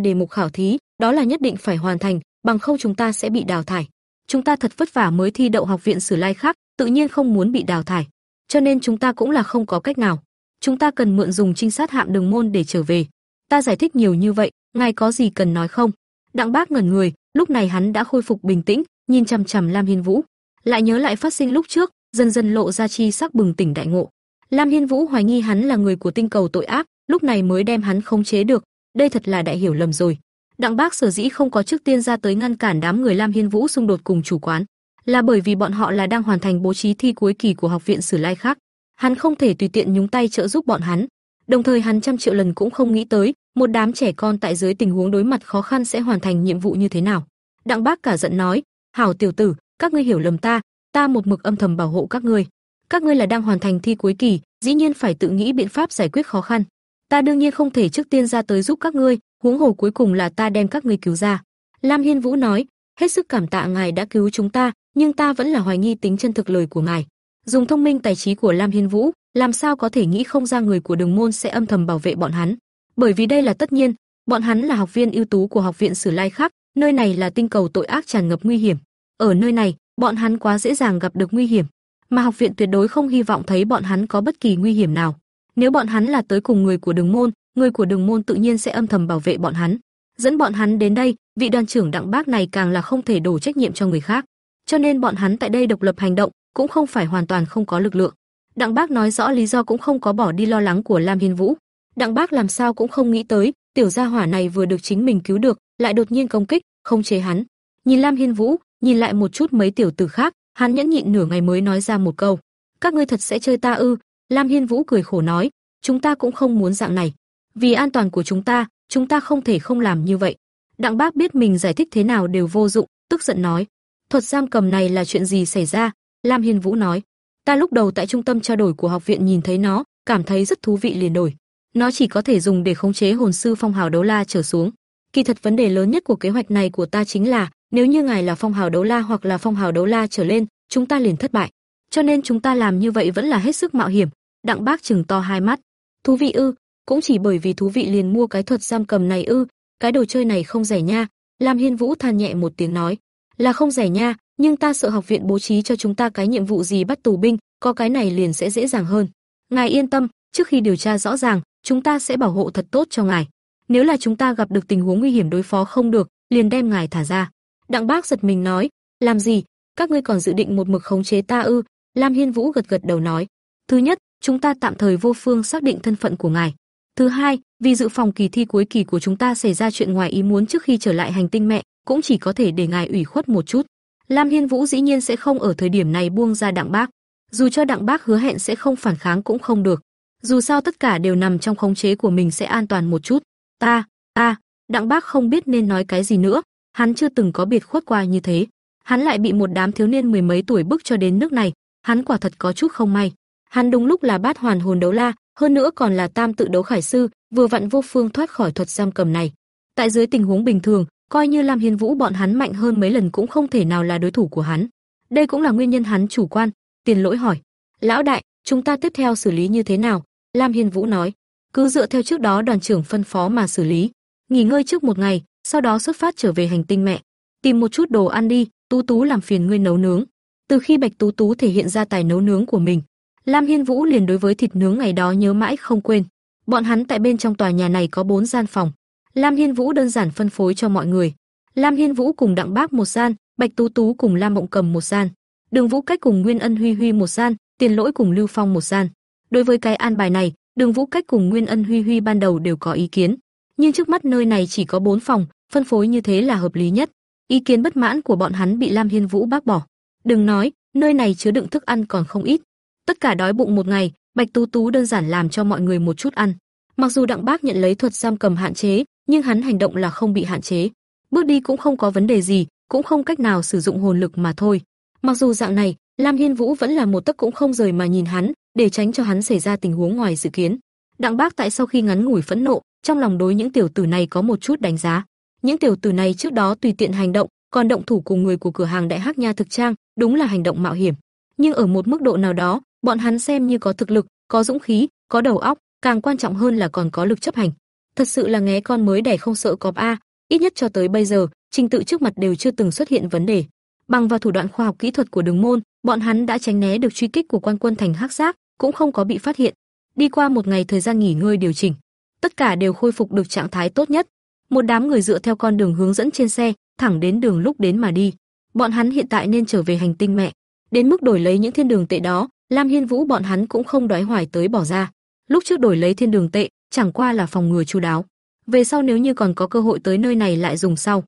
đề mục khảo thí, đó là nhất định phải hoàn thành, bằng không chúng ta sẽ bị đào thải. chúng ta thật vất vả mới thi đậu học viện Sử Lai khác, tự nhiên không muốn bị đào thải. Cho nên chúng ta cũng là không có cách nào. Chúng ta cần mượn dùng trinh sát hạm đường môn để trở về. Ta giải thích nhiều như vậy, ngài có gì cần nói không? Đặng Bác ngẩn người, lúc này hắn đã khôi phục bình tĩnh, nhìn chằm chằm Lam Hiên Vũ, lại nhớ lại phát sinh lúc trước, dần dần lộ ra chi sắc bừng tỉnh đại ngộ. Lam Hiên Vũ hoài nghi hắn là người của tinh cầu tội ác, lúc này mới đem hắn khống chế được, đây thật là đại hiểu lầm rồi. Đặng Bác sở dĩ không có trước tiên ra tới ngăn cản đám người Lam Hiên Vũ xung đột cùng chủ quán, là bởi vì bọn họ là đang hoàn thành bố trí thi cuối kỳ của học viện Sử Lai khác. Hắn không thể tùy tiện nhúng tay trợ giúp bọn hắn. Đồng thời hắn trăm triệu lần cũng không nghĩ tới, một đám trẻ con tại dưới tình huống đối mặt khó khăn sẽ hoàn thành nhiệm vụ như thế nào. Đặng Bác cả giận nói: "Hảo tiểu tử, các ngươi hiểu lầm ta, ta một mực âm thầm bảo hộ các ngươi. Các ngươi là đang hoàn thành thi cuối kỳ, dĩ nhiên phải tự nghĩ biện pháp giải quyết khó khăn. Ta đương nhiên không thể trước tiên ra tới giúp các ngươi, huống hồ cuối cùng là ta đem các ngươi cứu ra." Lam Hiên Vũ nói: "Hết sức cảm tạ ngài đã cứu chúng ta, nhưng ta vẫn là hoài nghi tính chân thực lời của ngài. Dùng thông minh tài trí của Lam Hiên Vũ, làm sao có thể nghĩ không ra người của Đường môn sẽ âm thầm bảo vệ bọn hắn? Bởi vì đây là tất nhiên, bọn hắn là học viên ưu tú của học viện Sử Lai khác, nơi này là tinh cầu tội ác tràn ngập nguy hiểm. Ở nơi này, bọn hắn quá dễ dàng gặp được nguy hiểm, mà học viện tuyệt đối không hy vọng thấy bọn hắn có bất kỳ nguy hiểm nào. Nếu bọn hắn là tới cùng người của Đường môn, người của Đường môn tự nhiên sẽ âm thầm bảo vệ bọn hắn. Dẫn bọn hắn đến đây, vị đoàn trưởng Đặng Bác này càng là không thể đổ trách nhiệm cho người khác cho nên bọn hắn tại đây độc lập hành động, cũng không phải hoàn toàn không có lực lượng. Đặng Bác nói rõ lý do cũng không có bỏ đi lo lắng của Lam Hiên Vũ. Đặng Bác làm sao cũng không nghĩ tới, tiểu gia hỏa này vừa được chính mình cứu được, lại đột nhiên công kích, không chế hắn. Nhìn Lam Hiên Vũ, nhìn lại một chút mấy tiểu tử khác, hắn nhẫn nhịn nửa ngày mới nói ra một câu: "Các ngươi thật sẽ chơi ta ư?" Lam Hiên Vũ cười khổ nói: "Chúng ta cũng không muốn dạng này, vì an toàn của chúng ta, chúng ta không thể không làm như vậy." Đặng Bác biết mình giải thích thế nào đều vô dụng, tức giận nói: Thuật giam cầm này là chuyện gì xảy ra? Lam Hiên Vũ nói. Ta lúc đầu tại trung tâm trao đổi của học viện nhìn thấy nó, cảm thấy rất thú vị liền đổi. Nó chỉ có thể dùng để khống chế hồn sư phong hào đấu la trở xuống. Kỳ thật vấn đề lớn nhất của kế hoạch này của ta chính là, nếu như ngài là phong hào đấu la hoặc là phong hào đấu la trở lên, chúng ta liền thất bại. Cho nên chúng ta làm như vậy vẫn là hết sức mạo hiểm. Đặng Bác chừng to hai mắt. Thú vị ư? Cũng chỉ bởi vì thú vị liền mua cái thuật giam cầm này ư? Cái đồ chơi này không rẻ nha. Lam Hiên Vũ than nhẹ một tiếng nói là không rẻ nha, nhưng ta sợ học viện bố trí cho chúng ta cái nhiệm vụ gì bắt tù binh, có cái này liền sẽ dễ dàng hơn. Ngài yên tâm, trước khi điều tra rõ ràng, chúng ta sẽ bảo hộ thật tốt cho ngài. Nếu là chúng ta gặp được tình huống nguy hiểm đối phó không được, liền đem ngài thả ra." Đặng Bác giật mình nói, "Làm gì? Các ngươi còn dự định một mực khống chế ta ư?" Lam Hiên Vũ gật gật đầu nói, "Thứ nhất, chúng ta tạm thời vô phương xác định thân phận của ngài. Thứ hai, vì dự phòng kỳ thi cuối kỳ của chúng ta xảy ra chuyện ngoài ý muốn trước khi trở lại hành tinh mẹ, cũng chỉ có thể để ngài ủy khuất một chút. Lam Hiên Vũ dĩ nhiên sẽ không ở thời điểm này buông ra Đặng Bác, dù cho Đặng Bác hứa hẹn sẽ không phản kháng cũng không được. Dù sao tất cả đều nằm trong khống chế của mình sẽ an toàn một chút. Ta, ta, Đặng Bác không biết nên nói cái gì nữa, hắn chưa từng có biệt khuất qua như thế. Hắn lại bị một đám thiếu niên mười mấy tuổi bức cho đến nước này, hắn quả thật có chút không may. Hắn đúng lúc là bát hoàn hồn đấu la, hơn nữa còn là tam tự đấu khải sư, vừa vặn vô phương thoát khỏi thuật giam cầm này. Tại dưới tình huống bình thường, coi như Lam Hiên Vũ bọn hắn mạnh hơn mấy lần cũng không thể nào là đối thủ của hắn. Đây cũng là nguyên nhân hắn chủ quan. Tiền Lỗi hỏi: "Lão đại, chúng ta tiếp theo xử lý như thế nào?" Lam Hiên Vũ nói: "Cứ dựa theo trước đó đoàn trưởng phân phó mà xử lý, nghỉ ngơi trước một ngày, sau đó xuất phát trở về hành tinh mẹ, tìm một chút đồ ăn đi, Tú Tú làm phiền ngươi nấu nướng." Từ khi Bạch Tú Tú thể hiện ra tài nấu nướng của mình, Lam Hiên Vũ liền đối với thịt nướng ngày đó nhớ mãi không quên. Bọn hắn tại bên trong tòa nhà này có bốn gian phòng, Lam Hiên Vũ đơn giản phân phối cho mọi người. Lam Hiên Vũ cùng Đặng Bác một gian, Bạch Tú Tú cùng Lam Mộng Cầm một gian, Đường Vũ Cách cùng Nguyên Ân Huy Huy một gian, Tiền Lỗi cùng Lưu Phong một gian. Đối với cái an bài này, Đường Vũ Cách cùng Nguyên Ân Huy Huy ban đầu đều có ý kiến, nhưng trước mắt nơi này chỉ có 4 phòng, phân phối như thế là hợp lý nhất. Ý kiến bất mãn của bọn hắn bị Lam Hiên Vũ bác bỏ. Đừng nói, nơi này chứa đựng thức ăn còn không ít. Tất cả đói bụng một ngày, Bạch Tú Tú đơn giản làm cho mọi người một chút ăn. Mặc dù Đặng Bác nhận lấy thuật giam cầm hạn chế, nhưng hắn hành động là không bị hạn chế. Bước đi cũng không có vấn đề gì, cũng không cách nào sử dụng hồn lực mà thôi. Mặc dù dạng này, Lam Hiên Vũ vẫn là một tấc cũng không rời mà nhìn hắn, để tránh cho hắn xảy ra tình huống ngoài dự kiến. Đặng Bác tại sau khi ngắn ngủi phẫn nộ, trong lòng đối những tiểu tử này có một chút đánh giá. Những tiểu tử này trước đó tùy tiện hành động, còn động thủ cùng người của cửa hàng Đại Hắc Nha thực trang, đúng là hành động mạo hiểm. Nhưng ở một mức độ nào đó, bọn hắn xem như có thực lực, có dũng khí, có đầu óc, càng quan trọng hơn là còn có lực chấp hành thật sự là ngé con mới đẻ không sợ cọp a, ít nhất cho tới bây giờ, trình tự trước mặt đều chưa từng xuất hiện vấn đề. Bằng vào thủ đoạn khoa học kỹ thuật của Đường môn, bọn hắn đã tránh né được truy kích của quan quân thành Hắc Giác, cũng không có bị phát hiện. Đi qua một ngày thời gian nghỉ ngơi điều chỉnh, tất cả đều khôi phục được trạng thái tốt nhất. Một đám người dựa theo con đường hướng dẫn trên xe, thẳng đến đường lúc đến mà đi. Bọn hắn hiện tại nên trở về hành tinh mẹ. Đến mức đổi lấy những thiên đường tệ đó, Lam Hiên Vũ bọn hắn cũng không đoái hoài tới bỏ ra. Lúc trước đổi lấy thiên đường tệ, chẳng qua là phòng ngừa chu đáo. Về sau nếu như còn có cơ hội tới nơi này lại dùng sau.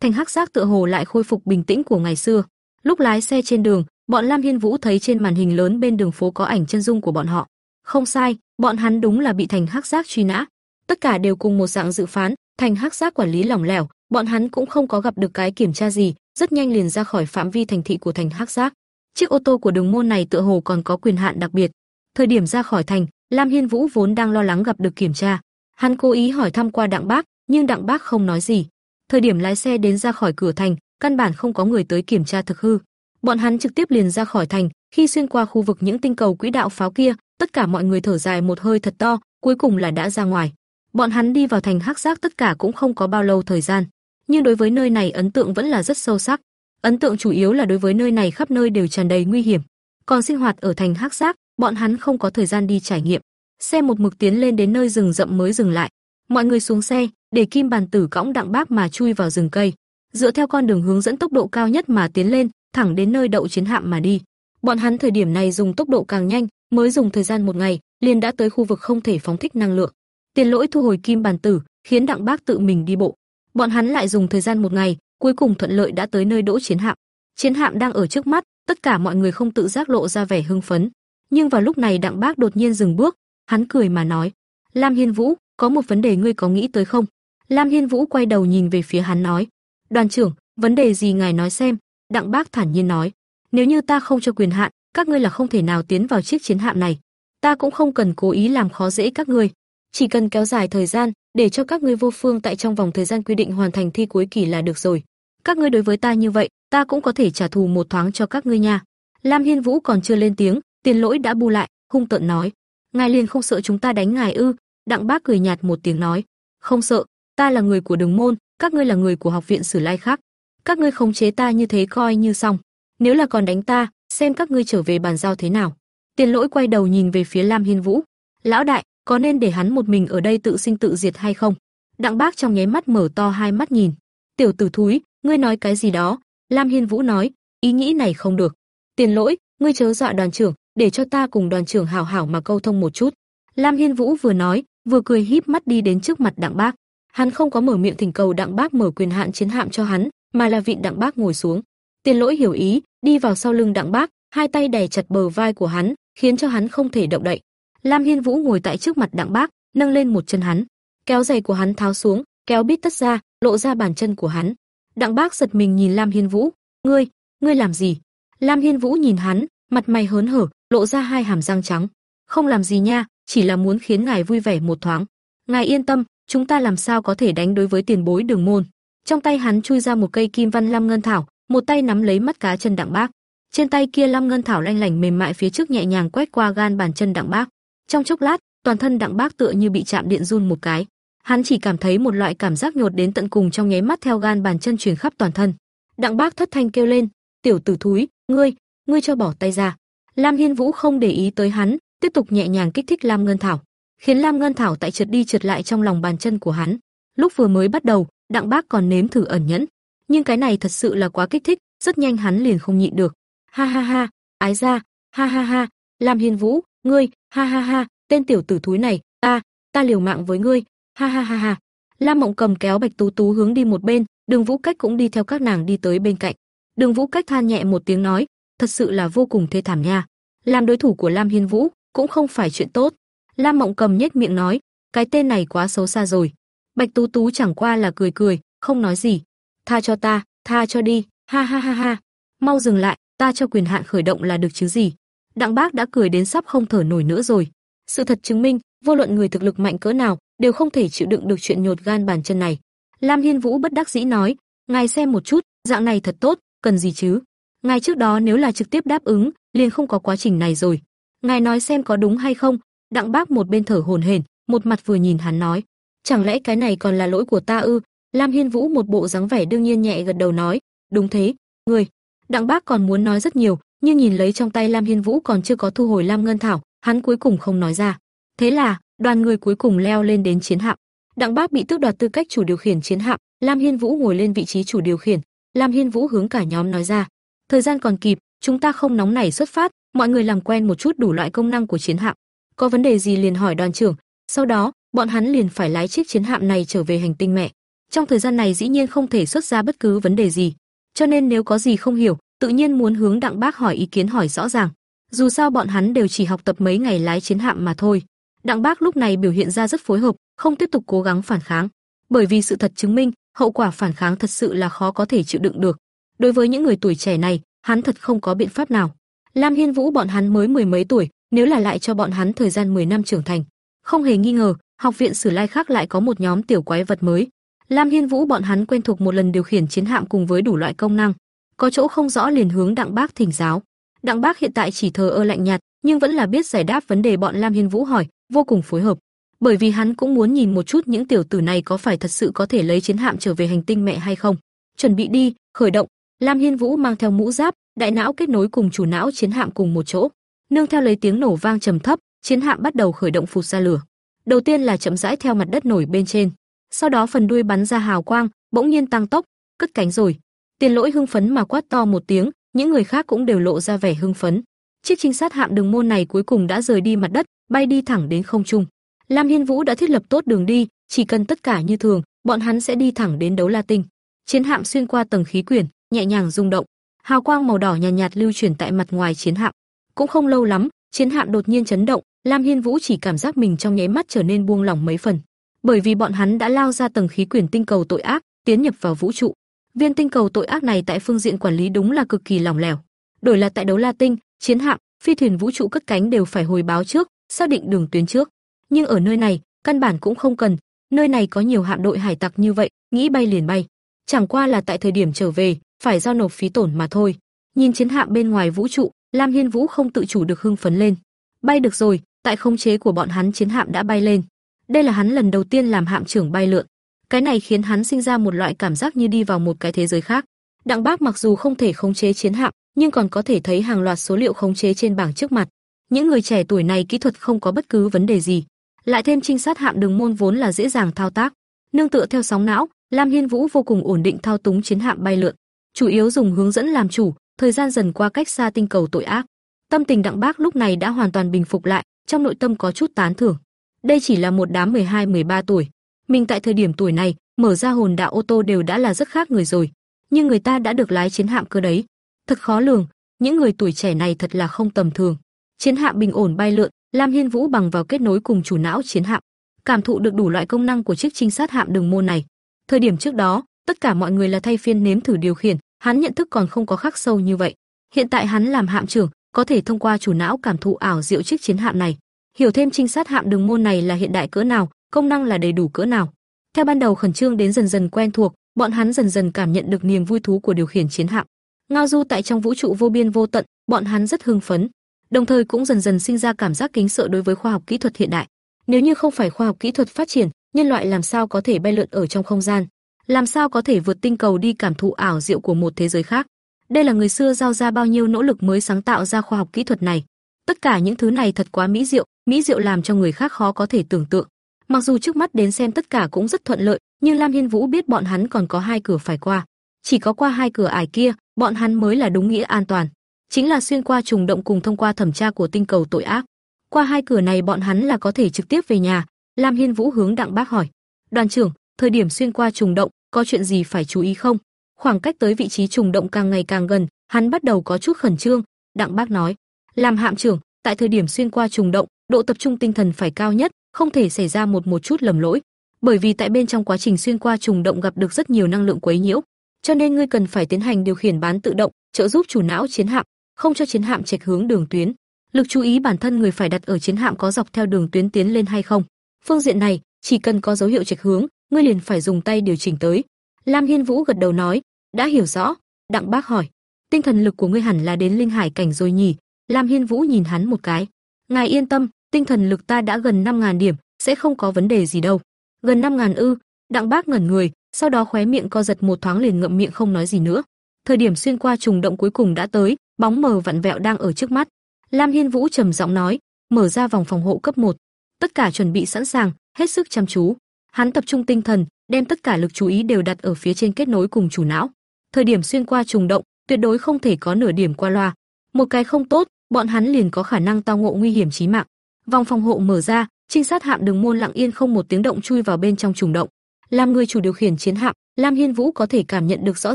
Thành Hắc Giác tựa hồ lại khôi phục bình tĩnh của ngày xưa. Lúc lái xe trên đường, bọn Lam Hiên Vũ thấy trên màn hình lớn bên đường phố có ảnh chân dung của bọn họ. Không sai, bọn hắn đúng là bị Thành Hắc Giác truy nã. Tất cả đều cùng một dạng dự phán, Thành Hắc Giác quản lý lỏng lẻo, bọn hắn cũng không có gặp được cái kiểm tra gì, rất nhanh liền ra khỏi phạm vi thành thị của Thành Hắc Giác. Chiếc ô tô của đường môn này tựa hồ còn có quyền hạn đặc biệt. Thời điểm ra khỏi thành, Lam Hiên Vũ vốn đang lo lắng gặp được kiểm tra. Hắn cố ý hỏi thăm qua Đặng Bác, nhưng Đặng Bác không nói gì. Thời điểm lái xe đến ra khỏi cửa thành, căn bản không có người tới kiểm tra thực hư. Bọn hắn trực tiếp liền ra khỏi thành, khi xuyên qua khu vực những tinh cầu quỹ đạo pháo kia, tất cả mọi người thở dài một hơi thật to, cuối cùng là đã ra ngoài. Bọn hắn đi vào thành Hắc Giác tất cả cũng không có bao lâu thời gian, nhưng đối với nơi này ấn tượng vẫn là rất sâu sắc. Ấn tượng chủ yếu là đối với nơi này khắp nơi đều tràn đầy nguy hiểm. Còn sinh hoạt ở thành Hắc Giác, bọn hắn không có thời gian đi trải nghiệm. Xe một mực tiến lên đến nơi rừng rậm mới dừng lại. Mọi người xuống xe, để Kim Bàn Tử cõng Đặng Bác mà chui vào rừng cây, dựa theo con đường hướng dẫn tốc độ cao nhất mà tiến lên, thẳng đến nơi đậu chiến hạm mà đi. Bọn hắn thời điểm này dùng tốc độ càng nhanh, mới dùng thời gian một ngày, liền đã tới khu vực không thể phóng thích năng lượng. Tiền lỗi thu hồi Kim Bàn Tử, khiến Đặng Bác tự mình đi bộ. Bọn hắn lại dùng thời gian một ngày, cuối cùng thuận lợi đã tới nơi đỗ chiến hạm. Chiến hạm đang ở trước mắt, tất cả mọi người không tự giác lộ ra vẻ hưng phấn. Nhưng vào lúc này Đặng Bác đột nhiên dừng bước, hắn cười mà nói: "Lam Hiên Vũ, có một vấn đề ngươi có nghĩ tới không?" Lam Hiên Vũ quay đầu nhìn về phía hắn nói: "Đoàn trưởng, vấn đề gì ngài nói xem?" Đặng Bác thản nhiên nói: "Nếu như ta không cho quyền hạn, các ngươi là không thể nào tiến vào chiếc chiến hạm này. Ta cũng không cần cố ý làm khó dễ các ngươi, chỉ cần kéo dài thời gian, để cho các ngươi vô phương tại trong vòng thời gian quy định hoàn thành thi cuối kỳ là được rồi. Các ngươi đối với ta như vậy, ta cũng có thể trả thù một thoáng cho các ngươi nha." Lam Hiên Vũ còn chưa lên tiếng, Tiền Lỗi đã bu lại, hung tợn nói: "Ngài liền không sợ chúng ta đánh ngài ư?" Đặng Bác cười nhạt một tiếng nói: "Không sợ, ta là người của Đường môn, các ngươi là người của học viện Sử Lai khác. Các ngươi khống chế ta như thế coi như xong. Nếu là còn đánh ta, xem các ngươi trở về bàn giao thế nào." Tiền Lỗi quay đầu nhìn về phía Lam Hiên Vũ: "Lão đại, có nên để hắn một mình ở đây tự sinh tự diệt hay không?" Đặng Bác trong nháy mắt mở to hai mắt nhìn. "Tiểu tử thúi, ngươi nói cái gì đó?" Lam Hiên Vũ nói, "Ý nghĩ này không được. Tiền Lỗi, ngươi chớ dọa đoàn trưởng, để cho ta cùng đoàn trưởng hảo hảo mà câu thông một chút." Lam Hiên Vũ vừa nói, vừa cười híp mắt đi đến trước mặt Đặng Bác. Hắn không có mở miệng thỉnh cầu Đặng Bác mở quyền hạn chiến hạm cho hắn, mà là vịn Đặng Bác ngồi xuống. Tiền Lỗi hiểu ý, đi vào sau lưng Đặng Bác, hai tay đè chặt bờ vai của hắn, khiến cho hắn không thể động đậy. Lam Hiên Vũ ngồi tại trước mặt Đặng Bác, nâng lên một chân hắn, kéo giày của hắn tháo xuống, kéo bít tất ra, lộ ra bàn chân của hắn. Đặng Bác giật mình nhìn Lam Hiên Vũ, "Ngươi, ngươi làm gì?" Lam Hiên Vũ nhìn hắn, mặt mày hớn hở, lộ ra hai hàm răng trắng. "Không làm gì nha, chỉ là muốn khiến ngài vui vẻ một thoáng. Ngài yên tâm, chúng ta làm sao có thể đánh đối với tiền bối Đường môn." Trong tay hắn chui ra một cây kim văn lam ngân thảo, một tay nắm lấy mắt cá chân Đặng Bác. Trên tay kia lam ngân thảo lanh lảnh mềm mại phía trước nhẹ nhàng quét qua gan bàn chân Đặng Bác. Trong chốc lát, toàn thân Đặng Bác tựa như bị chạm điện run một cái. Hắn chỉ cảm thấy một loại cảm giác nhột đến tận cùng trong nháy mắt theo gan bàn chân truyền khắp toàn thân. Đặng Bác thất thanh kêu lên, "Tiểu tử thúi, ngươi, ngươi cho bỏ tay ra." Lam Hiên Vũ không để ý tới hắn, tiếp tục nhẹ nhàng kích thích Lam Ngân Thảo, khiến Lam Ngân Thảo tại trượt đi trượt lại trong lòng bàn chân của hắn. Lúc vừa mới bắt đầu, Đặng Bác còn nếm thử ẩn nhẫn, nhưng cái này thật sự là quá kích thích, rất nhanh hắn liền không nhịn được. Ha ha ha, ái gia ha ha ha, Lam Hiên Vũ, ngươi, ha ha ha, tên tiểu tử thúi này, ta, ta liều mạng với ngươi, ha ha ha ha. Lam Mộng Cầm kéo Bạch Tú Tú hướng đi một bên, Đường Vũ Cách cũng đi theo các nàng đi tới bên cạnh. Đường Vũ Cách than nhẹ một tiếng nói, thật sự là vô cùng thê thảm nha. Làm đối thủ của Lam Hiên Vũ cũng không phải chuyện tốt. Lam Mộng Cầm nhếch miệng nói, cái tên này quá xấu xa rồi. Bạch Tú Tú chẳng qua là cười cười, không nói gì. Tha cho ta, tha cho đi, ha ha ha ha. Mau dừng lại, ta cho quyền hạn khởi động là được chứ gì. Đặng Bác đã cười đến sắp không thở nổi nữa rồi. Sự thật chứng minh, vô luận người thực lực mạnh cỡ nào, đều không thể chịu đựng được chuyện nhột gan bàn chân này. Lam Hiên Vũ bất đắc dĩ nói, ngài xem một chút, dạng này thật tốt, cần gì chứ? Ngài trước đó nếu là trực tiếp đáp ứng, liền không có quá trình này rồi. Ngài nói xem có đúng hay không? Đặng Bác một bên thở hổn hển, một mặt vừa nhìn hắn nói, Chẳng lẽ cái này còn là lỗi của ta ư? Lam Hiên Vũ một bộ dáng vẻ đương nhiên nhẹ gật đầu nói, đúng thế, người. Đặng Bác còn muốn nói rất nhiều, nhưng nhìn lấy trong tay Lam Hiên Vũ còn chưa có thu hồi Lam Ngân Thảo, hắn cuối cùng không nói ra. Thế là, đoàn người cuối cùng leo lên đến chiến hạm. Đặng Bác bị tước đoạt tư cách chủ điều khiển chiến hạm, Lam Hiên Vũ ngồi lên vị trí chủ điều khiển. Lam Hiên Vũ hướng cả nhóm nói ra, thời gian còn kịp, chúng ta không nóng nảy xuất phát, mọi người làm quen một chút đủ loại công năng của chiến hạm. Có vấn đề gì liền hỏi đoàn trưởng, sau đó, bọn hắn liền phải lái chiếc chiến hạm này trở về hành tinh mẹ. Trong thời gian này dĩ nhiên không thể xuất ra bất cứ vấn đề gì, cho nên nếu có gì không hiểu, tự nhiên muốn hướng Đặng Bác hỏi ý kiến hỏi rõ ràng. Dù sao bọn hắn đều chỉ học tập mấy ngày lái chiến hạm mà thôi. Đặng Bác lúc này biểu hiện ra rất phối hợp, không tiếp tục cố gắng phản kháng, bởi vì sự thật chứng minh, hậu quả phản kháng thật sự là khó có thể chịu đựng được. Đối với những người tuổi trẻ này, hắn thật không có biện pháp nào. Lam Hiên Vũ bọn hắn mới mười mấy tuổi, nếu là lại cho bọn hắn thời gian 10 năm trưởng thành, không hề nghi ngờ, học viện Sử Lai khác lại có một nhóm tiểu quái vật mới. Lam Hiên Vũ bọn hắn quen thuộc một lần điều khiển chiến hạm cùng với đủ loại công năng, có chỗ không rõ liền hướng Đặng Bác thỉnh giáo. Đặng Bác hiện tại chỉ thờ ơ lạnh nhạt, nhưng vẫn là biết giải đáp vấn đề bọn Lam Hiên Vũ hỏi, vô cùng phối hợp. Bởi vì hắn cũng muốn nhìn một chút những tiểu tử này có phải thật sự có thể lấy chiến hạm trở về hành tinh mẹ hay không. Chuẩn bị đi, khởi động. Lam Hiên Vũ mang theo mũ giáp, đại não kết nối cùng chủ não chiến hạm cùng một chỗ. Nương theo lấy tiếng nổ vang trầm thấp, chiến hạm bắt đầu khởi động phụt ra lửa. Đầu tiên là chậm rãi theo mặt đất nổi bên trên, sau đó phần đuôi bắn ra hào quang, bỗng nhiên tăng tốc, cất cánh rồi. Tiền Lỗi hưng phấn mà quát to một tiếng, những người khác cũng đều lộ ra vẻ hưng phấn. Chiếc trinh sát hạm đường môn này cuối cùng đã rời đi mặt đất, bay đi thẳng đến không trung. Lam Hiên Vũ đã thiết lập tốt đường đi, chỉ cần tất cả như thường, bọn hắn sẽ đi thẳng đến đấu La Tinh. Chiến hạm xuyên qua tầng khí quyển, nhẹ nhàng rung động, hào quang màu đỏ nhàn nhạt, nhạt lưu chuyển tại mặt ngoài chiến hạm. Cũng không lâu lắm, chiến hạm đột nhiên chấn động, Lam Hiên Vũ chỉ cảm giác mình trong nháy mắt trở nên buông lỏng mấy phần, bởi vì bọn hắn đã lao ra tầng khí quyển tinh cầu tội ác, tiến nhập vào vũ trụ. Viên tinh cầu tội ác này tại phương diện quản lý đúng là cực kỳ lỏng lẻo. Đổi là tại đấu La Tinh, chiến hạm, phi thuyền vũ trụ cất cánh đều phải hồi báo trước, xác định đường tuyến trước. Nhưng ở nơi này, căn bản cũng không cần, nơi này có nhiều hạm đội hải tặc như vậy, nghĩ bay liền bay. Chẳng qua là tại thời điểm trở về, phải giao nộp phí tổn mà thôi. Nhìn chiến hạm bên ngoài vũ trụ, Lam Hiên Vũ không tự chủ được hưng phấn lên. Bay được rồi, tại khống chế của bọn hắn chiến hạm đã bay lên. Đây là hắn lần đầu tiên làm hạm trưởng bay lượn. Cái này khiến hắn sinh ra một loại cảm giác như đi vào một cái thế giới khác. Đặng Bác mặc dù không thể khống chế chiến hạm, nhưng còn có thể thấy hàng loạt số liệu khống chế trên bảng trước mặt. Những người trẻ tuổi này kỹ thuật không có bất cứ vấn đề gì. Lại thêm trinh sát hạm đường môn vốn là dễ dàng thao tác, nương tựa theo sóng não, Lam Hiên Vũ vô cùng ổn định thao túng chiến hạm bay lượn, chủ yếu dùng hướng dẫn làm chủ, thời gian dần qua cách xa tinh cầu tội ác. Tâm tình Đặng Bác lúc này đã hoàn toàn bình phục lại, trong nội tâm có chút tán thưởng. Đây chỉ là một đám 12-13 tuổi, mình tại thời điểm tuổi này, mở ra hồn đạo ô tô đều đã là rất khác người rồi, nhưng người ta đã được lái chiến hạm cơ đấy. Thật khó lường, những người tuổi trẻ này thật là không tầm thường. Chiến hạm bình ổn bay lượn, Lam Hiên Vũ bằng vào kết nối cùng chủ não chiến hạm, cảm thụ được đủ loại công năng của chiếc trinh sát hạm đường môn này. Thời điểm trước đó, tất cả mọi người là thay phiên nếm thử điều khiển, hắn nhận thức còn không có khắc sâu như vậy. Hiện tại hắn làm hạm trưởng, có thể thông qua chủ não cảm thụ ảo diệu chiếc chiến hạm này, hiểu thêm trinh sát hạm đường môn này là hiện đại cỡ nào, công năng là đầy đủ cỡ nào. Theo ban đầu khẩn trương đến dần dần quen thuộc, bọn hắn dần dần cảm nhận được niềm vui thú của điều khiển chiến hạm. Ngao du tại trong vũ trụ vô biên vô tận, bọn hắn rất hưng phấn, đồng thời cũng dần dần sinh ra cảm giác kính sợ đối với khoa học kỹ thuật hiện đại. Nếu như không phải khoa học kỹ thuật phát triển, nhân loại làm sao có thể bay lượn ở trong không gian, làm sao có thể vượt tinh cầu đi cảm thụ ảo diệu của một thế giới khác. Đây là người xưa giao ra bao nhiêu nỗ lực mới sáng tạo ra khoa học kỹ thuật này. Tất cả những thứ này thật quá mỹ diệu, mỹ diệu làm cho người khác khó có thể tưởng tượng. Mặc dù trước mắt đến xem tất cả cũng rất thuận lợi, nhưng Lam Hiên Vũ biết bọn hắn còn có hai cửa phải qua. Chỉ có qua hai cửa ải kia, bọn hắn mới là đúng nghĩa an toàn. Chính là xuyên qua trùng động cùng thông qua thẩm tra của tinh cầu tội ác. Qua hai cửa này bọn hắn là có thể trực tiếp về nhà. Lam Hiên Vũ hướng Đặng Bác hỏi: "Đoàn trưởng, thời điểm xuyên qua trùng động, có chuyện gì phải chú ý không?" Khoảng cách tới vị trí trùng động càng ngày càng gần, hắn bắt đầu có chút khẩn trương. Đặng Bác nói: "Làm hạm trưởng, tại thời điểm xuyên qua trùng động, độ tập trung tinh thần phải cao nhất, không thể xảy ra một một chút lầm lỗi, bởi vì tại bên trong quá trình xuyên qua trùng động gặp được rất nhiều năng lượng quấy nhiễu, cho nên ngươi cần phải tiến hành điều khiển bán tự động, trợ giúp chủ não chiến hạm, không cho chiến hạm chệch hướng đường tuyến. Lực chú ý bản thân người phải đặt ở chiến hạm có dọc theo đường tuyến tiến lên hay không. Phương diện này, chỉ cần có dấu hiệu chệch hướng, ngươi liền phải dùng tay điều chỉnh tới. Lam Hiên Vũ gật đầu nói, đã hiểu rõ. Đặng Bác hỏi, tinh thần lực của ngươi hẳn là đến linh hải cảnh rồi nhỉ? Lam Hiên Vũ nhìn hắn một cái. Ngài yên tâm, tinh thần lực ta đã gần 5000 điểm, sẽ không có vấn đề gì đâu. Gần 5000 ư? Đặng Bác ngẩn người, sau đó khóe miệng co giật một thoáng liền ngậm miệng không nói gì nữa. Thời điểm xuyên qua trùng động cuối cùng đã tới, bóng mờ vặn vẹo đang ở trước mắt. Lam Hiên Vũ trầm giọng nói, mở ra vòng phòng hộ cấp 1. Tất cả chuẩn bị sẵn sàng, hết sức chăm chú. Hắn tập trung tinh thần, đem tất cả lực chú ý đều đặt ở phía trên kết nối cùng chủ não. Thời điểm xuyên qua trùng động, tuyệt đối không thể có nửa điểm qua loa. Một cái không tốt, bọn hắn liền có khả năng tao ngộ nguy hiểm chí mạng. Vòng phòng hộ mở ra, trinh sát hạm đường môn lặng yên không một tiếng động chui vào bên trong trùng động. Làm người chủ điều khiển chiến hạm, Lam Hiên Vũ có thể cảm nhận được rõ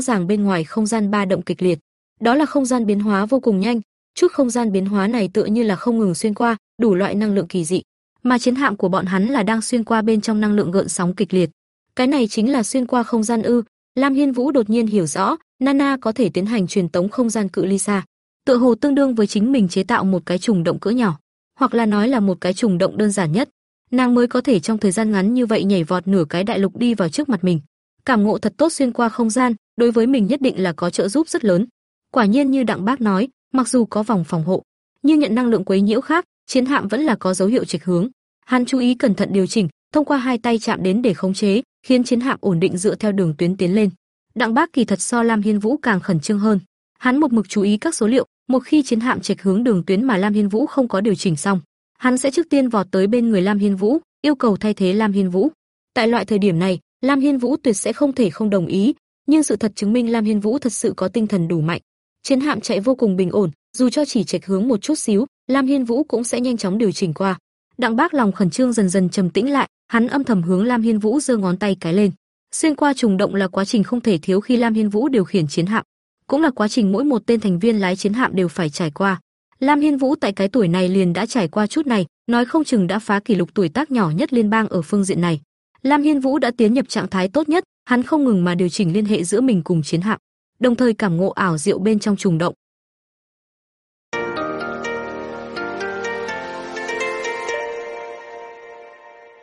ràng bên ngoài không gian ba động kịch liệt. Đó là không gian biến hóa vô cùng nhanh, chút không gian biến hóa này tựa như là không ngừng xuyên qua, đủ loại năng lượng kỳ dị, mà chiến hạm của bọn hắn là đang xuyên qua bên trong năng lượng gợn sóng kịch liệt. Cái này chính là xuyên qua không gian ư? Lam Hiên Vũ đột nhiên hiểu rõ, Nana có thể tiến hành truyền tống không gian cự ly xa, tựa hồ tương đương với chính mình chế tạo một cái trùng động cỡ nhỏ, hoặc là nói là một cái trùng động đơn giản nhất. Nàng mới có thể trong thời gian ngắn như vậy nhảy vọt nửa cái đại lục đi vào trước mặt mình. Cảm ngộ thật tốt xuyên qua không gian, đối với mình nhất định là có trợ giúp rất lớn. Quả nhiên như Đặng Bác nói, mặc dù có vòng phòng hộ, nhưng nhận năng lượng quấy nhiễu khác, chiến hạm vẫn là có dấu hiệu trịch hướng. Hắn chú ý cẩn thận điều chỉnh, thông qua hai tay chạm đến để khống chế, khiến chiến hạm ổn định dựa theo đường tuyến tiến lên. Đặng Bác kỳ thật so Lam Hiên Vũ càng khẩn trương hơn. Hắn một mực chú ý các số liệu, một khi chiến hạm trịch hướng đường tuyến mà Lam Hiên Vũ không có điều chỉnh xong, hắn sẽ trước tiên vọt tới bên người Lam Hiên Vũ, yêu cầu thay thế Lam Hiên Vũ. Tại loại thời điểm này, Lam Hiên Vũ tuyệt sẽ không thể không đồng ý, nhưng sự thật chứng minh Lam Hiên Vũ thật sự có tinh thần đủ mạnh. Chiến hạm chạy vô cùng bình ổn, dù cho chỉ trạch hướng một chút xíu, Lam Hiên Vũ cũng sẽ nhanh chóng điều chỉnh qua. Đặng Bác lòng khẩn trương dần dần trầm tĩnh lại, hắn âm thầm hướng Lam Hiên Vũ giơ ngón tay cái lên. Xuyên qua trùng động là quá trình không thể thiếu khi Lam Hiên Vũ điều khiển chiến hạm, cũng là quá trình mỗi một tên thành viên lái chiến hạm đều phải trải qua. Lam Hiên Vũ tại cái tuổi này liền đã trải qua chút này, nói không chừng đã phá kỷ lục tuổi tác nhỏ nhất liên bang ở phương diện này. Lam Hiên Vũ đã tiến nhập trạng thái tốt nhất, hắn không ngừng mà điều chỉnh liên hệ giữa mình cùng chiến hạm, đồng thời cảm ngộ ảo diệu bên trong trùng động.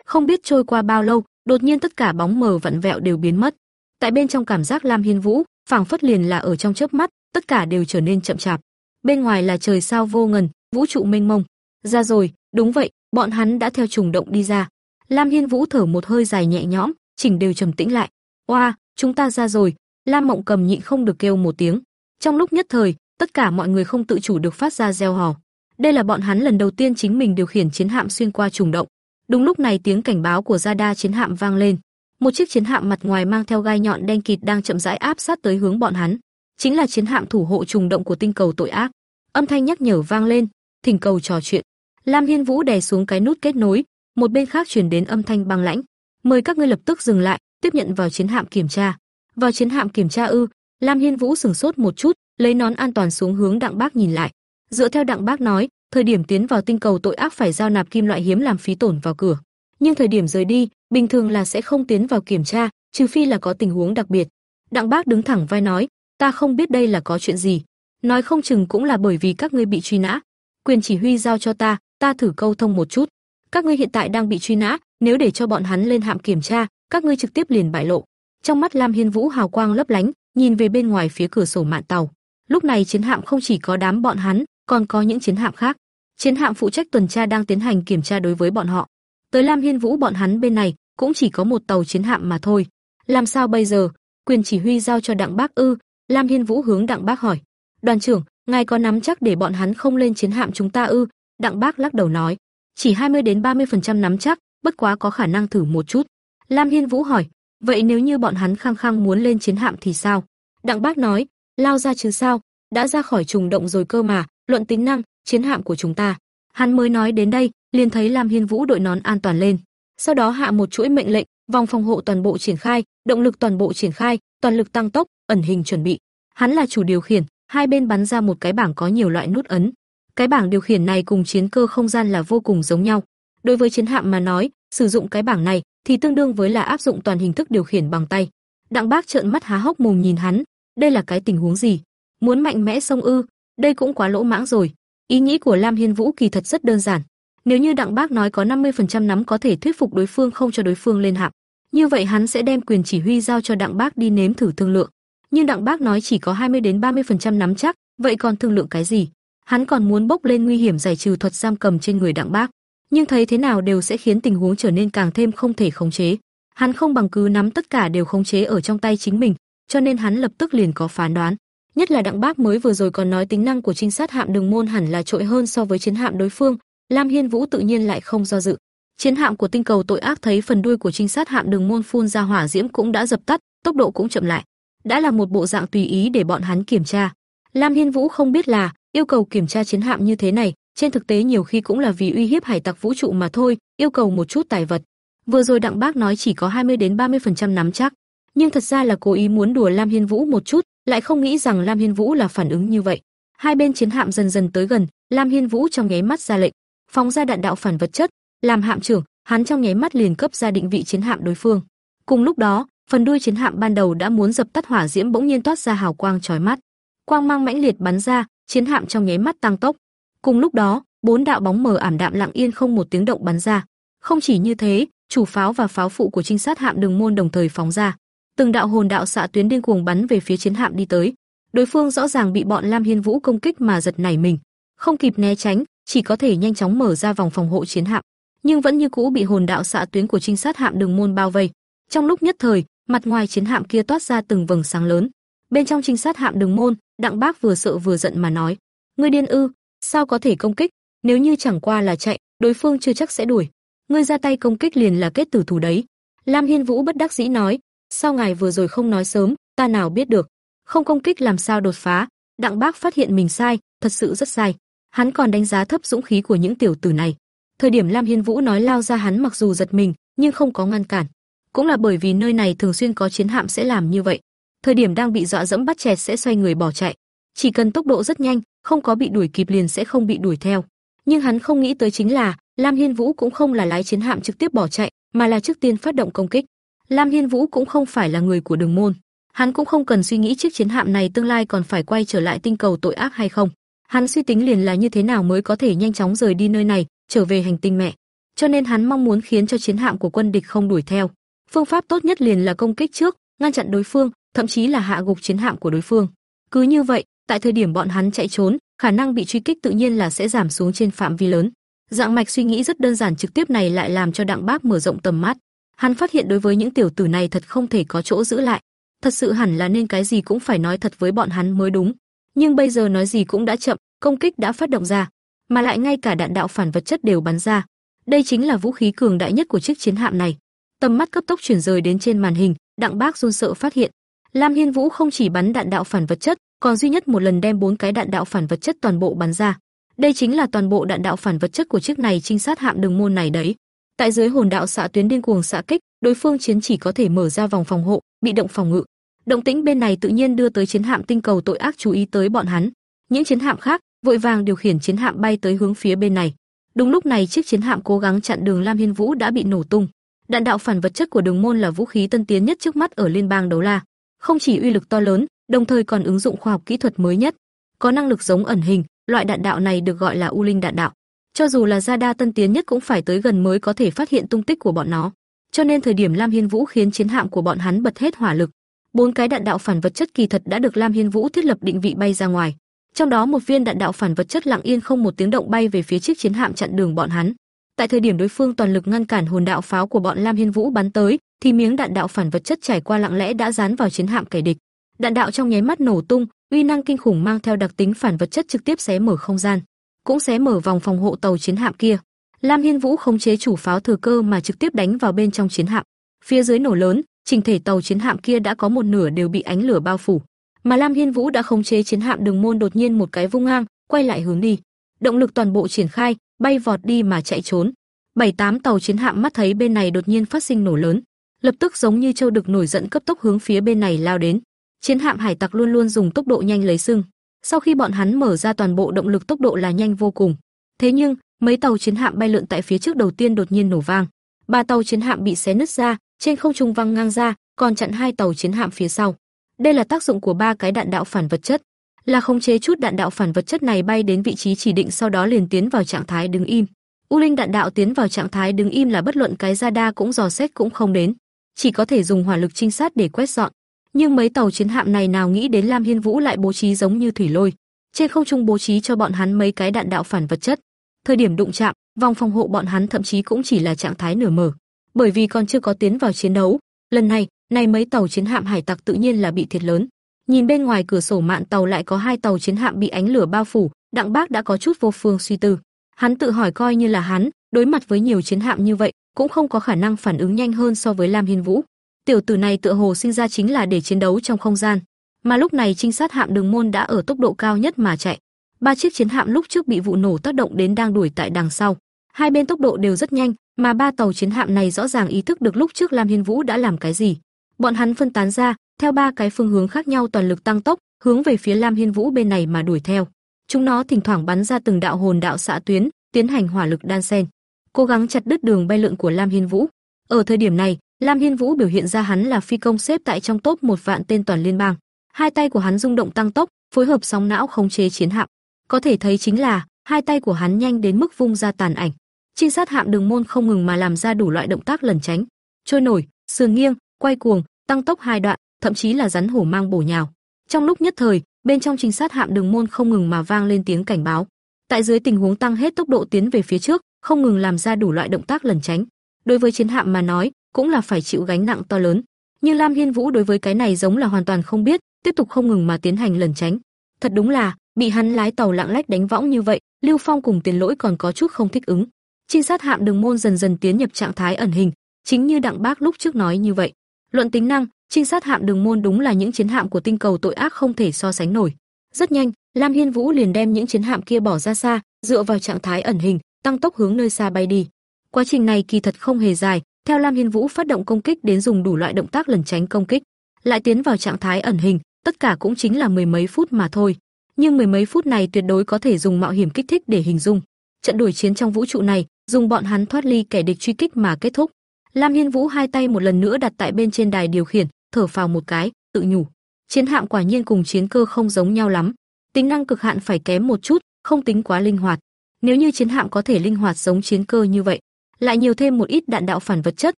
Không biết trôi qua bao lâu, đột nhiên tất cả bóng mờ vặn vẹo đều biến mất. Tại bên trong cảm giác Lam Hiên Vũ, phảng phất liền là ở trong chớp mắt, tất cả đều trở nên chậm chạp. Bên ngoài là trời sao vô ngần, vũ trụ mênh mông. Ra rồi, đúng vậy, bọn hắn đã theo trùng động đi ra. Lam Hiên Vũ thở một hơi dài nhẹ nhõm, chỉnh đều trầm tĩnh lại. "Oa, chúng ta ra rồi." Lam Mộng Cầm nhịn không được kêu một tiếng. Trong lúc nhất thời, tất cả mọi người không tự chủ được phát ra reo hò. Đây là bọn hắn lần đầu tiên chính mình điều khiển chiến hạm xuyên qua trùng động. Đúng lúc này tiếng cảnh báo của radar chiến hạm vang lên. Một chiếc chiến hạm mặt ngoài mang theo gai nhọn đen kịt đang chậm rãi áp sát tới hướng bọn hắn. Chính là chiến hạm thủ hộ trùng động của tinh cầu tội ác. Âm thanh nhắc nhở vang lên, thỉnh cầu trò chuyện. Lam Hiên Vũ đè xuống cái nút kết nối, một bên khác truyền đến âm thanh băng lãnh, "Mời các ngươi lập tức dừng lại, tiếp nhận vào chiến hạm kiểm tra." Vào chiến hạm kiểm tra ư? Lam Hiên Vũ sừng sốt một chút, lấy nón an toàn xuống hướng Đặng Bác nhìn lại. Dựa theo Đặng Bác nói, thời điểm tiến vào tinh cầu tội ác phải giao nạp kim loại hiếm làm phí tổn vào cửa, nhưng thời điểm rời đi, bình thường là sẽ không tiến vào kiểm tra, trừ phi là có tình huống đặc biệt. Đặng Bác đứng thẳng vai nói, ta không biết đây là có chuyện gì, nói không chừng cũng là bởi vì các ngươi bị truy nã. Quyền chỉ huy giao cho ta, ta thử câu thông một chút. Các ngươi hiện tại đang bị truy nã, nếu để cho bọn hắn lên hạm kiểm tra, các ngươi trực tiếp liền bại lộ. Trong mắt Lam Hiên Vũ hào quang lấp lánh, nhìn về bên ngoài phía cửa sổ mạn tàu. Lúc này chiến hạm không chỉ có đám bọn hắn, còn có những chiến hạm khác. Chiến hạm phụ trách tuần tra đang tiến hành kiểm tra đối với bọn họ. Tới Lam Hiên Vũ bọn hắn bên này, cũng chỉ có một tàu chiến hạm mà thôi. Làm sao bây giờ? Quyền chỉ huy giao cho Đặng Bác ư? Lam Hiên Vũ hướng Đặng Bác hỏi. Đoàn trưởng, ngài có nắm chắc để bọn hắn không lên chiến hạm chúng ta ư? Đặng Bác lắc đầu nói. Chỉ 20 đến 30% nắm chắc, bất quá có khả năng thử một chút. Lam Hiên Vũ hỏi. Vậy nếu như bọn hắn khăng khăng muốn lên chiến hạm thì sao? Đặng Bác nói. Lao ra chứ sao? Đã ra khỏi trùng động rồi cơ mà, luận tính năng, chiến hạm của chúng ta. Hắn mới nói đến đây, liền thấy Lam Hiên Vũ đội nón an toàn lên. Sau đó hạ một chuỗi mệnh lệnh, vòng phòng hộ toàn bộ triển khai, động lực toàn bộ triển khai, toàn lực tăng tốc, ẩn hình chuẩn bị. Hắn là chủ điều khiển, hai bên bắn ra một cái bảng có nhiều loại nút ấn. Cái bảng điều khiển này cùng chiến cơ không gian là vô cùng giống nhau. Đối với chiến hạm mà nói, sử dụng cái bảng này thì tương đương với là áp dụng toàn hình thức điều khiển bằng tay. Đặng Bác trợn mắt há hốc mồm nhìn hắn, đây là cái tình huống gì? Muốn mạnh mẽ sông ư? Đây cũng quá lỗ mãng rồi. Ý nghĩ của Lam Hiên Vũ kỳ thật rất đơn giản, nếu như Đặng Bác nói có 50% nắm có thể thuyết phục đối phương không cho đối phương lên hạng như vậy hắn sẽ đem quyền chỉ huy giao cho Đặng Bác đi nếm thử thương lượng. Nhưng Đặng Bác nói chỉ có 20 đến 30% nắm chắc, vậy còn thương lượng cái gì? Hắn còn muốn bốc lên nguy hiểm giải trừ thuật giam cầm trên người Đặng Bác, nhưng thấy thế nào đều sẽ khiến tình huống trở nên càng thêm không thể khống chế. Hắn không bằng cứ nắm tất cả đều khống chế ở trong tay chính mình, cho nên hắn lập tức liền có phán đoán. Nhất là Đặng Bác mới vừa rồi còn nói tính năng của trinh sát hạm đường môn hẳn là trội hơn so với chiến hạm đối phương, Lam Hiên Vũ tự nhiên lại không do dự. Chiến hạm của tinh cầu tội ác thấy phần đuôi của trinh sát hạm đường môn phun ra hỏa diễm cũng đã dập tắt, tốc độ cũng chậm lại. Đã là một bộ dạng tùy ý để bọn hắn kiểm tra. Lam Hiên Vũ không biết là yêu cầu kiểm tra chiến hạm như thế này, trên thực tế nhiều khi cũng là vì uy hiếp hải tặc vũ trụ mà thôi, yêu cầu một chút tài vật. Vừa rồi Đặng Bác nói chỉ có 20 đến 30% nắm chắc, nhưng thật ra là cố ý muốn đùa Lam Hiên Vũ một chút, lại không nghĩ rằng Lam Hiên Vũ là phản ứng như vậy. Hai bên chiến hạm dần dần tới gần, Lam Hiên Vũ trong nháy mắt ra lệnh, phóng ra đạn đạo phản vật chất, làm hạm trưởng, hắn trong nháy mắt liền cấp ra định vị chiến hạm đối phương. Cùng lúc đó, phần đuôi chiến hạm ban đầu đã muốn dập tắt hỏa diễm bỗng nhiên toát ra hào quang chói mắt. Quang mang mãnh liệt bắn ra, chiến hạm trong nháy mắt tăng tốc. Cùng lúc đó, bốn đạo bóng mờ ảm đạm lặng yên không một tiếng động bắn ra. Không chỉ như thế, chủ pháo và pháo phụ của trinh sát hạm đường môn đồng thời phóng ra. Từng đạo hồn đạo xạ tuyến điên cuồng bắn về phía chiến hạm đi tới. Đối phương rõ ràng bị bọn Lam Hiên Vũ công kích mà giật nảy mình, không kịp né tránh, chỉ có thể nhanh chóng mở ra vòng phòng hộ chiến hạm, nhưng vẫn như cũ bị hồn đạo xạ tuyến của trinh sát hạm đường môn bao vây. Trong lúc nhất thời, mặt ngoài chiến hạm kia toát ra từng vầng sáng lớn. Bên trong trinh sát hạm đường môn, Đặng Bác vừa sợ vừa giận mà nói: "Ngươi điên ư? Sao có thể công kích? Nếu như chẳng qua là chạy, đối phương chưa chắc sẽ đuổi. Ngươi ra tay công kích liền là kết tử thủ đấy." Lam Hiên Vũ bất đắc dĩ nói: "Sao ngài vừa rồi không nói sớm, ta nào biết được? Không công kích làm sao đột phá?" Đặng Bác phát hiện mình sai, thật sự rất sai. Hắn còn đánh giá thấp dũng khí của những tiểu tử này. Thời điểm Lam Hiên Vũ nói lao ra hắn mặc dù giật mình, nhưng không có ngăn cản. Cũng là bởi vì nơi này thường xuyên có chiến hạm sẽ làm như vậy. Thời điểm đang bị dọa dẫm bắt chẹt sẽ xoay người bỏ chạy. Chỉ cần tốc độ rất nhanh, không có bị đuổi kịp liền sẽ không bị đuổi theo. Nhưng hắn không nghĩ tới chính là, Lam Hiên Vũ cũng không là lái chiến hạm trực tiếp bỏ chạy, mà là trước tiên phát động công kích. Lam Hiên Vũ cũng không phải là người của Đường môn, hắn cũng không cần suy nghĩ chiếc chiến hạm này tương lai còn phải quay trở lại tinh cầu tội ác hay không. Hắn suy tính liền là như thế nào mới có thể nhanh chóng rời đi nơi này, trở về hành tinh mẹ. Cho nên hắn mong muốn khiến cho chiến hạm của quân địch không đuổi theo. Phương pháp tốt nhất liền là công kích trước, ngăn chặn đối phương, thậm chí là hạ gục chiến hạm của đối phương. Cứ như vậy, tại thời điểm bọn hắn chạy trốn, khả năng bị truy kích tự nhiên là sẽ giảm xuống trên phạm vi lớn. Dạng mạch suy nghĩ rất đơn giản trực tiếp này lại làm cho Đặng Bác mở rộng tầm mắt. Hắn phát hiện đối với những tiểu tử này thật không thể có chỗ giữ lại. Thật sự hẳn là nên cái gì cũng phải nói thật với bọn hắn mới đúng nhưng bây giờ nói gì cũng đã chậm, công kích đã phát động ra, mà lại ngay cả đạn đạo phản vật chất đều bắn ra. Đây chính là vũ khí cường đại nhất của chiếc chiến hạm này. Tầm mắt cấp tốc chuyển rời đến trên màn hình, Đặng Bác run sợ phát hiện, Lam Hiên Vũ không chỉ bắn đạn đạo phản vật chất, còn duy nhất một lần đem bốn cái đạn đạo phản vật chất toàn bộ bắn ra. Đây chính là toàn bộ đạn đạo phản vật chất của chiếc này trinh sát hạm đường môn này đấy. Tại dưới hồn đạo xạ tuyến điên cuồng xạ kích, đối phương chiến chỉ có thể mở ra vòng phòng hộ, bị động phòng ngự. Động tĩnh bên này tự nhiên đưa tới chiến hạm tinh cầu tội ác chú ý tới bọn hắn. Những chiến hạm khác vội vàng điều khiển chiến hạm bay tới hướng phía bên này. Đúng lúc này chiếc chiến hạm cố gắng chặn đường Lam Hiên Vũ đã bị nổ tung. Đạn đạo phản vật chất của Đường môn là vũ khí tân tiến nhất trước mắt ở liên bang đấu la, không chỉ uy lực to lớn, đồng thời còn ứng dụng khoa học kỹ thuật mới nhất, có năng lực giống ẩn hình, loại đạn đạo này được gọi là U Linh đạn đạo. Cho dù là gia đa tân tiến nhất cũng phải tới gần mới có thể phát hiện tung tích của bọn nó. Cho nên thời điểm Lam Hiên Vũ khiến chiến hạm của bọn hắn bật hết hỏa lực, Bốn cái đạn đạo phản vật chất kỳ thật đã được Lam Hiên Vũ thiết lập định vị bay ra ngoài. Trong đó một viên đạn đạo phản vật chất lặng yên không một tiếng động bay về phía chiếc chiến hạm chặn đường bọn hắn. Tại thời điểm đối phương toàn lực ngăn cản hồn đạo pháo của bọn Lam Hiên Vũ bắn tới, thì miếng đạn đạo phản vật chất trải qua lặng lẽ đã dán vào chiến hạm kẻ địch. Đạn đạo trong nháy mắt nổ tung, uy năng kinh khủng mang theo đặc tính phản vật chất trực tiếp xé mở không gian, cũng xé mở vòng phòng hộ tàu chiến hạm kia. Lam Hiên Vũ khống chế chủ pháo thừa cơ mà trực tiếp đánh vào bên trong chiến hạm. Phía dưới nổ lớn, trình thể tàu chiến hạm kia đã có một nửa đều bị ánh lửa bao phủ, mà Lam Hiên Vũ đã khống chế chiến hạm đường môn đột nhiên một cái vung ngang, quay lại hướng đi, động lực toàn bộ triển khai, bay vọt đi mà chạy trốn. Bảy tám tàu chiến hạm mắt thấy bên này đột nhiên phát sinh nổ lớn, lập tức giống như châu đực nổi giận cấp tốc hướng phía bên này lao đến. Chiến hạm hải tặc luôn luôn dùng tốc độ nhanh lấy sưng. Sau khi bọn hắn mở ra toàn bộ động lực tốc độ là nhanh vô cùng. Thế nhưng, mấy tàu chiến hạm bay lượn tại phía trước đầu tiên đột nhiên nổ vang. Ba tàu chiến hạm bị xé nứt ra, trên không trung văng ngang ra, còn chặn hai tàu chiến hạm phía sau. Đây là tác dụng của ba cái đạn đạo phản vật chất, là khống chế chút đạn đạo phản vật chất này bay đến vị trí chỉ định sau đó liền tiến vào trạng thái đứng im. U linh đạn đạo tiến vào trạng thái đứng im là bất luận cái radar cũng dò xét cũng không đến, chỉ có thể dùng hỏa lực trinh sát để quét dọn. Nhưng mấy tàu chiến hạm này nào nghĩ đến Lam Hiên Vũ lại bố trí giống như thủy lôi, trên không trung bố trí cho bọn hắn mấy cái đạn đạo phản vật chất. Thời điểm đụng chạm, vòng phòng hộ bọn hắn thậm chí cũng chỉ là trạng thái nửa mở bởi vì còn chưa có tiến vào chiến đấu. Lần này, này mấy tàu chiến hạm hải tặc tự nhiên là bị thiệt lớn. Nhìn bên ngoài cửa sổ mạn tàu lại có hai tàu chiến hạm bị ánh lửa bao phủ, Đặng Bác đã có chút vô phương suy tư. Hắn tự hỏi coi như là hắn, đối mặt với nhiều chiến hạm như vậy, cũng không có khả năng phản ứng nhanh hơn so với Lam Hiên Vũ. Tiểu tử này tựa hồ sinh ra chính là để chiến đấu trong không gian, mà lúc này trinh sát hạm Đường Môn đã ở tốc độ cao nhất mà chạy. Ba chiếc chiến hạm lúc trước bị vụ nổ tác động đến đang đuổi tại đằng sau. Hai bên tốc độ đều rất nhanh, mà ba tàu chiến hạm này rõ ràng ý thức được lúc trước Lam Hiên Vũ đã làm cái gì. Bọn hắn phân tán ra, theo ba cái phương hướng khác nhau toàn lực tăng tốc, hướng về phía Lam Hiên Vũ bên này mà đuổi theo. Chúng nó thỉnh thoảng bắn ra từng đạo hồn đạo xạ tuyến, tiến hành hỏa lực đan xen, cố gắng chặt đứt đường bay lượn của Lam Hiên Vũ. Ở thời điểm này, Lam Hiên Vũ biểu hiện ra hắn là phi công xếp tại trong top một vạn tên toàn liên bang. Hai tay của hắn rung động tăng tốc, phối hợp sóng não khống chế chiến hạm. Có thể thấy chính là hai tay của hắn nhanh đến mức vung ra tàn ảnh. Trinh sát hạm đường môn không ngừng mà làm ra đủ loại động tác lẩn tránh, trôi nổi, sườn nghiêng, quay cuồng, tăng tốc hai đoạn, thậm chí là rắn hổ mang bổ nhào. Trong lúc nhất thời, bên trong trinh sát hạm đường môn không ngừng mà vang lên tiếng cảnh báo. Tại dưới tình huống tăng hết tốc độ tiến về phía trước, không ngừng làm ra đủ loại động tác lẩn tránh. Đối với chiến hạm mà nói, cũng là phải chịu gánh nặng to lớn. Nhưng Lam Hiên Vũ đối với cái này giống là hoàn toàn không biết, tiếp tục không ngừng mà tiến hành lẩn tránh. Thật đúng là, bị hắn lái tàu lạng lách đánh võng như vậy, Lưu Phong cùng Tiền Lỗi còn có chút không thích ứng. Trinh sát hạm đường môn dần dần tiến nhập trạng thái ẩn hình, chính như Đặng Bác lúc trước nói như vậy. Luận tính năng, trinh sát hạm đường môn đúng là những chiến hạm của tinh cầu tội ác không thể so sánh nổi. Rất nhanh, Lam Hiên Vũ liền đem những chiến hạm kia bỏ ra xa, dựa vào trạng thái ẩn hình, tăng tốc hướng nơi xa bay đi. Quá trình này kỳ thật không hề dài, theo Lam Hiên Vũ phát động công kích đến dùng đủ loại động tác lẩn tránh công kích, lại tiến vào trạng thái ẩn hình, tất cả cũng chính là mười mấy phút mà thôi. Nhưng mười mấy phút này tuyệt đối có thể dùng mạo hiểm kích thích để hình dung. Trận đuổi chiến trong vũ trụ này, dùng bọn hắn thoát ly kẻ địch truy kích mà kết thúc. Lam Hiên Vũ hai tay một lần nữa đặt tại bên trên đài điều khiển, thở phào một cái, tự nhủ. Chiến hạm quả nhiên cùng chiến cơ không giống nhau lắm, tính năng cực hạn phải kém một chút, không tính quá linh hoạt. Nếu như chiến hạm có thể linh hoạt giống chiến cơ như vậy, lại nhiều thêm một ít đạn đạo phản vật chất,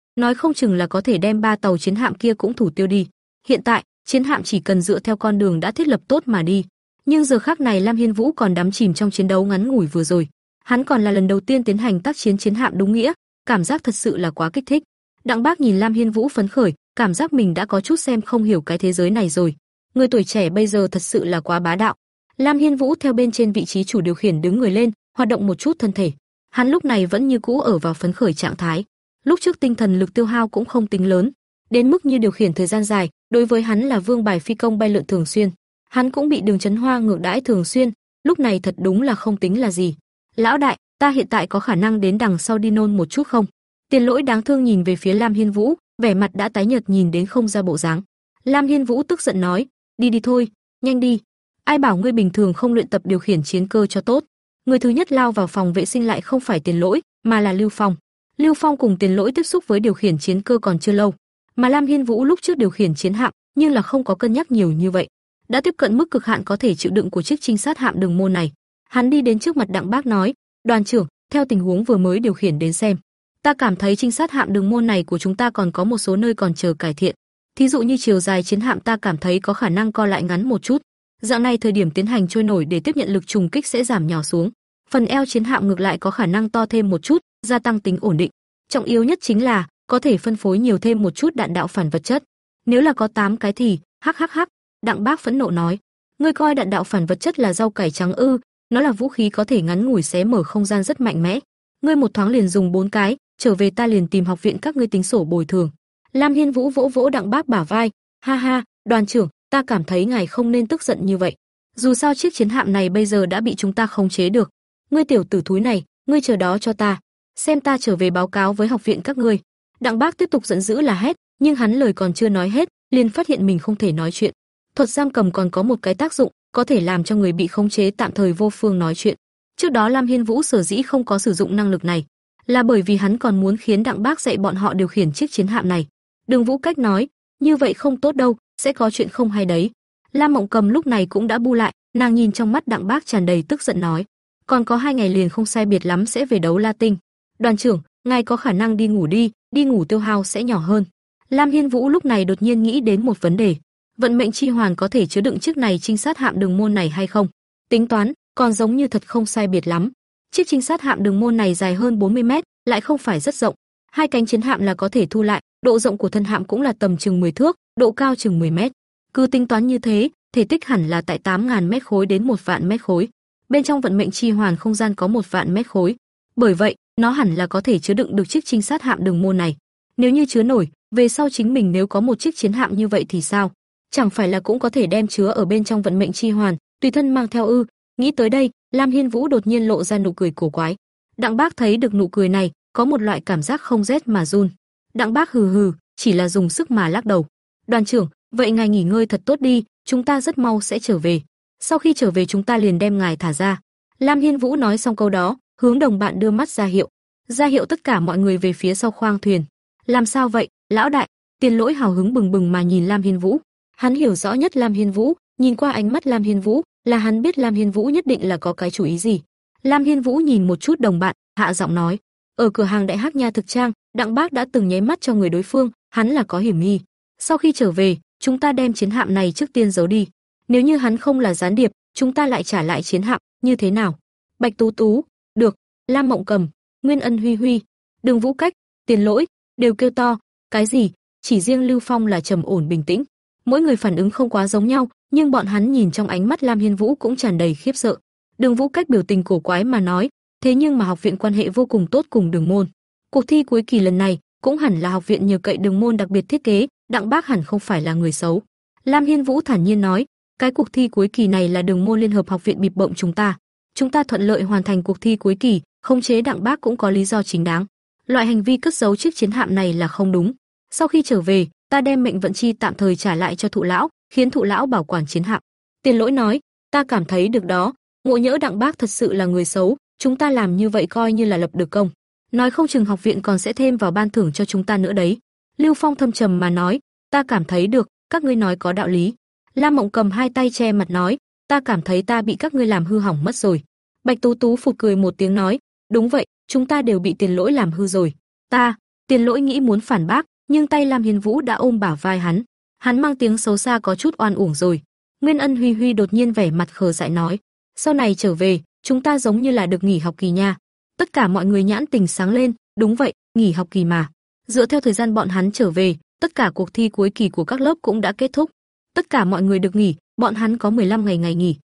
nói không chừng là có thể đem ba tàu chiến hạm kia cũng thủ tiêu đi. Hiện tại, chiến hạm chỉ cần dựa theo con đường đã thiết lập tốt mà đi. Nhưng giờ khắc này Lam Hiên Vũ còn đắm chìm trong chiến đấu ngắn ngủi vừa rồi. Hắn còn là lần đầu tiên tiến hành tác chiến chiến hạm đúng nghĩa, cảm giác thật sự là quá kích thích. Đặng Bác nhìn Lam Hiên Vũ phấn khởi, cảm giác mình đã có chút xem không hiểu cái thế giới này rồi. Người tuổi trẻ bây giờ thật sự là quá bá đạo. Lam Hiên Vũ theo bên trên vị trí chủ điều khiển đứng người lên, hoạt động một chút thân thể. Hắn lúc này vẫn như cũ ở vào phấn khởi trạng thái. Lúc trước tinh thần lực tiêu hao cũng không tính lớn, đến mức như điều khiển thời gian dài, đối với hắn là vương bài phi công bay lượn thường xuyên. Hắn cũng bị Đường Chấn Hoa ngược đãi thường xuyên, lúc này thật đúng là không tính là gì. Lão đại, ta hiện tại có khả năng đến đằng sau đi nôn một chút không? Tiền Lỗi đáng thương nhìn về phía Lam Hiên Vũ, vẻ mặt đã tái nhợt nhìn đến không ra bộ dáng. Lam Hiên Vũ tức giận nói, đi đi thôi, nhanh đi. Ai bảo ngươi bình thường không luyện tập điều khiển chiến cơ cho tốt? Người thứ nhất lao vào phòng vệ sinh lại không phải Tiền Lỗi, mà là Lưu Phong. Lưu Phong cùng Tiền Lỗi tiếp xúc với điều khiển chiến cơ còn chưa lâu, mà Lam Hiên Vũ lúc trước điều khiển chiến hạm, nhưng là không có cân nhắc nhiều như vậy, đã tiếp cận mức cực hạn có thể chịu đựng của chiếc trinh sát hạm đường môn này. Hắn đi đến trước mặt Đặng Bác nói, "Đoàn trưởng, theo tình huống vừa mới điều khiển đến xem, ta cảm thấy trinh sát hạm đường môn này của chúng ta còn có một số nơi còn chờ cải thiện. Thí dụ như chiều dài chiến hạm ta cảm thấy có khả năng co lại ngắn một chút. Dạng này thời điểm tiến hành trôi nổi để tiếp nhận lực trùng kích sẽ giảm nhỏ xuống. Phần eo chiến hạm ngược lại có khả năng to thêm một chút, gia tăng tính ổn định. Trọng yếu nhất chính là có thể phân phối nhiều thêm một chút đạn đạo phản vật chất. Nếu là có 8 cái thì, hắc hắc hắc, Đặng Bác phẫn nộ nói, ngươi coi đạn đạo phản vật chất là rau cải trắng ư? Nó là vũ khí có thể ngắn ngủi xé mở không gian rất mạnh mẽ. Ngươi một thoáng liền dùng bốn cái, trở về ta liền tìm học viện các ngươi tính sổ bồi thường. Lam Hiên Vũ vỗ vỗ Đặng Bác bả vai, ha ha, đoàn trưởng, ta cảm thấy ngài không nên tức giận như vậy. Dù sao chiếc chiến hạm này bây giờ đã bị chúng ta khống chế được. Ngươi tiểu tử thúi này, ngươi chờ đó cho ta, xem ta trở về báo cáo với học viện các ngươi. Đặng Bác tiếp tục giận dữ là hét, nhưng hắn lời còn chưa nói hết, liền phát hiện mình không thể nói chuyện. Thuật giam cầm còn có một cái tác dụng, có thể làm cho người bị khống chế tạm thời vô phương nói chuyện. Trước đó Lam Hiên Vũ sở dĩ không có sử dụng năng lực này, là bởi vì hắn còn muốn khiến Đặng Bác dạy bọn họ điều khiển chiếc chiến hạm này. Đường Vũ Cách nói, như vậy không tốt đâu, sẽ có chuyện không hay đấy. Lam Mộng Cầm lúc này cũng đã bu lại, nàng nhìn trong mắt Đặng Bác tràn đầy tức giận nói, còn có hai ngày liền không sai biệt lắm sẽ về đấu La Tinh. Đoàn trưởng, ngài có khả năng đi ngủ đi, đi ngủ tiêu hao sẽ nhỏ hơn. Lam Hiên Vũ lúc này đột nhiên nghĩ đến một vấn đề, vận mệnh chi hoàn có thể chứa đựng chiếc này trinh sát hạm đường môn này hay không? Tính toán, còn giống như thật không sai biệt lắm. Chiếc trinh sát hạm đường môn này dài hơn 40 mét, lại không phải rất rộng. Hai cánh chiến hạm là có thể thu lại, độ rộng của thân hạm cũng là tầm chừng 10 thước, độ cao chừng 10 mét. Cứ tính toán như thế, thể tích hẳn là tại 8000 mét khối đến một vạn mét khối. Bên trong vận mệnh chi hoàn không gian có một vạn mét khối. Bởi vậy, nó hẳn là có thể chứa đựng được chiếc trinh sát hạm đường môn này. Nếu như chứa nổi, về sau chính mình nếu có một chiếc chiến hạm như vậy thì sao? Chẳng phải là cũng có thể đem chứa ở bên trong vận mệnh chi hoàn, tùy thân mang theo ư? Nghĩ tới đây, Lam Hiên Vũ đột nhiên lộ ra nụ cười cổ quái. Đặng Bác thấy được nụ cười này, có một loại cảm giác không rét mà run. Đặng Bác hừ hừ, chỉ là dùng sức mà lắc đầu. "Đoàn trưởng, vậy ngài nghỉ ngơi thật tốt đi, chúng ta rất mau sẽ trở về. Sau khi trở về chúng ta liền đem ngài thả ra." Lam Hiên Vũ nói xong câu đó, hướng đồng bạn đưa mắt ra hiệu, ra hiệu tất cả mọi người về phía sau khoang thuyền. "Làm sao vậy, lão đại?" Tiền Lỗi hào hứng bừng bừng mà nhìn Lam Hiên Vũ. Hắn hiểu rõ nhất Lam Hiên Vũ, nhìn qua ánh mắt Lam Hiên Vũ, là hắn biết Lam Hiên Vũ nhất định là có cái chủ ý gì. Lam Hiên Vũ nhìn một chút đồng bạn, hạ giọng nói: "Ở cửa hàng Đại Hắc Nha thực trang, Đặng Bác đã từng nháy mắt cho người đối phương, hắn là có hiểm nghi. Sau khi trở về, chúng ta đem chiến hạm này trước tiên giấu đi. Nếu như hắn không là gián điệp, chúng ta lại trả lại chiến hạm, như thế nào?" Bạch Tú Tú, "Được." Lam Mộng Cầm, Nguyên Ân Huy Huy, Đường Vũ Cách, Tiền Lỗi đều kêu to, "Cái gì?" Chỉ riêng Lưu Phong là trầm ổn bình tĩnh. Mỗi người phản ứng không quá giống nhau, nhưng bọn hắn nhìn trong ánh mắt Lam Hiên Vũ cũng tràn đầy khiếp sợ. Đường Vũ cách biểu tình cổ quái mà nói, thế nhưng mà học viện quan hệ vô cùng tốt cùng Đường môn. Cuộc thi cuối kỳ lần này cũng hẳn là học viện nhờ cậy Đường môn đặc biệt thiết kế, Đặng Bác hẳn không phải là người xấu. Lam Hiên Vũ thản nhiên nói, cái cuộc thi cuối kỳ này là Đường môn liên hợp học viện bịp bộng chúng ta. Chúng ta thuận lợi hoàn thành cuộc thi cuối kỳ, không chế Đặng Bác cũng có lý do chính đáng. Loại hành vi cất giấu chiếc chiến hạm này là không đúng. Sau khi trở về, ta đem mệnh vận chi tạm thời trả lại cho thụ lão, khiến thụ lão bảo quản chiến hạm. Tiền lỗi nói, ta cảm thấy được đó, ngộ nhỡ đặng bác thật sự là người xấu, chúng ta làm như vậy coi như là lập được công. Nói không chừng học viện còn sẽ thêm vào ban thưởng cho chúng ta nữa đấy. Lưu Phong thâm trầm mà nói, ta cảm thấy được, các ngươi nói có đạo lý. Lam Mộng cầm hai tay che mặt nói, ta cảm thấy ta bị các ngươi làm hư hỏng mất rồi. Bạch Tú Tú phụt cười một tiếng nói, đúng vậy, chúng ta đều bị tiền lỗi làm hư rồi. Ta, tiền lỗi nghĩ muốn phản bác, nhưng tay Lam Hiền Vũ đã ôm bả vai hắn. Hắn mang tiếng xấu xa có chút oan uổng rồi. Nguyên Ân Huy Huy đột nhiên vẻ mặt khờ dại nói, sau này trở về, chúng ta giống như là được nghỉ học kỳ nha. Tất cả mọi người nhãn tình sáng lên, đúng vậy, nghỉ học kỳ mà. Dựa theo thời gian bọn hắn trở về, tất cả cuộc thi cuối kỳ của các lớp cũng đã kết thúc. Tất cả mọi người được nghỉ, bọn hắn có 15 ngày ngày nghỉ.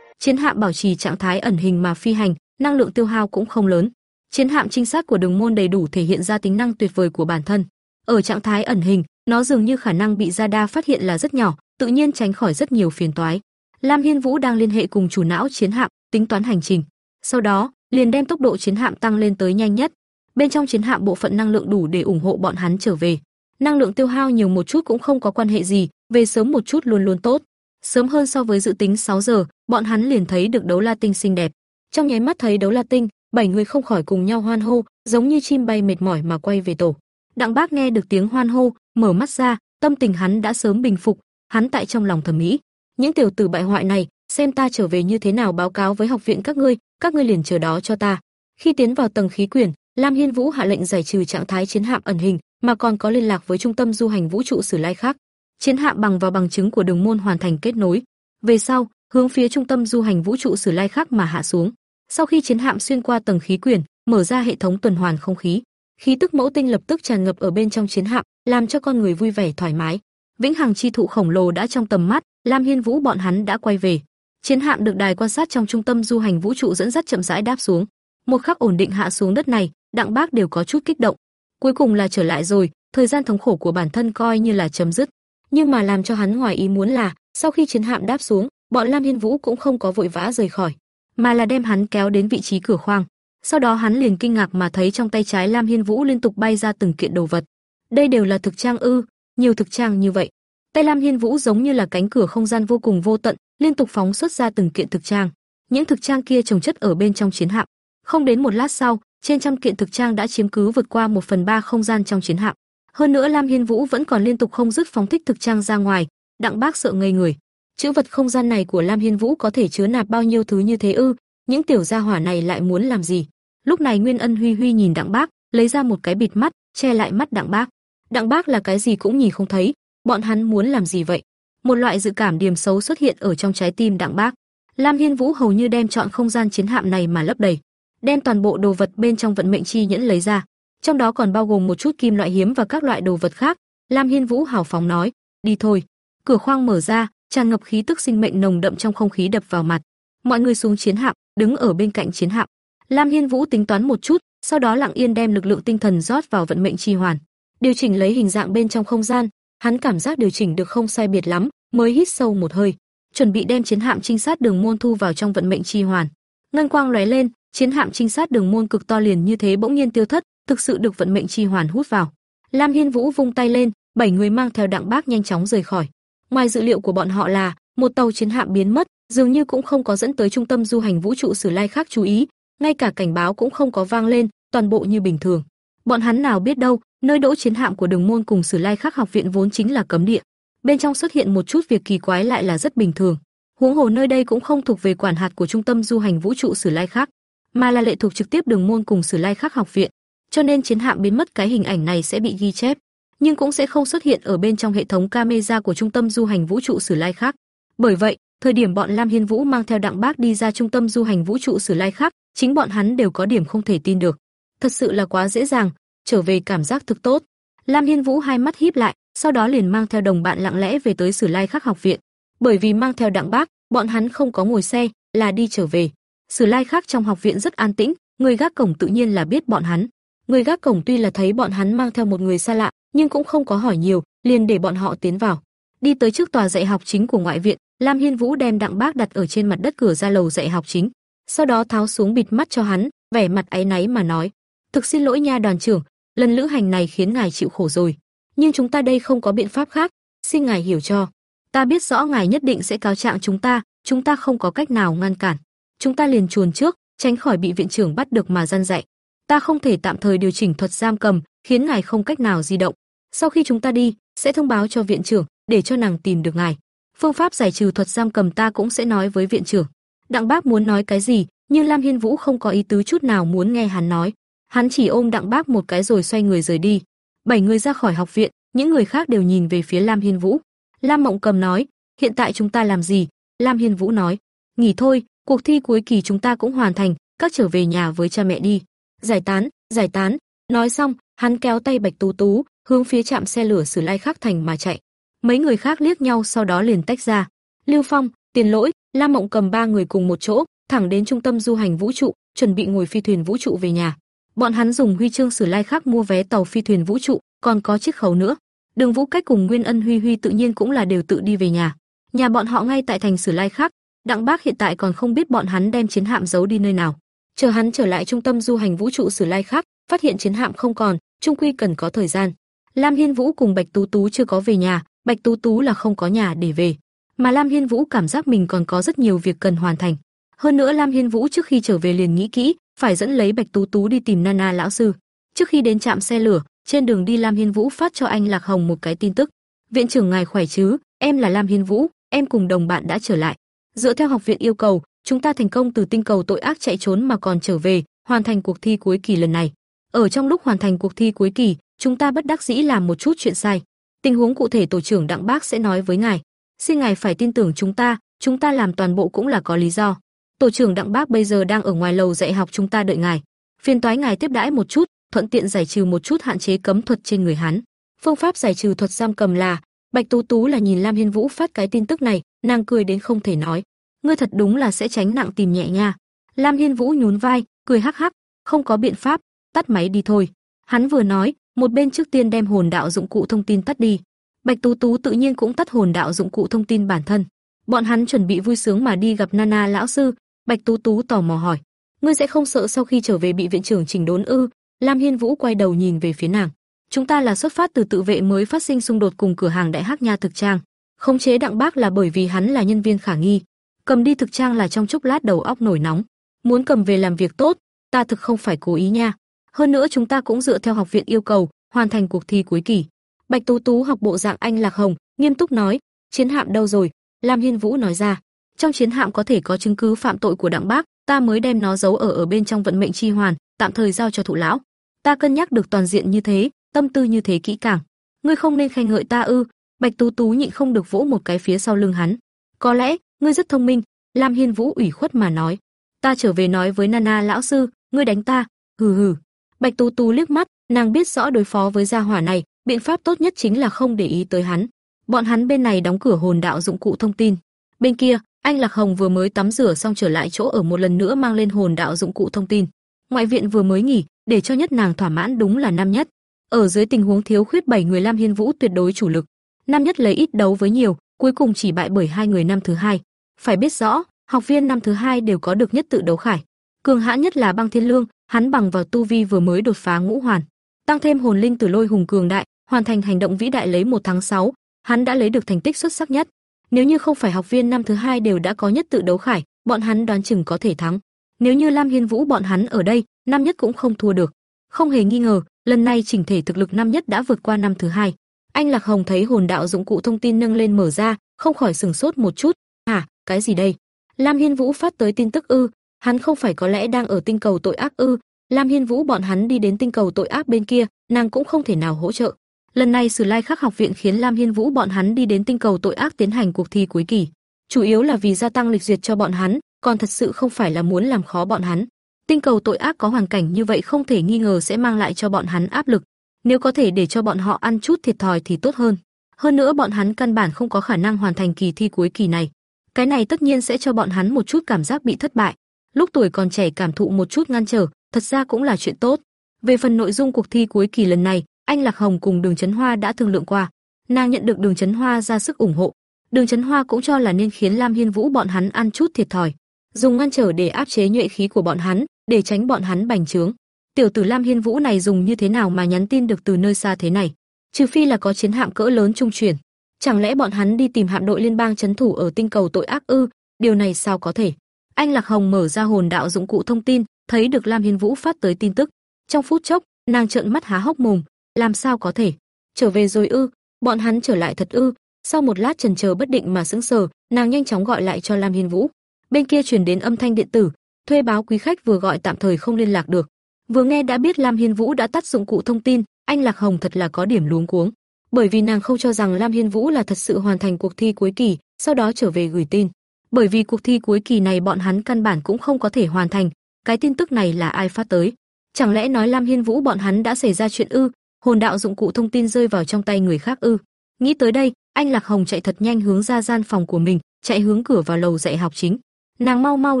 Chiến hạm bảo trì trạng thái ẩn hình mà phi hành, năng lượng tiêu hao cũng không lớn. Chiến hạm trinh sát của Đường môn đầy đủ thể hiện ra tính năng tuyệt vời của bản thân. Ở trạng thái ẩn hình, nó dường như khả năng bị radar phát hiện là rất nhỏ, tự nhiên tránh khỏi rất nhiều phiền toái. Lam Hiên Vũ đang liên hệ cùng chủ não chiến hạm, tính toán hành trình. Sau đó, liền đem tốc độ chiến hạm tăng lên tới nhanh nhất. Bên trong chiến hạm bộ phận năng lượng đủ để ủng hộ bọn hắn trở về. Năng lượng tiêu hao nhiều một chút cũng không có quan hệ gì, về sớm một chút luôn luôn tốt. Sớm hơn so với dự tính 6 giờ, bọn hắn liền thấy được đấu la tinh xinh đẹp. Trong nháy mắt thấy đấu la tinh, bảy người không khỏi cùng nhau hoan hô, giống như chim bay mệt mỏi mà quay về tổ. Đặng Bác nghe được tiếng hoan hô, mở mắt ra, tâm tình hắn đã sớm bình phục, hắn tại trong lòng thầm nghĩ, những tiểu tử bại hoại này, xem ta trở về như thế nào báo cáo với học viện các ngươi, các ngươi liền chờ đó cho ta. Khi tiến vào tầng khí quyển, Lam Hiên Vũ hạ lệnh giải trừ trạng thái chiến hạm ẩn hình, mà còn có liên lạc với trung tâm du hành vũ trụ Sử Lai khác. Chiến hạm bằng vào bằng chứng của đường môn hoàn thành kết nối. Về sau, hướng phía trung tâm du hành vũ trụ Sử Lai khác mà hạ xuống. Sau khi chiến hạm xuyên qua tầng khí quyển, mở ra hệ thống tuần hoàn không khí, khí tức mẫu tinh lập tức tràn ngập ở bên trong chiến hạm, làm cho con người vui vẻ thoải mái. Vĩnh Hằng chi thụ khổng lồ đã trong tầm mắt, Lam Hiên Vũ bọn hắn đã quay về. Chiến hạm được đài quan sát trong trung tâm du hành vũ trụ dẫn dắt chậm rãi đáp xuống. Một khắc ổn định hạ xuống đất này, Đặng Bác đều có chút kích động. Cuối cùng là trở lại rồi, thời gian thống khổ của bản thân coi như là chấm dứt. Nhưng mà làm cho hắn ngoài ý muốn là, sau khi chiến hạm đáp xuống, bọn Lam Hiên Vũ cũng không có vội vã rời khỏi, mà là đem hắn kéo đến vị trí cửa khoang. Sau đó hắn liền kinh ngạc mà thấy trong tay trái Lam Hiên Vũ liên tục bay ra từng kiện đồ vật. Đây đều là thực trang ư? Nhiều thực trang như vậy. Tay Lam Hiên Vũ giống như là cánh cửa không gian vô cùng vô tận, liên tục phóng xuất ra từng kiện thực trang. Những thực trang kia trồng chất ở bên trong chiến hạm. Không đến một lát sau, trên trăm kiện thực trang đã chiếm cứ vượt qua một phần ba không gian trong chiến hạm. Hơn nữa Lam Hiên Vũ vẫn còn liên tục không dứt phóng thích thực trang ra ngoài, Đặng Bác sợ ngây người. Chữ vật không gian này của Lam Hiên Vũ có thể chứa nạp bao nhiêu thứ như thế ư? Những tiểu gia hỏa này lại muốn làm gì? Lúc này Nguyên Ân Huy Huy nhìn Đặng Bác, lấy ra một cái bịt mắt, che lại mắt Đặng Bác. Đặng Bác là cái gì cũng nhìn không thấy, bọn hắn muốn làm gì vậy? Một loại dự cảm điềm xấu xuất hiện ở trong trái tim Đặng Bác. Lam Hiên Vũ hầu như đem chọn không gian chiến hạm này mà lấp đầy, đem toàn bộ đồ vật bên trong vận mệnh chi nhẫn lấy ra, trong đó còn bao gồm một chút kim loại hiếm và các loại đồ vật khác. Lam Hiên Vũ hào phóng nói, đi thôi. Cửa khoang mở ra, tràn ngập khí tức sinh mệnh nồng đậm trong không khí đập vào mặt. Mọi người xuống chiến hạm, đứng ở bên cạnh chiến hạm. Lam Hiên Vũ tính toán một chút, sau đó lặng yên đem lực lượng tinh thần rót vào vận mệnh chi hoàn, điều chỉnh lấy hình dạng bên trong không gian, hắn cảm giác điều chỉnh được không sai biệt lắm, mới hít sâu một hơi, chuẩn bị đem chiến hạm trinh sát đường môn thu vào trong vận mệnh chi hoàn. Ngân quang lóe lên, chiến hạm trinh sát đường môn cực to liền như thế bỗng nhiên tiêu thất, thực sự được vận mệnh chi hoàn hút vào. Lam Hiên Vũ vung tay lên, bảy người mang theo đặng bác nhanh chóng rời khỏi. Ngoài dự liệu của bọn họ là một tàu chiến hạm biến mất, dường như cũng không có dẫn tới trung tâm du hành vũ trụ Sử Lai khác chú ý, ngay cả cảnh báo cũng không có vang lên, toàn bộ như bình thường. Bọn hắn nào biết đâu, nơi đỗ chiến hạm của Đường môn cùng Sử Lai Khắc học viện vốn chính là cấm địa. Bên trong xuất hiện một chút việc kỳ quái lại là rất bình thường. Huống hồ nơi đây cũng không thuộc về quản hạt của trung tâm du hành vũ trụ Sử Lai Khắc, mà là lệ thuộc trực tiếp Đường môn cùng Sử Lai Khắc học viện, cho nên chiến hạm biến mất cái hình ảnh này sẽ bị ghi chép, nhưng cũng sẽ không xuất hiện ở bên trong hệ thống camera của trung tâm du hành vũ trụ Sử Lai Khắc. Bởi vậy, thời điểm bọn Lam Hiên Vũ mang theo Đặng Bác đi ra trung tâm du hành vũ trụ Sử Lai Khắc, chính bọn hắn đều có điểm không thể tin được. Thật sự là quá dễ dàng, trở về cảm giác thực tốt. Lam Hiên Vũ hai mắt híp lại, sau đó liền mang theo đồng bạn lặng lẽ về tới Sử Lai Khắc học viện. Bởi vì mang theo Đặng Bác, bọn hắn không có ngồi xe, là đi trở về. Sử Lai khác trong học viện rất an tĩnh, người gác cổng tự nhiên là biết bọn hắn. Người gác cổng tuy là thấy bọn hắn mang theo một người xa lạ, nhưng cũng không có hỏi nhiều, liền để bọn họ tiến vào. Đi tới trước tòa dạy học chính của ngoại viện, Lam Hiên Vũ đem Đặng Bác đặt ở trên mặt đất cửa ra lầu dạy học chính, sau đó tháo xuống bịt mắt cho hắn, vẻ mặt áy náy mà nói: "Thực xin lỗi nha đoàn trưởng, lần lữ hành này khiến ngài chịu khổ rồi, nhưng chúng ta đây không có biện pháp khác, xin ngài hiểu cho. Ta biết rõ ngài nhất định sẽ cáo trạng chúng ta, chúng ta không có cách nào ngăn cản. Chúng ta liền chuồn trước, tránh khỏi bị viện trưởng bắt được mà gian dạy. Ta không thể tạm thời điều chỉnh thuật giam cầm, khiến ngài không cách nào di động. Sau khi chúng ta đi, sẽ thông báo cho viện trưởng, để cho nàng tìm được ngài. Phương pháp giải trừ thuật giam cầm ta cũng sẽ nói với viện trưởng. Đặng Bác muốn nói cái gì, nhưng Lam Hiên Vũ không có ý tứ chút nào muốn nghe hắn nói. Hắn chỉ ôm Đặng Bác một cái rồi xoay người rời đi. Bảy người ra khỏi học viện, những người khác đều nhìn về phía Lam Hiên Vũ. Lam Mộng Cầm nói, hiện tại chúng ta làm gì? Lam Hiên Vũ nói, nghỉ thôi, cuộc thi cuối kỳ chúng ta cũng hoàn thành, các trở về nhà với cha mẹ đi. Giải tán, giải tán. Nói xong, hắn kéo tay Bạch Tú Tú, hướng phía trạm xe lửa Sử Lai Khắc Thành mà chạy. Mấy người khác liếc nhau sau đó liền tách ra. Lưu Phong, Tiền Lỗi, Lam Mộng Cầm ba người cùng một chỗ, thẳng đến trung tâm du hành vũ trụ, chuẩn bị ngồi phi thuyền vũ trụ về nhà. Bọn hắn dùng huy chương Sử Lai Khắc mua vé tàu phi thuyền vũ trụ, còn có chiếc khấu nữa. Đường Vũ Cách cùng Nguyên Ân Huy Huy tự nhiên cũng là đều tự đi về nhà. Nhà bọn họ ngay tại thành Sử Lai Khắc, Đặng Bác hiện tại còn không biết bọn hắn đem chiến hạm giấu đi nơi nào. Chờ hắn trở lại trung tâm du hành vũ trụ Sử Lai khác phát hiện chiến hạm không còn, trung quy cần có thời gian. Lam Hiên Vũ cùng Bạch Tú Tú chưa có về nhà, Bạch Tú Tú là không có nhà để về, mà Lam Hiên Vũ cảm giác mình còn có rất nhiều việc cần hoàn thành. Hơn nữa Lam Hiên Vũ trước khi trở về liền nghĩ kỹ, phải dẫn lấy Bạch Tú Tú đi tìm Nana lão sư. Trước khi đến trạm xe lửa, trên đường đi Lam Hiên Vũ phát cho anh Lạc Hồng một cái tin tức. "Viện trưởng ngài khỏe chứ? Em là Lam Hiên Vũ, em cùng đồng bạn đã trở lại. Dựa theo học viện yêu cầu, chúng ta thành công từ tinh cầu tội ác chạy trốn mà còn trở về, hoàn thành cuộc thi cuối kỳ lần này. Ở trong lúc hoàn thành cuộc thi cuối kỳ, chúng ta bất đắc dĩ làm một chút chuyện sai. Tình huống cụ thể tổ trưởng Đặng Bác sẽ nói với ngài. Xin ngài phải tin tưởng chúng ta, chúng ta làm toàn bộ cũng là có lý do. Tổ trưởng Đặng Bác bây giờ đang ở ngoài lầu dạy học chúng ta đợi ngài. Phiền toái ngài tiếp đãi một chút, thuận tiện giải trừ một chút hạn chế cấm thuật trên người hắn. Phương pháp giải trừ thuật giam cầm là, Bạch Tú Tú là nhìn Lam Hiên Vũ phát cái tin tức này, nàng cười đến không thể nói. Ngươi thật đúng là sẽ tránh nặng tìm nhẹ nha. Lam Hiên Vũ nhún vai, cười hắc hắc, không có biện pháp, tắt máy đi thôi. Hắn vừa nói, một bên trước tiên đem hồn đạo dụng cụ thông tin tắt đi. Bạch Tú Tú tự nhiên cũng tắt hồn đạo dụng cụ thông tin bản thân. Bọn hắn chuẩn bị vui sướng mà đi gặp Nana lão sư, Bạch Tú Tú tò mò hỏi: "Ngươi sẽ không sợ sau khi trở về bị viện trưởng chỉnh đốn ư?" Lam Hiên Vũ quay đầu nhìn về phía nàng. "Chúng ta là xuất phát từ tự vệ mới phát sinh xung đột cùng cửa hàng Đại Hắc Nha thực trang. Khống chế Đặng Bác là bởi vì hắn là nhân viên khả nghi, cầm đi thực trang là trong chốc lát đầu óc nổi nóng, muốn cầm về làm việc tốt, ta thực không phải cố ý nha." Hơn nữa chúng ta cũng dựa theo học viện yêu cầu, hoàn thành cuộc thi cuối kỳ. Bạch Tú Tú học bộ dạng anh Lạc Hồng, nghiêm túc nói, chiến hạm đâu rồi? Lam Hiên Vũ nói ra, trong chiến hạm có thể có chứng cứ phạm tội của Đặng Bác, ta mới đem nó giấu ở ở bên trong vận mệnh chi hoàn, tạm thời giao cho thụ lão. Ta cân nhắc được toàn diện như thế, tâm tư như thế kỹ càng. Ngươi không nên khen ngợi ta ư? Bạch Tú Tú nhịn không được vỗ một cái phía sau lưng hắn. Có lẽ, ngươi rất thông minh, Lam Hiên Vũ ủy khuất mà nói, ta trở về nói với Nana lão sư, ngươi đánh ta. Hừ hừ. Bạch Tú Tú liếc mắt, nàng biết rõ đối phó với gia hỏa này, biện pháp tốt nhất chính là không để ý tới hắn. Bọn hắn bên này đóng cửa hồn đạo dụng cụ thông tin. Bên kia, anh Lạc Hồng vừa mới tắm rửa xong trở lại chỗ ở một lần nữa mang lên hồn đạo dụng cụ thông tin. Ngoại viện vừa mới nghỉ, để cho nhất nàng thỏa mãn đúng là năm nhất. Ở dưới tình huống thiếu khuyết 7 người Lam Hiên Vũ tuyệt đối chủ lực. Năm nhất lấy ít đấu với nhiều, cuối cùng chỉ bại bởi hai người năm thứ hai. Phải biết rõ, học viên năm thứ hai đều có được nhất tự đấu khải. Cường hãn nhất là Băng Thiên Lương, hắn bằng vào tu vi vừa mới đột phá ngũ hoàn, tăng thêm hồn linh từ lôi hùng cường đại, hoàn thành hành động vĩ đại lấy một tháng 6, hắn đã lấy được thành tích xuất sắc nhất. Nếu như không phải học viên năm thứ hai đều đã có nhất tự đấu khải, bọn hắn đoán chừng có thể thắng. Nếu như Lam Hiên Vũ bọn hắn ở đây, năm nhất cũng không thua được. Không hề nghi ngờ, lần này chỉnh thể thực lực năm nhất đã vượt qua năm thứ hai. Anh Lạc Hồng thấy hồn đạo dụng cụ thông tin nâng lên mở ra, không khỏi sừng sốt một chút. "Hả, cái gì đây?" Lam Hiên Vũ phát tới tin tức ư? Hắn không phải có lẽ đang ở tinh cầu tội ác ư? Lam Hiên Vũ bọn hắn đi đến tinh cầu tội ác bên kia, nàng cũng không thể nào hỗ trợ. Lần này Sử Lai Khắc học viện khiến Lam Hiên Vũ bọn hắn đi đến tinh cầu tội ác tiến hành cuộc thi cuối kỳ, chủ yếu là vì gia tăng lịch duyệt cho bọn hắn, còn thật sự không phải là muốn làm khó bọn hắn. Tinh cầu tội ác có hoàn cảnh như vậy không thể nghi ngờ sẽ mang lại cho bọn hắn áp lực, nếu có thể để cho bọn họ ăn chút thiệt thòi thì tốt hơn. Hơn nữa bọn hắn căn bản không có khả năng hoàn thành kỳ thi cuối kỳ này. Cái này tất nhiên sẽ cho bọn hắn một chút cảm giác bị thất bại. Lúc tuổi còn trẻ cảm thụ một chút ngăn trở, thật ra cũng là chuyện tốt. Về phần nội dung cuộc thi cuối kỳ lần này, anh Lạc Hồng cùng Đường Chấn Hoa đã thương lượng qua. Nàng nhận được Đường Chấn Hoa ra sức ủng hộ. Đường Chấn Hoa cũng cho là nên khiến Lam Hiên Vũ bọn hắn ăn chút thiệt thòi, dùng ngăn trở để áp chế nhuệ khí của bọn hắn, để tránh bọn hắn bành trướng. Tiểu tử Lam Hiên Vũ này dùng như thế nào mà nhắn tin được từ nơi xa thế này? Trừ phi là có chiến hạm cỡ lớn trung chuyển. Chẳng lẽ bọn hắn đi tìm hạm đội liên bang chấn thủ ở tinh cầu tội ác ư? Điều này sao có thể? Anh Lạc Hồng mở ra hồn đạo dụng cụ thông tin, thấy được Lam Hiên Vũ phát tới tin tức. Trong phút chốc, nàng trợn mắt há hốc mồm, làm sao có thể? Trở về rồi ư? Bọn hắn trở lại thật ư? Sau một lát chần chờ bất định mà sững sờ, nàng nhanh chóng gọi lại cho Lam Hiên Vũ. Bên kia truyền đến âm thanh điện tử, thuê báo quý khách vừa gọi tạm thời không liên lạc được. Vừa nghe đã biết Lam Hiên Vũ đã tắt dụng cụ thông tin, anh Lạc Hồng thật là có điểm luống cuống, bởi vì nàng không cho rằng Lam Hiên Vũ là thật sự hoàn thành cuộc thi cuối kỳ, sau đó trở về gửi tin. Bởi vì cuộc thi cuối kỳ này bọn hắn căn bản cũng không có thể hoàn thành, cái tin tức này là ai phát tới? Chẳng lẽ nói Lam Hiên Vũ bọn hắn đã xảy ra chuyện ư? Hồn đạo dụng cụ thông tin rơi vào trong tay người khác ư? Nghĩ tới đây, anh Lạc Hồng chạy thật nhanh hướng ra gian phòng của mình, chạy hướng cửa vào lầu dạy học chính. Nàng mau mau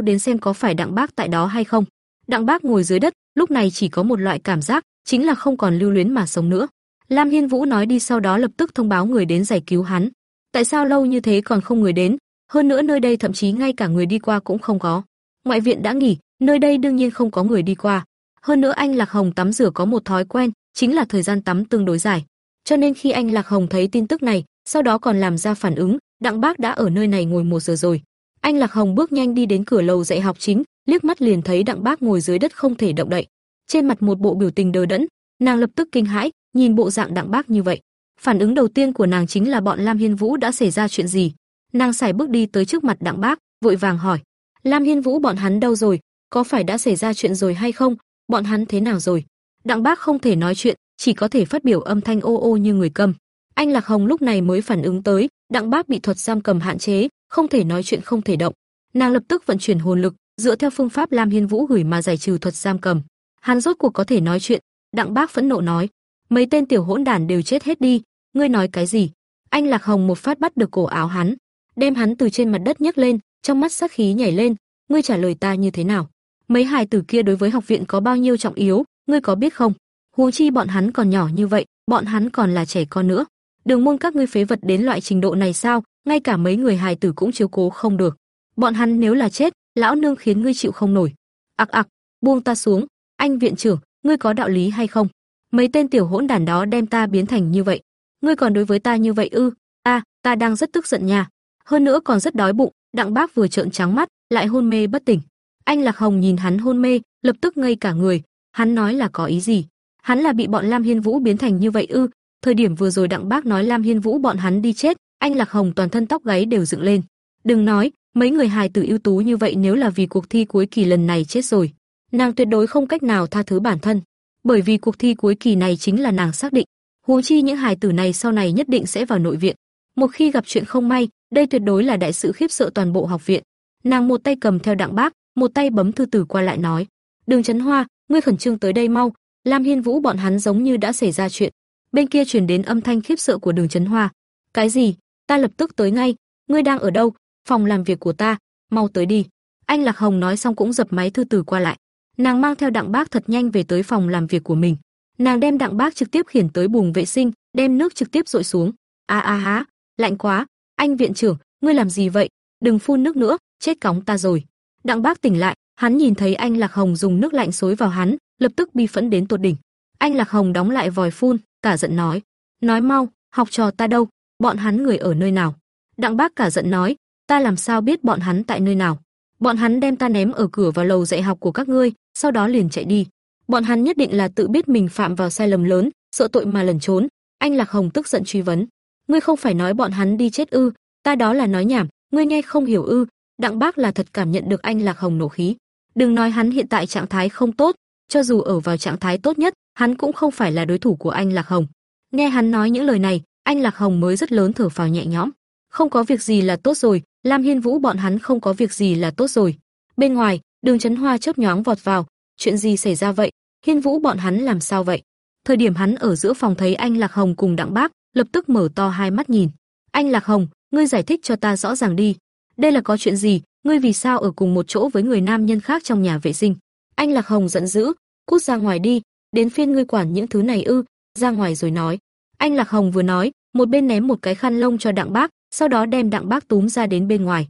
đến xem có phải Đặng Bác tại đó hay không. Đặng Bác ngồi dưới đất, lúc này chỉ có một loại cảm giác, chính là không còn lưu luyến mà sống nữa. Lam Hiên Vũ nói đi sau đó lập tức thông báo người đến giải cứu hắn. Tại sao lâu như thế còn không người đến? Hơn nữa nơi đây thậm chí ngay cả người đi qua cũng không có. Ngoại viện đã nghỉ, nơi đây đương nhiên không có người đi qua. Hơn nữa anh Lạc Hồng tắm rửa có một thói quen, chính là thời gian tắm tương đối dài. Cho nên khi anh Lạc Hồng thấy tin tức này, sau đó còn làm ra phản ứng, Đặng Bác đã ở nơi này ngồi một giờ rồi. Anh Lạc Hồng bước nhanh đi đến cửa lầu dạy học chính, liếc mắt liền thấy Đặng Bác ngồi dưới đất không thể động đậy, trên mặt một bộ biểu tình đờ đẫn, nàng lập tức kinh hãi, nhìn bộ dạng Đặng Bác như vậy, phản ứng đầu tiên của nàng chính là bọn Lam Hiên Vũ đã xảy ra chuyện gì. Nàng xài bước đi tới trước mặt Đặng Bác, vội vàng hỏi: "Lam Hiên Vũ bọn hắn đâu rồi? Có phải đã xảy ra chuyện rồi hay không? Bọn hắn thế nào rồi?" Đặng Bác không thể nói chuyện, chỉ có thể phát biểu âm thanh ô ô như người câm. Anh Lạc Hồng lúc này mới phản ứng tới, Đặng Bác bị thuật giam cầm hạn chế, không thể nói chuyện không thể động. Nàng lập tức vận chuyển hồn lực, dựa theo phương pháp Lam Hiên Vũ gửi mà giải trừ thuật giam cầm. Hắn rốt cuộc có thể nói chuyện, Đặng Bác phẫn nộ nói: "Mấy tên tiểu hỗn đản đều chết hết đi, ngươi nói cái gì?" Anh Lạc Hồng một phát bắt được cổ áo hắn, đem hắn từ trên mặt đất nhấc lên, trong mắt sát khí nhảy lên, "Ngươi trả lời ta như thế nào? Mấy hài tử kia đối với học viện có bao nhiêu trọng yếu, ngươi có biết không? Huống chi bọn hắn còn nhỏ như vậy, bọn hắn còn là trẻ con nữa. Đường môn các ngươi phế vật đến loại trình độ này sao, ngay cả mấy người hài tử cũng chiếu cố không được. Bọn hắn nếu là chết, lão nương khiến ngươi chịu không nổi." Ặc ặc, buông ta xuống, anh viện trưởng, ngươi có đạo lý hay không? Mấy tên tiểu hỗn đản đó đem ta biến thành như vậy, ngươi còn đối với ta như vậy ư? A, ta đang rất tức giận nha. Hơn nữa còn rất đói bụng, Đặng Bác vừa trợn trắng mắt, lại hôn mê bất tỉnh. Anh Lạc Hồng nhìn hắn hôn mê, lập tức ngây cả người, hắn nói là có ý gì? Hắn là bị bọn Lam Hiên Vũ biến thành như vậy ư? Thời điểm vừa rồi Đặng Bác nói Lam Hiên Vũ bọn hắn đi chết, anh Lạc Hồng toàn thân tóc gáy đều dựng lên. Đừng nói, mấy người hài tử ưu tú như vậy nếu là vì cuộc thi cuối kỳ lần này chết rồi, nàng tuyệt đối không cách nào tha thứ bản thân, bởi vì cuộc thi cuối kỳ này chính là nàng xác định. Huống chi những hài tử này sau này nhất định sẽ vào nội viện. Một khi gặp chuyện không may, đây tuyệt đối là đại sự khiếp sợ toàn bộ học viện. Nàng một tay cầm theo đặng bác, một tay bấm thư tử qua lại nói: "Đường Chấn Hoa, ngươi khẩn trương tới đây mau." Lam Hiên Vũ bọn hắn giống như đã xảy ra chuyện. Bên kia truyền đến âm thanh khiếp sợ của Đường Chấn Hoa. "Cái gì? Ta lập tức tới ngay, ngươi đang ở đâu? Phòng làm việc của ta, mau tới đi." Anh Lạc Hồng nói xong cũng dập máy thư từ qua lại. Nàng mang theo Đặng Bác thật nhanh về tới phòng làm việc của mình. Nàng đem Đặng Bác trực tiếp khiển tới buồng vệ sinh, đem nước trực tiếp dội xuống. A a há, lạnh quá, anh viện trưởng, ngươi làm gì vậy? Đừng phun nước nữa, chết cóng ta rồi. Đặng Bác tỉnh lại, hắn nhìn thấy anh Lạc Hồng dùng nước lạnh xối vào hắn, lập tức bi phẫn đến tột đỉnh. Anh Lạc Hồng đóng lại vòi phun, cả giận nói: "Nói mau, học trò ta đâu? Bọn hắn người ở nơi nào?" Đặng Bác cả giận nói: "Ta làm sao biết bọn hắn tại nơi nào? Bọn hắn đem ta ném ở cửa vào lầu dạy học của các ngươi, sau đó liền chạy đi. Bọn hắn nhất định là tự biết mình phạm vào sai lầm lớn, sợ tội mà lẩn trốn." Anh Lạc Hồng tức giận truy vấn: "Ngươi không phải nói bọn hắn đi chết ư? Ta đó là nói nhảm, ngươi nghe không hiểu ư?" Đặng Bác là thật cảm nhận được anh Lạc Hồng nổ khí. Đừng nói hắn hiện tại trạng thái không tốt, cho dù ở vào trạng thái tốt nhất, hắn cũng không phải là đối thủ của anh Lạc Hồng. Nghe hắn nói những lời này, anh Lạc Hồng mới rất lớn thở phào nhẹ nhõm. Không có việc gì là tốt rồi, Lam Hiên Vũ bọn hắn không có việc gì là tốt rồi. Bên ngoài, Đường Chấn Hoa chớp nhoáng vọt vào, chuyện gì xảy ra vậy? Hiên Vũ bọn hắn làm sao vậy? Thời điểm hắn ở giữa phòng thấy anh Lạc Hồng cùng Đặng Bác, lập tức mở to hai mắt nhìn. Anh Lạc Hồng, ngươi giải thích cho ta rõ ràng đi. Đây là có chuyện gì? Ngươi vì sao ở cùng một chỗ với người nam nhân khác trong nhà vệ sinh? Anh Lạc Hồng giận dữ, cút ra ngoài đi, đến phiên ngươi quản những thứ này ư? Ra ngoài rồi nói. Anh Lạc Hồng vừa nói, một bên ném một cái khăn lông cho Đặng Bác, sau đó đem Đặng Bác túm ra đến bên ngoài.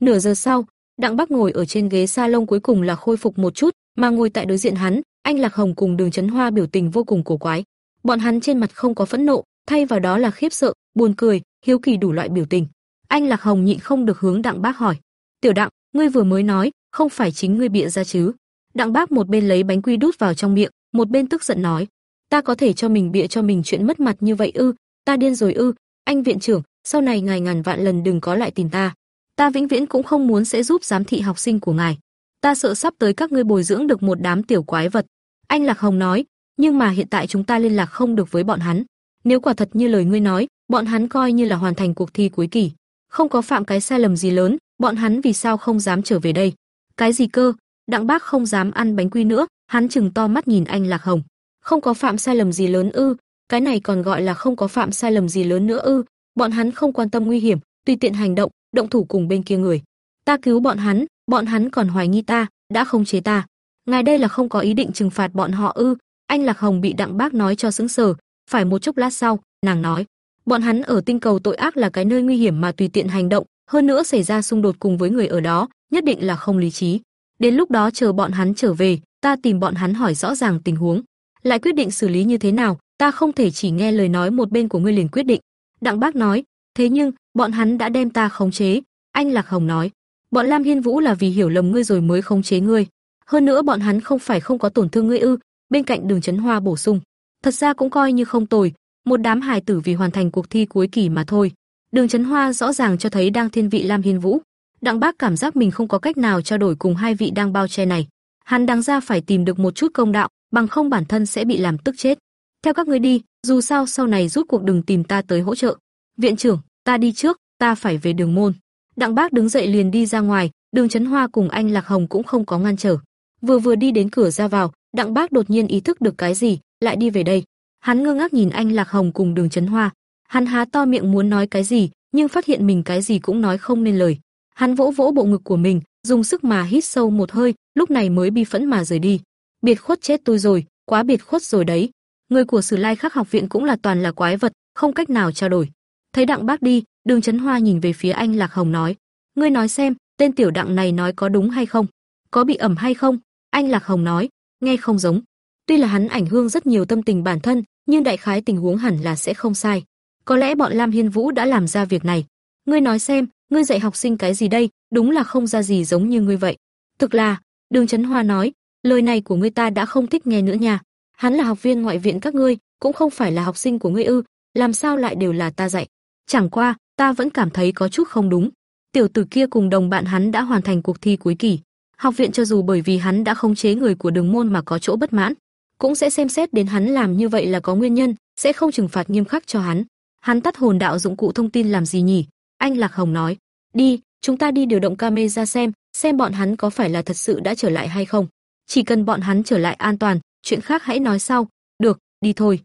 Nửa giờ sau, Đặng Bác ngồi ở trên ghế salon cuối cùng là khôi phục một chút, mà ngồi tại đối diện hắn, anh Lạc Hồng cùng Đường Chấn Hoa biểu tình vô cùng cổ quái. Bọn hắn trên mặt không có phẫn nộ, thay vào đó là khiếp sợ, buồn cười, hiếu kỳ đủ loại biểu tình. Anh Lạc Hồng nhịn không được hướng Đặng Bác hỏi: "Tiểu Đặng, ngươi vừa mới nói, không phải chính ngươi bịa ra chứ?" Đặng Bác một bên lấy bánh quy đút vào trong miệng, một bên tức giận nói: "Ta có thể cho mình bịa cho mình chuyện mất mặt như vậy ư? Ta điên rồi ư? Anh viện trưởng, sau này ngài ngàn vạn lần đừng có lại tìm ta. Ta vĩnh viễn cũng không muốn sẽ giúp giám thị học sinh của ngài. Ta sợ sắp tới các ngươi bồi dưỡng được một đám tiểu quái vật." Anh Lạc Hồng nói: "Nhưng mà hiện tại chúng ta liên lạc không được với bọn hắn. Nếu quả thật như lời ngươi nói, bọn hắn coi như là hoàn thành cuộc thi cuối kỳ, không có phạm cái sai lầm gì lớn, bọn hắn vì sao không dám trở về đây? Cái gì cơ? Đặng Bác không dám ăn bánh quy nữa, hắn chừng to mắt nhìn anh Lạc Hồng. Không có phạm sai lầm gì lớn ư? Cái này còn gọi là không có phạm sai lầm gì lớn nữa ư? Bọn hắn không quan tâm nguy hiểm, tùy tiện hành động, động thủ cùng bên kia người. Ta cứu bọn hắn, bọn hắn còn hoài nghi ta, đã không chế ta. Ngài đây là không có ý định trừng phạt bọn họ ư? Anh Lạc Hồng bị Đặng Bác nói cho sững sờ, phải một chốc lát sau, nàng nói: Bọn hắn ở tinh cầu tội ác là cái nơi nguy hiểm mà tùy tiện hành động, hơn nữa xảy ra xung đột cùng với người ở đó, nhất định là không lý trí. Đến lúc đó chờ bọn hắn trở về, ta tìm bọn hắn hỏi rõ ràng tình huống, lại quyết định xử lý như thế nào, ta không thể chỉ nghe lời nói một bên của ngươi liền quyết định." Đặng Bác nói, "Thế nhưng, bọn hắn đã đem ta khống chế." Anh Lạc Hồng nói, "Bọn Lam Hiên Vũ là vì hiểu lầm ngươi rồi mới khống chế ngươi, hơn nữa bọn hắn không phải không có tổn thương ngươi ư?" Bên cạnh Đường Chấn Hoa bổ sung, "Thật ra cũng coi như không tồi, một đám hài tử vì hoàn thành cuộc thi cuối kỳ mà thôi. Đường Chấn Hoa rõ ràng cho thấy đang thiên vị Lam Hiên Vũ. Đặng Bác cảm giác mình không có cách nào trao đổi cùng hai vị đang bao che này. Hắn đáng ra phải tìm được một chút công đạo, bằng không bản thân sẽ bị làm tức chết. Theo các ngươi đi, dù sao sau này rút cuộc đừng tìm ta tới hỗ trợ. Viện trưởng, ta đi trước, ta phải về đường môn. Đặng Bác đứng dậy liền đi ra ngoài, Đường Chấn Hoa cùng anh Lạc Hồng cũng không có ngăn trở. Vừa vừa đi đến cửa ra vào, Đặng Bác đột nhiên ý thức được cái gì, lại đi về đây. Hắn ngơ ngác nhìn anh Lạc Hồng cùng Đường Chấn Hoa. Hắn há to miệng muốn nói cái gì, nhưng phát hiện mình cái gì cũng nói không nên lời. Hắn vỗ vỗ bộ ngực của mình, dùng sức mà hít sâu một hơi, lúc này mới bi phẫn mà rời đi. Biệt khuất chết tôi rồi, quá biệt khuất rồi đấy. Người của Sử Lai Khắc học viện cũng là toàn là quái vật, không cách nào trao đổi. Thấy Đặng Bác đi, Đường Chấn Hoa nhìn về phía anh Lạc Hồng nói: "Ngươi nói xem, tên tiểu Đặng này nói có đúng hay không? Có bị ẩm hay không?" Anh Lạc Hồng nói: "Nghe không giống." Tuy là hắn ảnh hưởng rất nhiều tâm tình bản thân, nhưng đại khái tình huống hẳn là sẽ không sai. Có lẽ bọn Lam Hiên Vũ đã làm ra việc này. Ngươi nói xem, ngươi dạy học sinh cái gì đây, đúng là không ra gì giống như ngươi vậy. Thực là, Đường Chấn Hoa nói, lời này của ngươi ta đã không thích nghe nữa nha. Hắn là học viên ngoại viện các ngươi, cũng không phải là học sinh của ngươi ư, làm sao lại đều là ta dạy? Chẳng qua, ta vẫn cảm thấy có chút không đúng. Tiểu tử kia cùng đồng bạn hắn đã hoàn thành cuộc thi cuối kỳ. Học viện cho dù bởi vì hắn đã khống chế người của đường môn mà có chỗ bất mãn, cũng sẽ xem xét đến hắn làm như vậy là có nguyên nhân, sẽ không trừng phạt nghiêm khắc cho hắn. Hắn tắt hồn đạo dụng cụ thông tin làm gì nhỉ? Anh Lạc Hồng nói, đi, chúng ta đi điều động camera xem, xem bọn hắn có phải là thật sự đã trở lại hay không. Chỉ cần bọn hắn trở lại an toàn, chuyện khác hãy nói sau. Được, đi thôi.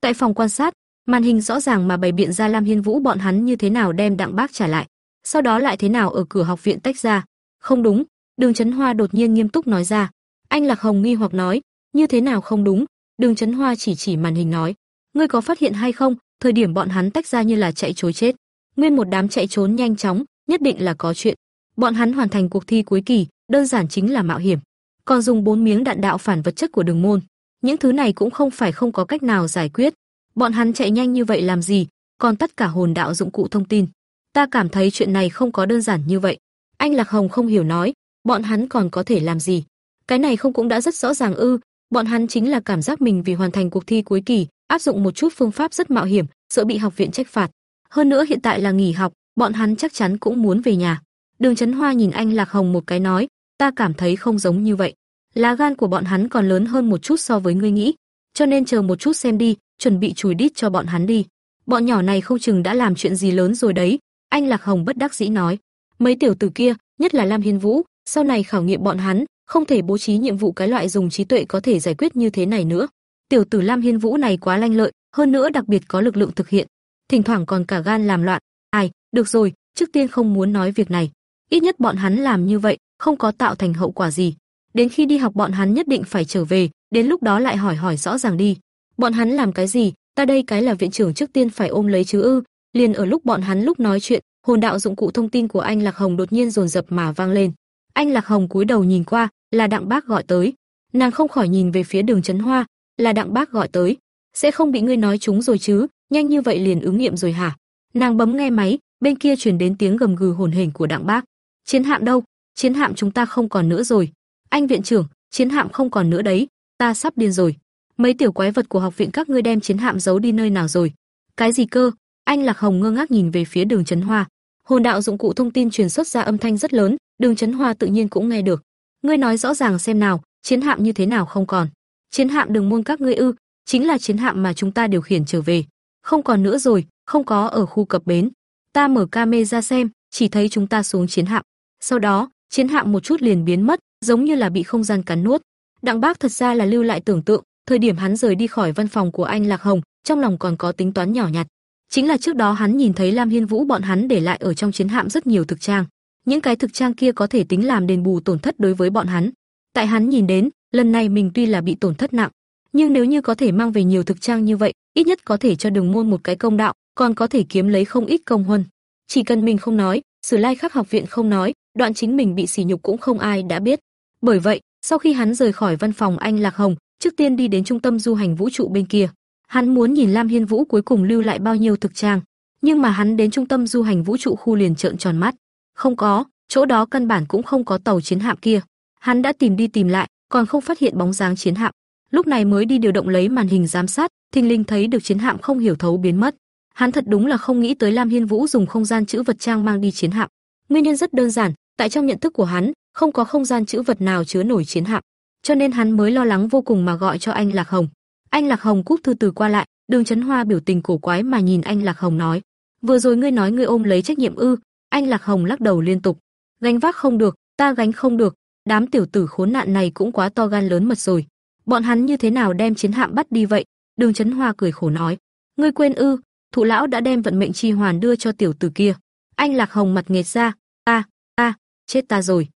Tại phòng quan sát, màn hình rõ ràng mà bày biện ra Lam Hiên Vũ bọn hắn như thế nào đem Đặng Bác trả lại, sau đó lại thế nào ở cửa học viện tách ra. Không đúng, Đường Chấn Hoa đột nhiên nghiêm túc nói ra. Anh Lạc Hồng nghi hoặc nói, như thế nào không đúng? Đường Chấn Hoa chỉ chỉ màn hình nói, ngươi có phát hiện hay không, thời điểm bọn hắn tách ra như là chạy trối chết. Nguyên một đám chạy trốn nhanh chóng, nhất định là có chuyện. Bọn hắn hoàn thành cuộc thi cuối kỳ, đơn giản chính là mạo hiểm. Còn dùng bốn miếng đạn đạo phản vật chất của đường môn, những thứ này cũng không phải không có cách nào giải quyết. Bọn hắn chạy nhanh như vậy làm gì, còn tất cả hồn đạo dụng cụ thông tin. Ta cảm thấy chuyện này không có đơn giản như vậy. Anh Lạc Hồng không hiểu nói, bọn hắn còn có thể làm gì? Cái này không cũng đã rất rõ ràng ư? Bọn hắn chính là cảm giác mình vì hoàn thành cuộc thi cuối kỳ, áp dụng một chút phương pháp rất mạo hiểm, sợ bị học viện trách phạt. Hơn nữa hiện tại là nghỉ học, bọn hắn chắc chắn cũng muốn về nhà. Đường Chấn Hoa nhìn anh Lạc Hồng một cái nói, ta cảm thấy không giống như vậy. Lá gan của bọn hắn còn lớn hơn một chút so với ngươi nghĩ, cho nên chờ một chút xem đi, chuẩn bị chùi đít cho bọn hắn đi. Bọn nhỏ này không chừng đã làm chuyện gì lớn rồi đấy." Anh Lạc Hồng bất đắc dĩ nói. "Mấy tiểu tử kia, nhất là Lam Hiên Vũ, sau này khảo nghiệm bọn hắn, không thể bố trí nhiệm vụ cái loại dùng trí tuệ có thể giải quyết như thế này nữa. Tiểu tử Lam Hiên Vũ này quá lanh lợi, hơn nữa đặc biệt có lực lượng thực hiện, thỉnh thoảng còn cả gan làm loạn. Ai, được rồi, trước tiên không muốn nói việc này. Ít nhất bọn hắn làm như vậy, không có tạo thành hậu quả gì. Đến khi đi học bọn hắn nhất định phải trở về, đến lúc đó lại hỏi hỏi rõ ràng đi. Bọn hắn làm cái gì, ta đây cái là viện trưởng trước tiên phải ôm lấy chứ ư? Liền ở lúc bọn hắn lúc nói chuyện, hồn đạo dụng cụ thông tin của anh Lạc Hồng đột nhiên dồn dập mà vang lên. Anh Lạc Hồng cúi đầu nhìn qua, là Đặng Bác gọi tới. Nàng không khỏi nhìn về phía Đường Chấn Hoa, là Đặng Bác gọi tới. Sẽ không bị ngươi nói chúng rồi chứ, nhanh như vậy liền ứng nghiệm rồi hả? Nàng bấm nghe máy, bên kia truyền đến tiếng gầm gừ hồn hển của Đặng Bác. Chiến hạm đâu? Chiến hạm chúng ta không còn nữa rồi. Anh viện trưởng, chiến hạm không còn nữa đấy, ta sắp điên rồi. Mấy tiểu quái vật của học viện các ngươi đem chiến hạm giấu đi nơi nào rồi? Cái gì cơ? Anh Lạc Hồng ngơ ngác nhìn về phía Đường Chấn Hoa. Hồn đạo dụng cụ thông tin truyền xuất ra âm thanh rất lớn, Đường Chấn Hoa tự nhiên cũng nghe được. Ngươi nói rõ ràng xem nào, chiến hạm như thế nào không còn? Chiến hạm Đường môn các ngươi ư? Chính là chiến hạm mà chúng ta điều khiển trở về. Không còn nữa rồi, không có ở khu cập bến. Ta mở camera xem, chỉ thấy chúng ta xuống chiến hạm. Sau đó, chiến hạm một chút liền biến mất, giống như là bị không gian cắn nuốt. Đặng Bác thật ra là lưu lại tưởng tượng, thời điểm hắn rời đi khỏi văn phòng của anh Lạc Hồng, trong lòng còn có tính toán nhỏ nhặt. Chính là trước đó hắn nhìn thấy Lam Hiên Vũ bọn hắn để lại ở trong chiến hạm rất nhiều thực trang. Những cái thực trang kia có thể tính làm đền bù tổn thất đối với bọn hắn. Tại hắn nhìn đến, lần này mình tuy là bị tổn thất nặng, nhưng nếu như có thể mang về nhiều thực trang như vậy, ít nhất có thể cho Đường môn một cái công đạo, còn có thể kiếm lấy không ít công huân. Chỉ cần mình không nói, Sử Lai Khắc học viện không nói, đoạn chính mình bị sỉ nhục cũng không ai đã biết. Bởi vậy, sau khi hắn rời khỏi văn phòng anh Lạc Hồng, trước tiên đi đến trung tâm du hành vũ trụ bên kia. Hắn muốn nhìn Lam Hiên Vũ cuối cùng lưu lại bao nhiêu thực trang, nhưng mà hắn đến trung tâm du hành vũ trụ khu liền trợn tròn mắt. Không có, chỗ đó căn bản cũng không có tàu chiến hạm kia. Hắn đã tìm đi tìm lại, còn không phát hiện bóng dáng chiến hạm. Lúc này mới đi điều động lấy màn hình giám sát, thình linh thấy được chiến hạm không hiểu thấu biến mất. Hắn thật đúng là không nghĩ tới Lam Hiên Vũ dùng không gian chữ vật trang mang đi chiến hạm. Nguyên nhân rất đơn giản, tại trong nhận thức của hắn, không có không gian chữ vật nào chứa nổi chiến hạm, cho nên hắn mới lo lắng vô cùng mà gọi cho anh Lạc Hồng. Anh Lạc Hồng cúp thư từ qua lại, Đường Chấn Hoa biểu tình cổ quái mà nhìn anh Lạc Hồng nói: "Vừa rồi ngươi nói ngươi ôm lấy trách nhiệm ư?" Anh Lạc Hồng lắc đầu liên tục: "Gánh vác không được, ta gánh không được, đám tiểu tử khốn nạn này cũng quá to gan lớn mật rồi. Bọn hắn như thế nào đem chiến hạm bắt đi vậy?" Đường Chấn Hoa cười khổ nói: "Ngươi quên ư, Thụ lão đã đem vận mệnh chi hoàn đưa cho tiểu tử kia." Anh Lạc Hồng mặt nghệt ra: "A, a, chết ta rồi."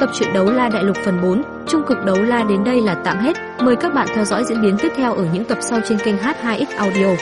Tập truyện đấu la đại lục phần 4, trung cực đấu la đến đây là tạm hết. Mời các bạn theo dõi diễn biến tiếp theo ở những tập sau trên kênh H2X Audio.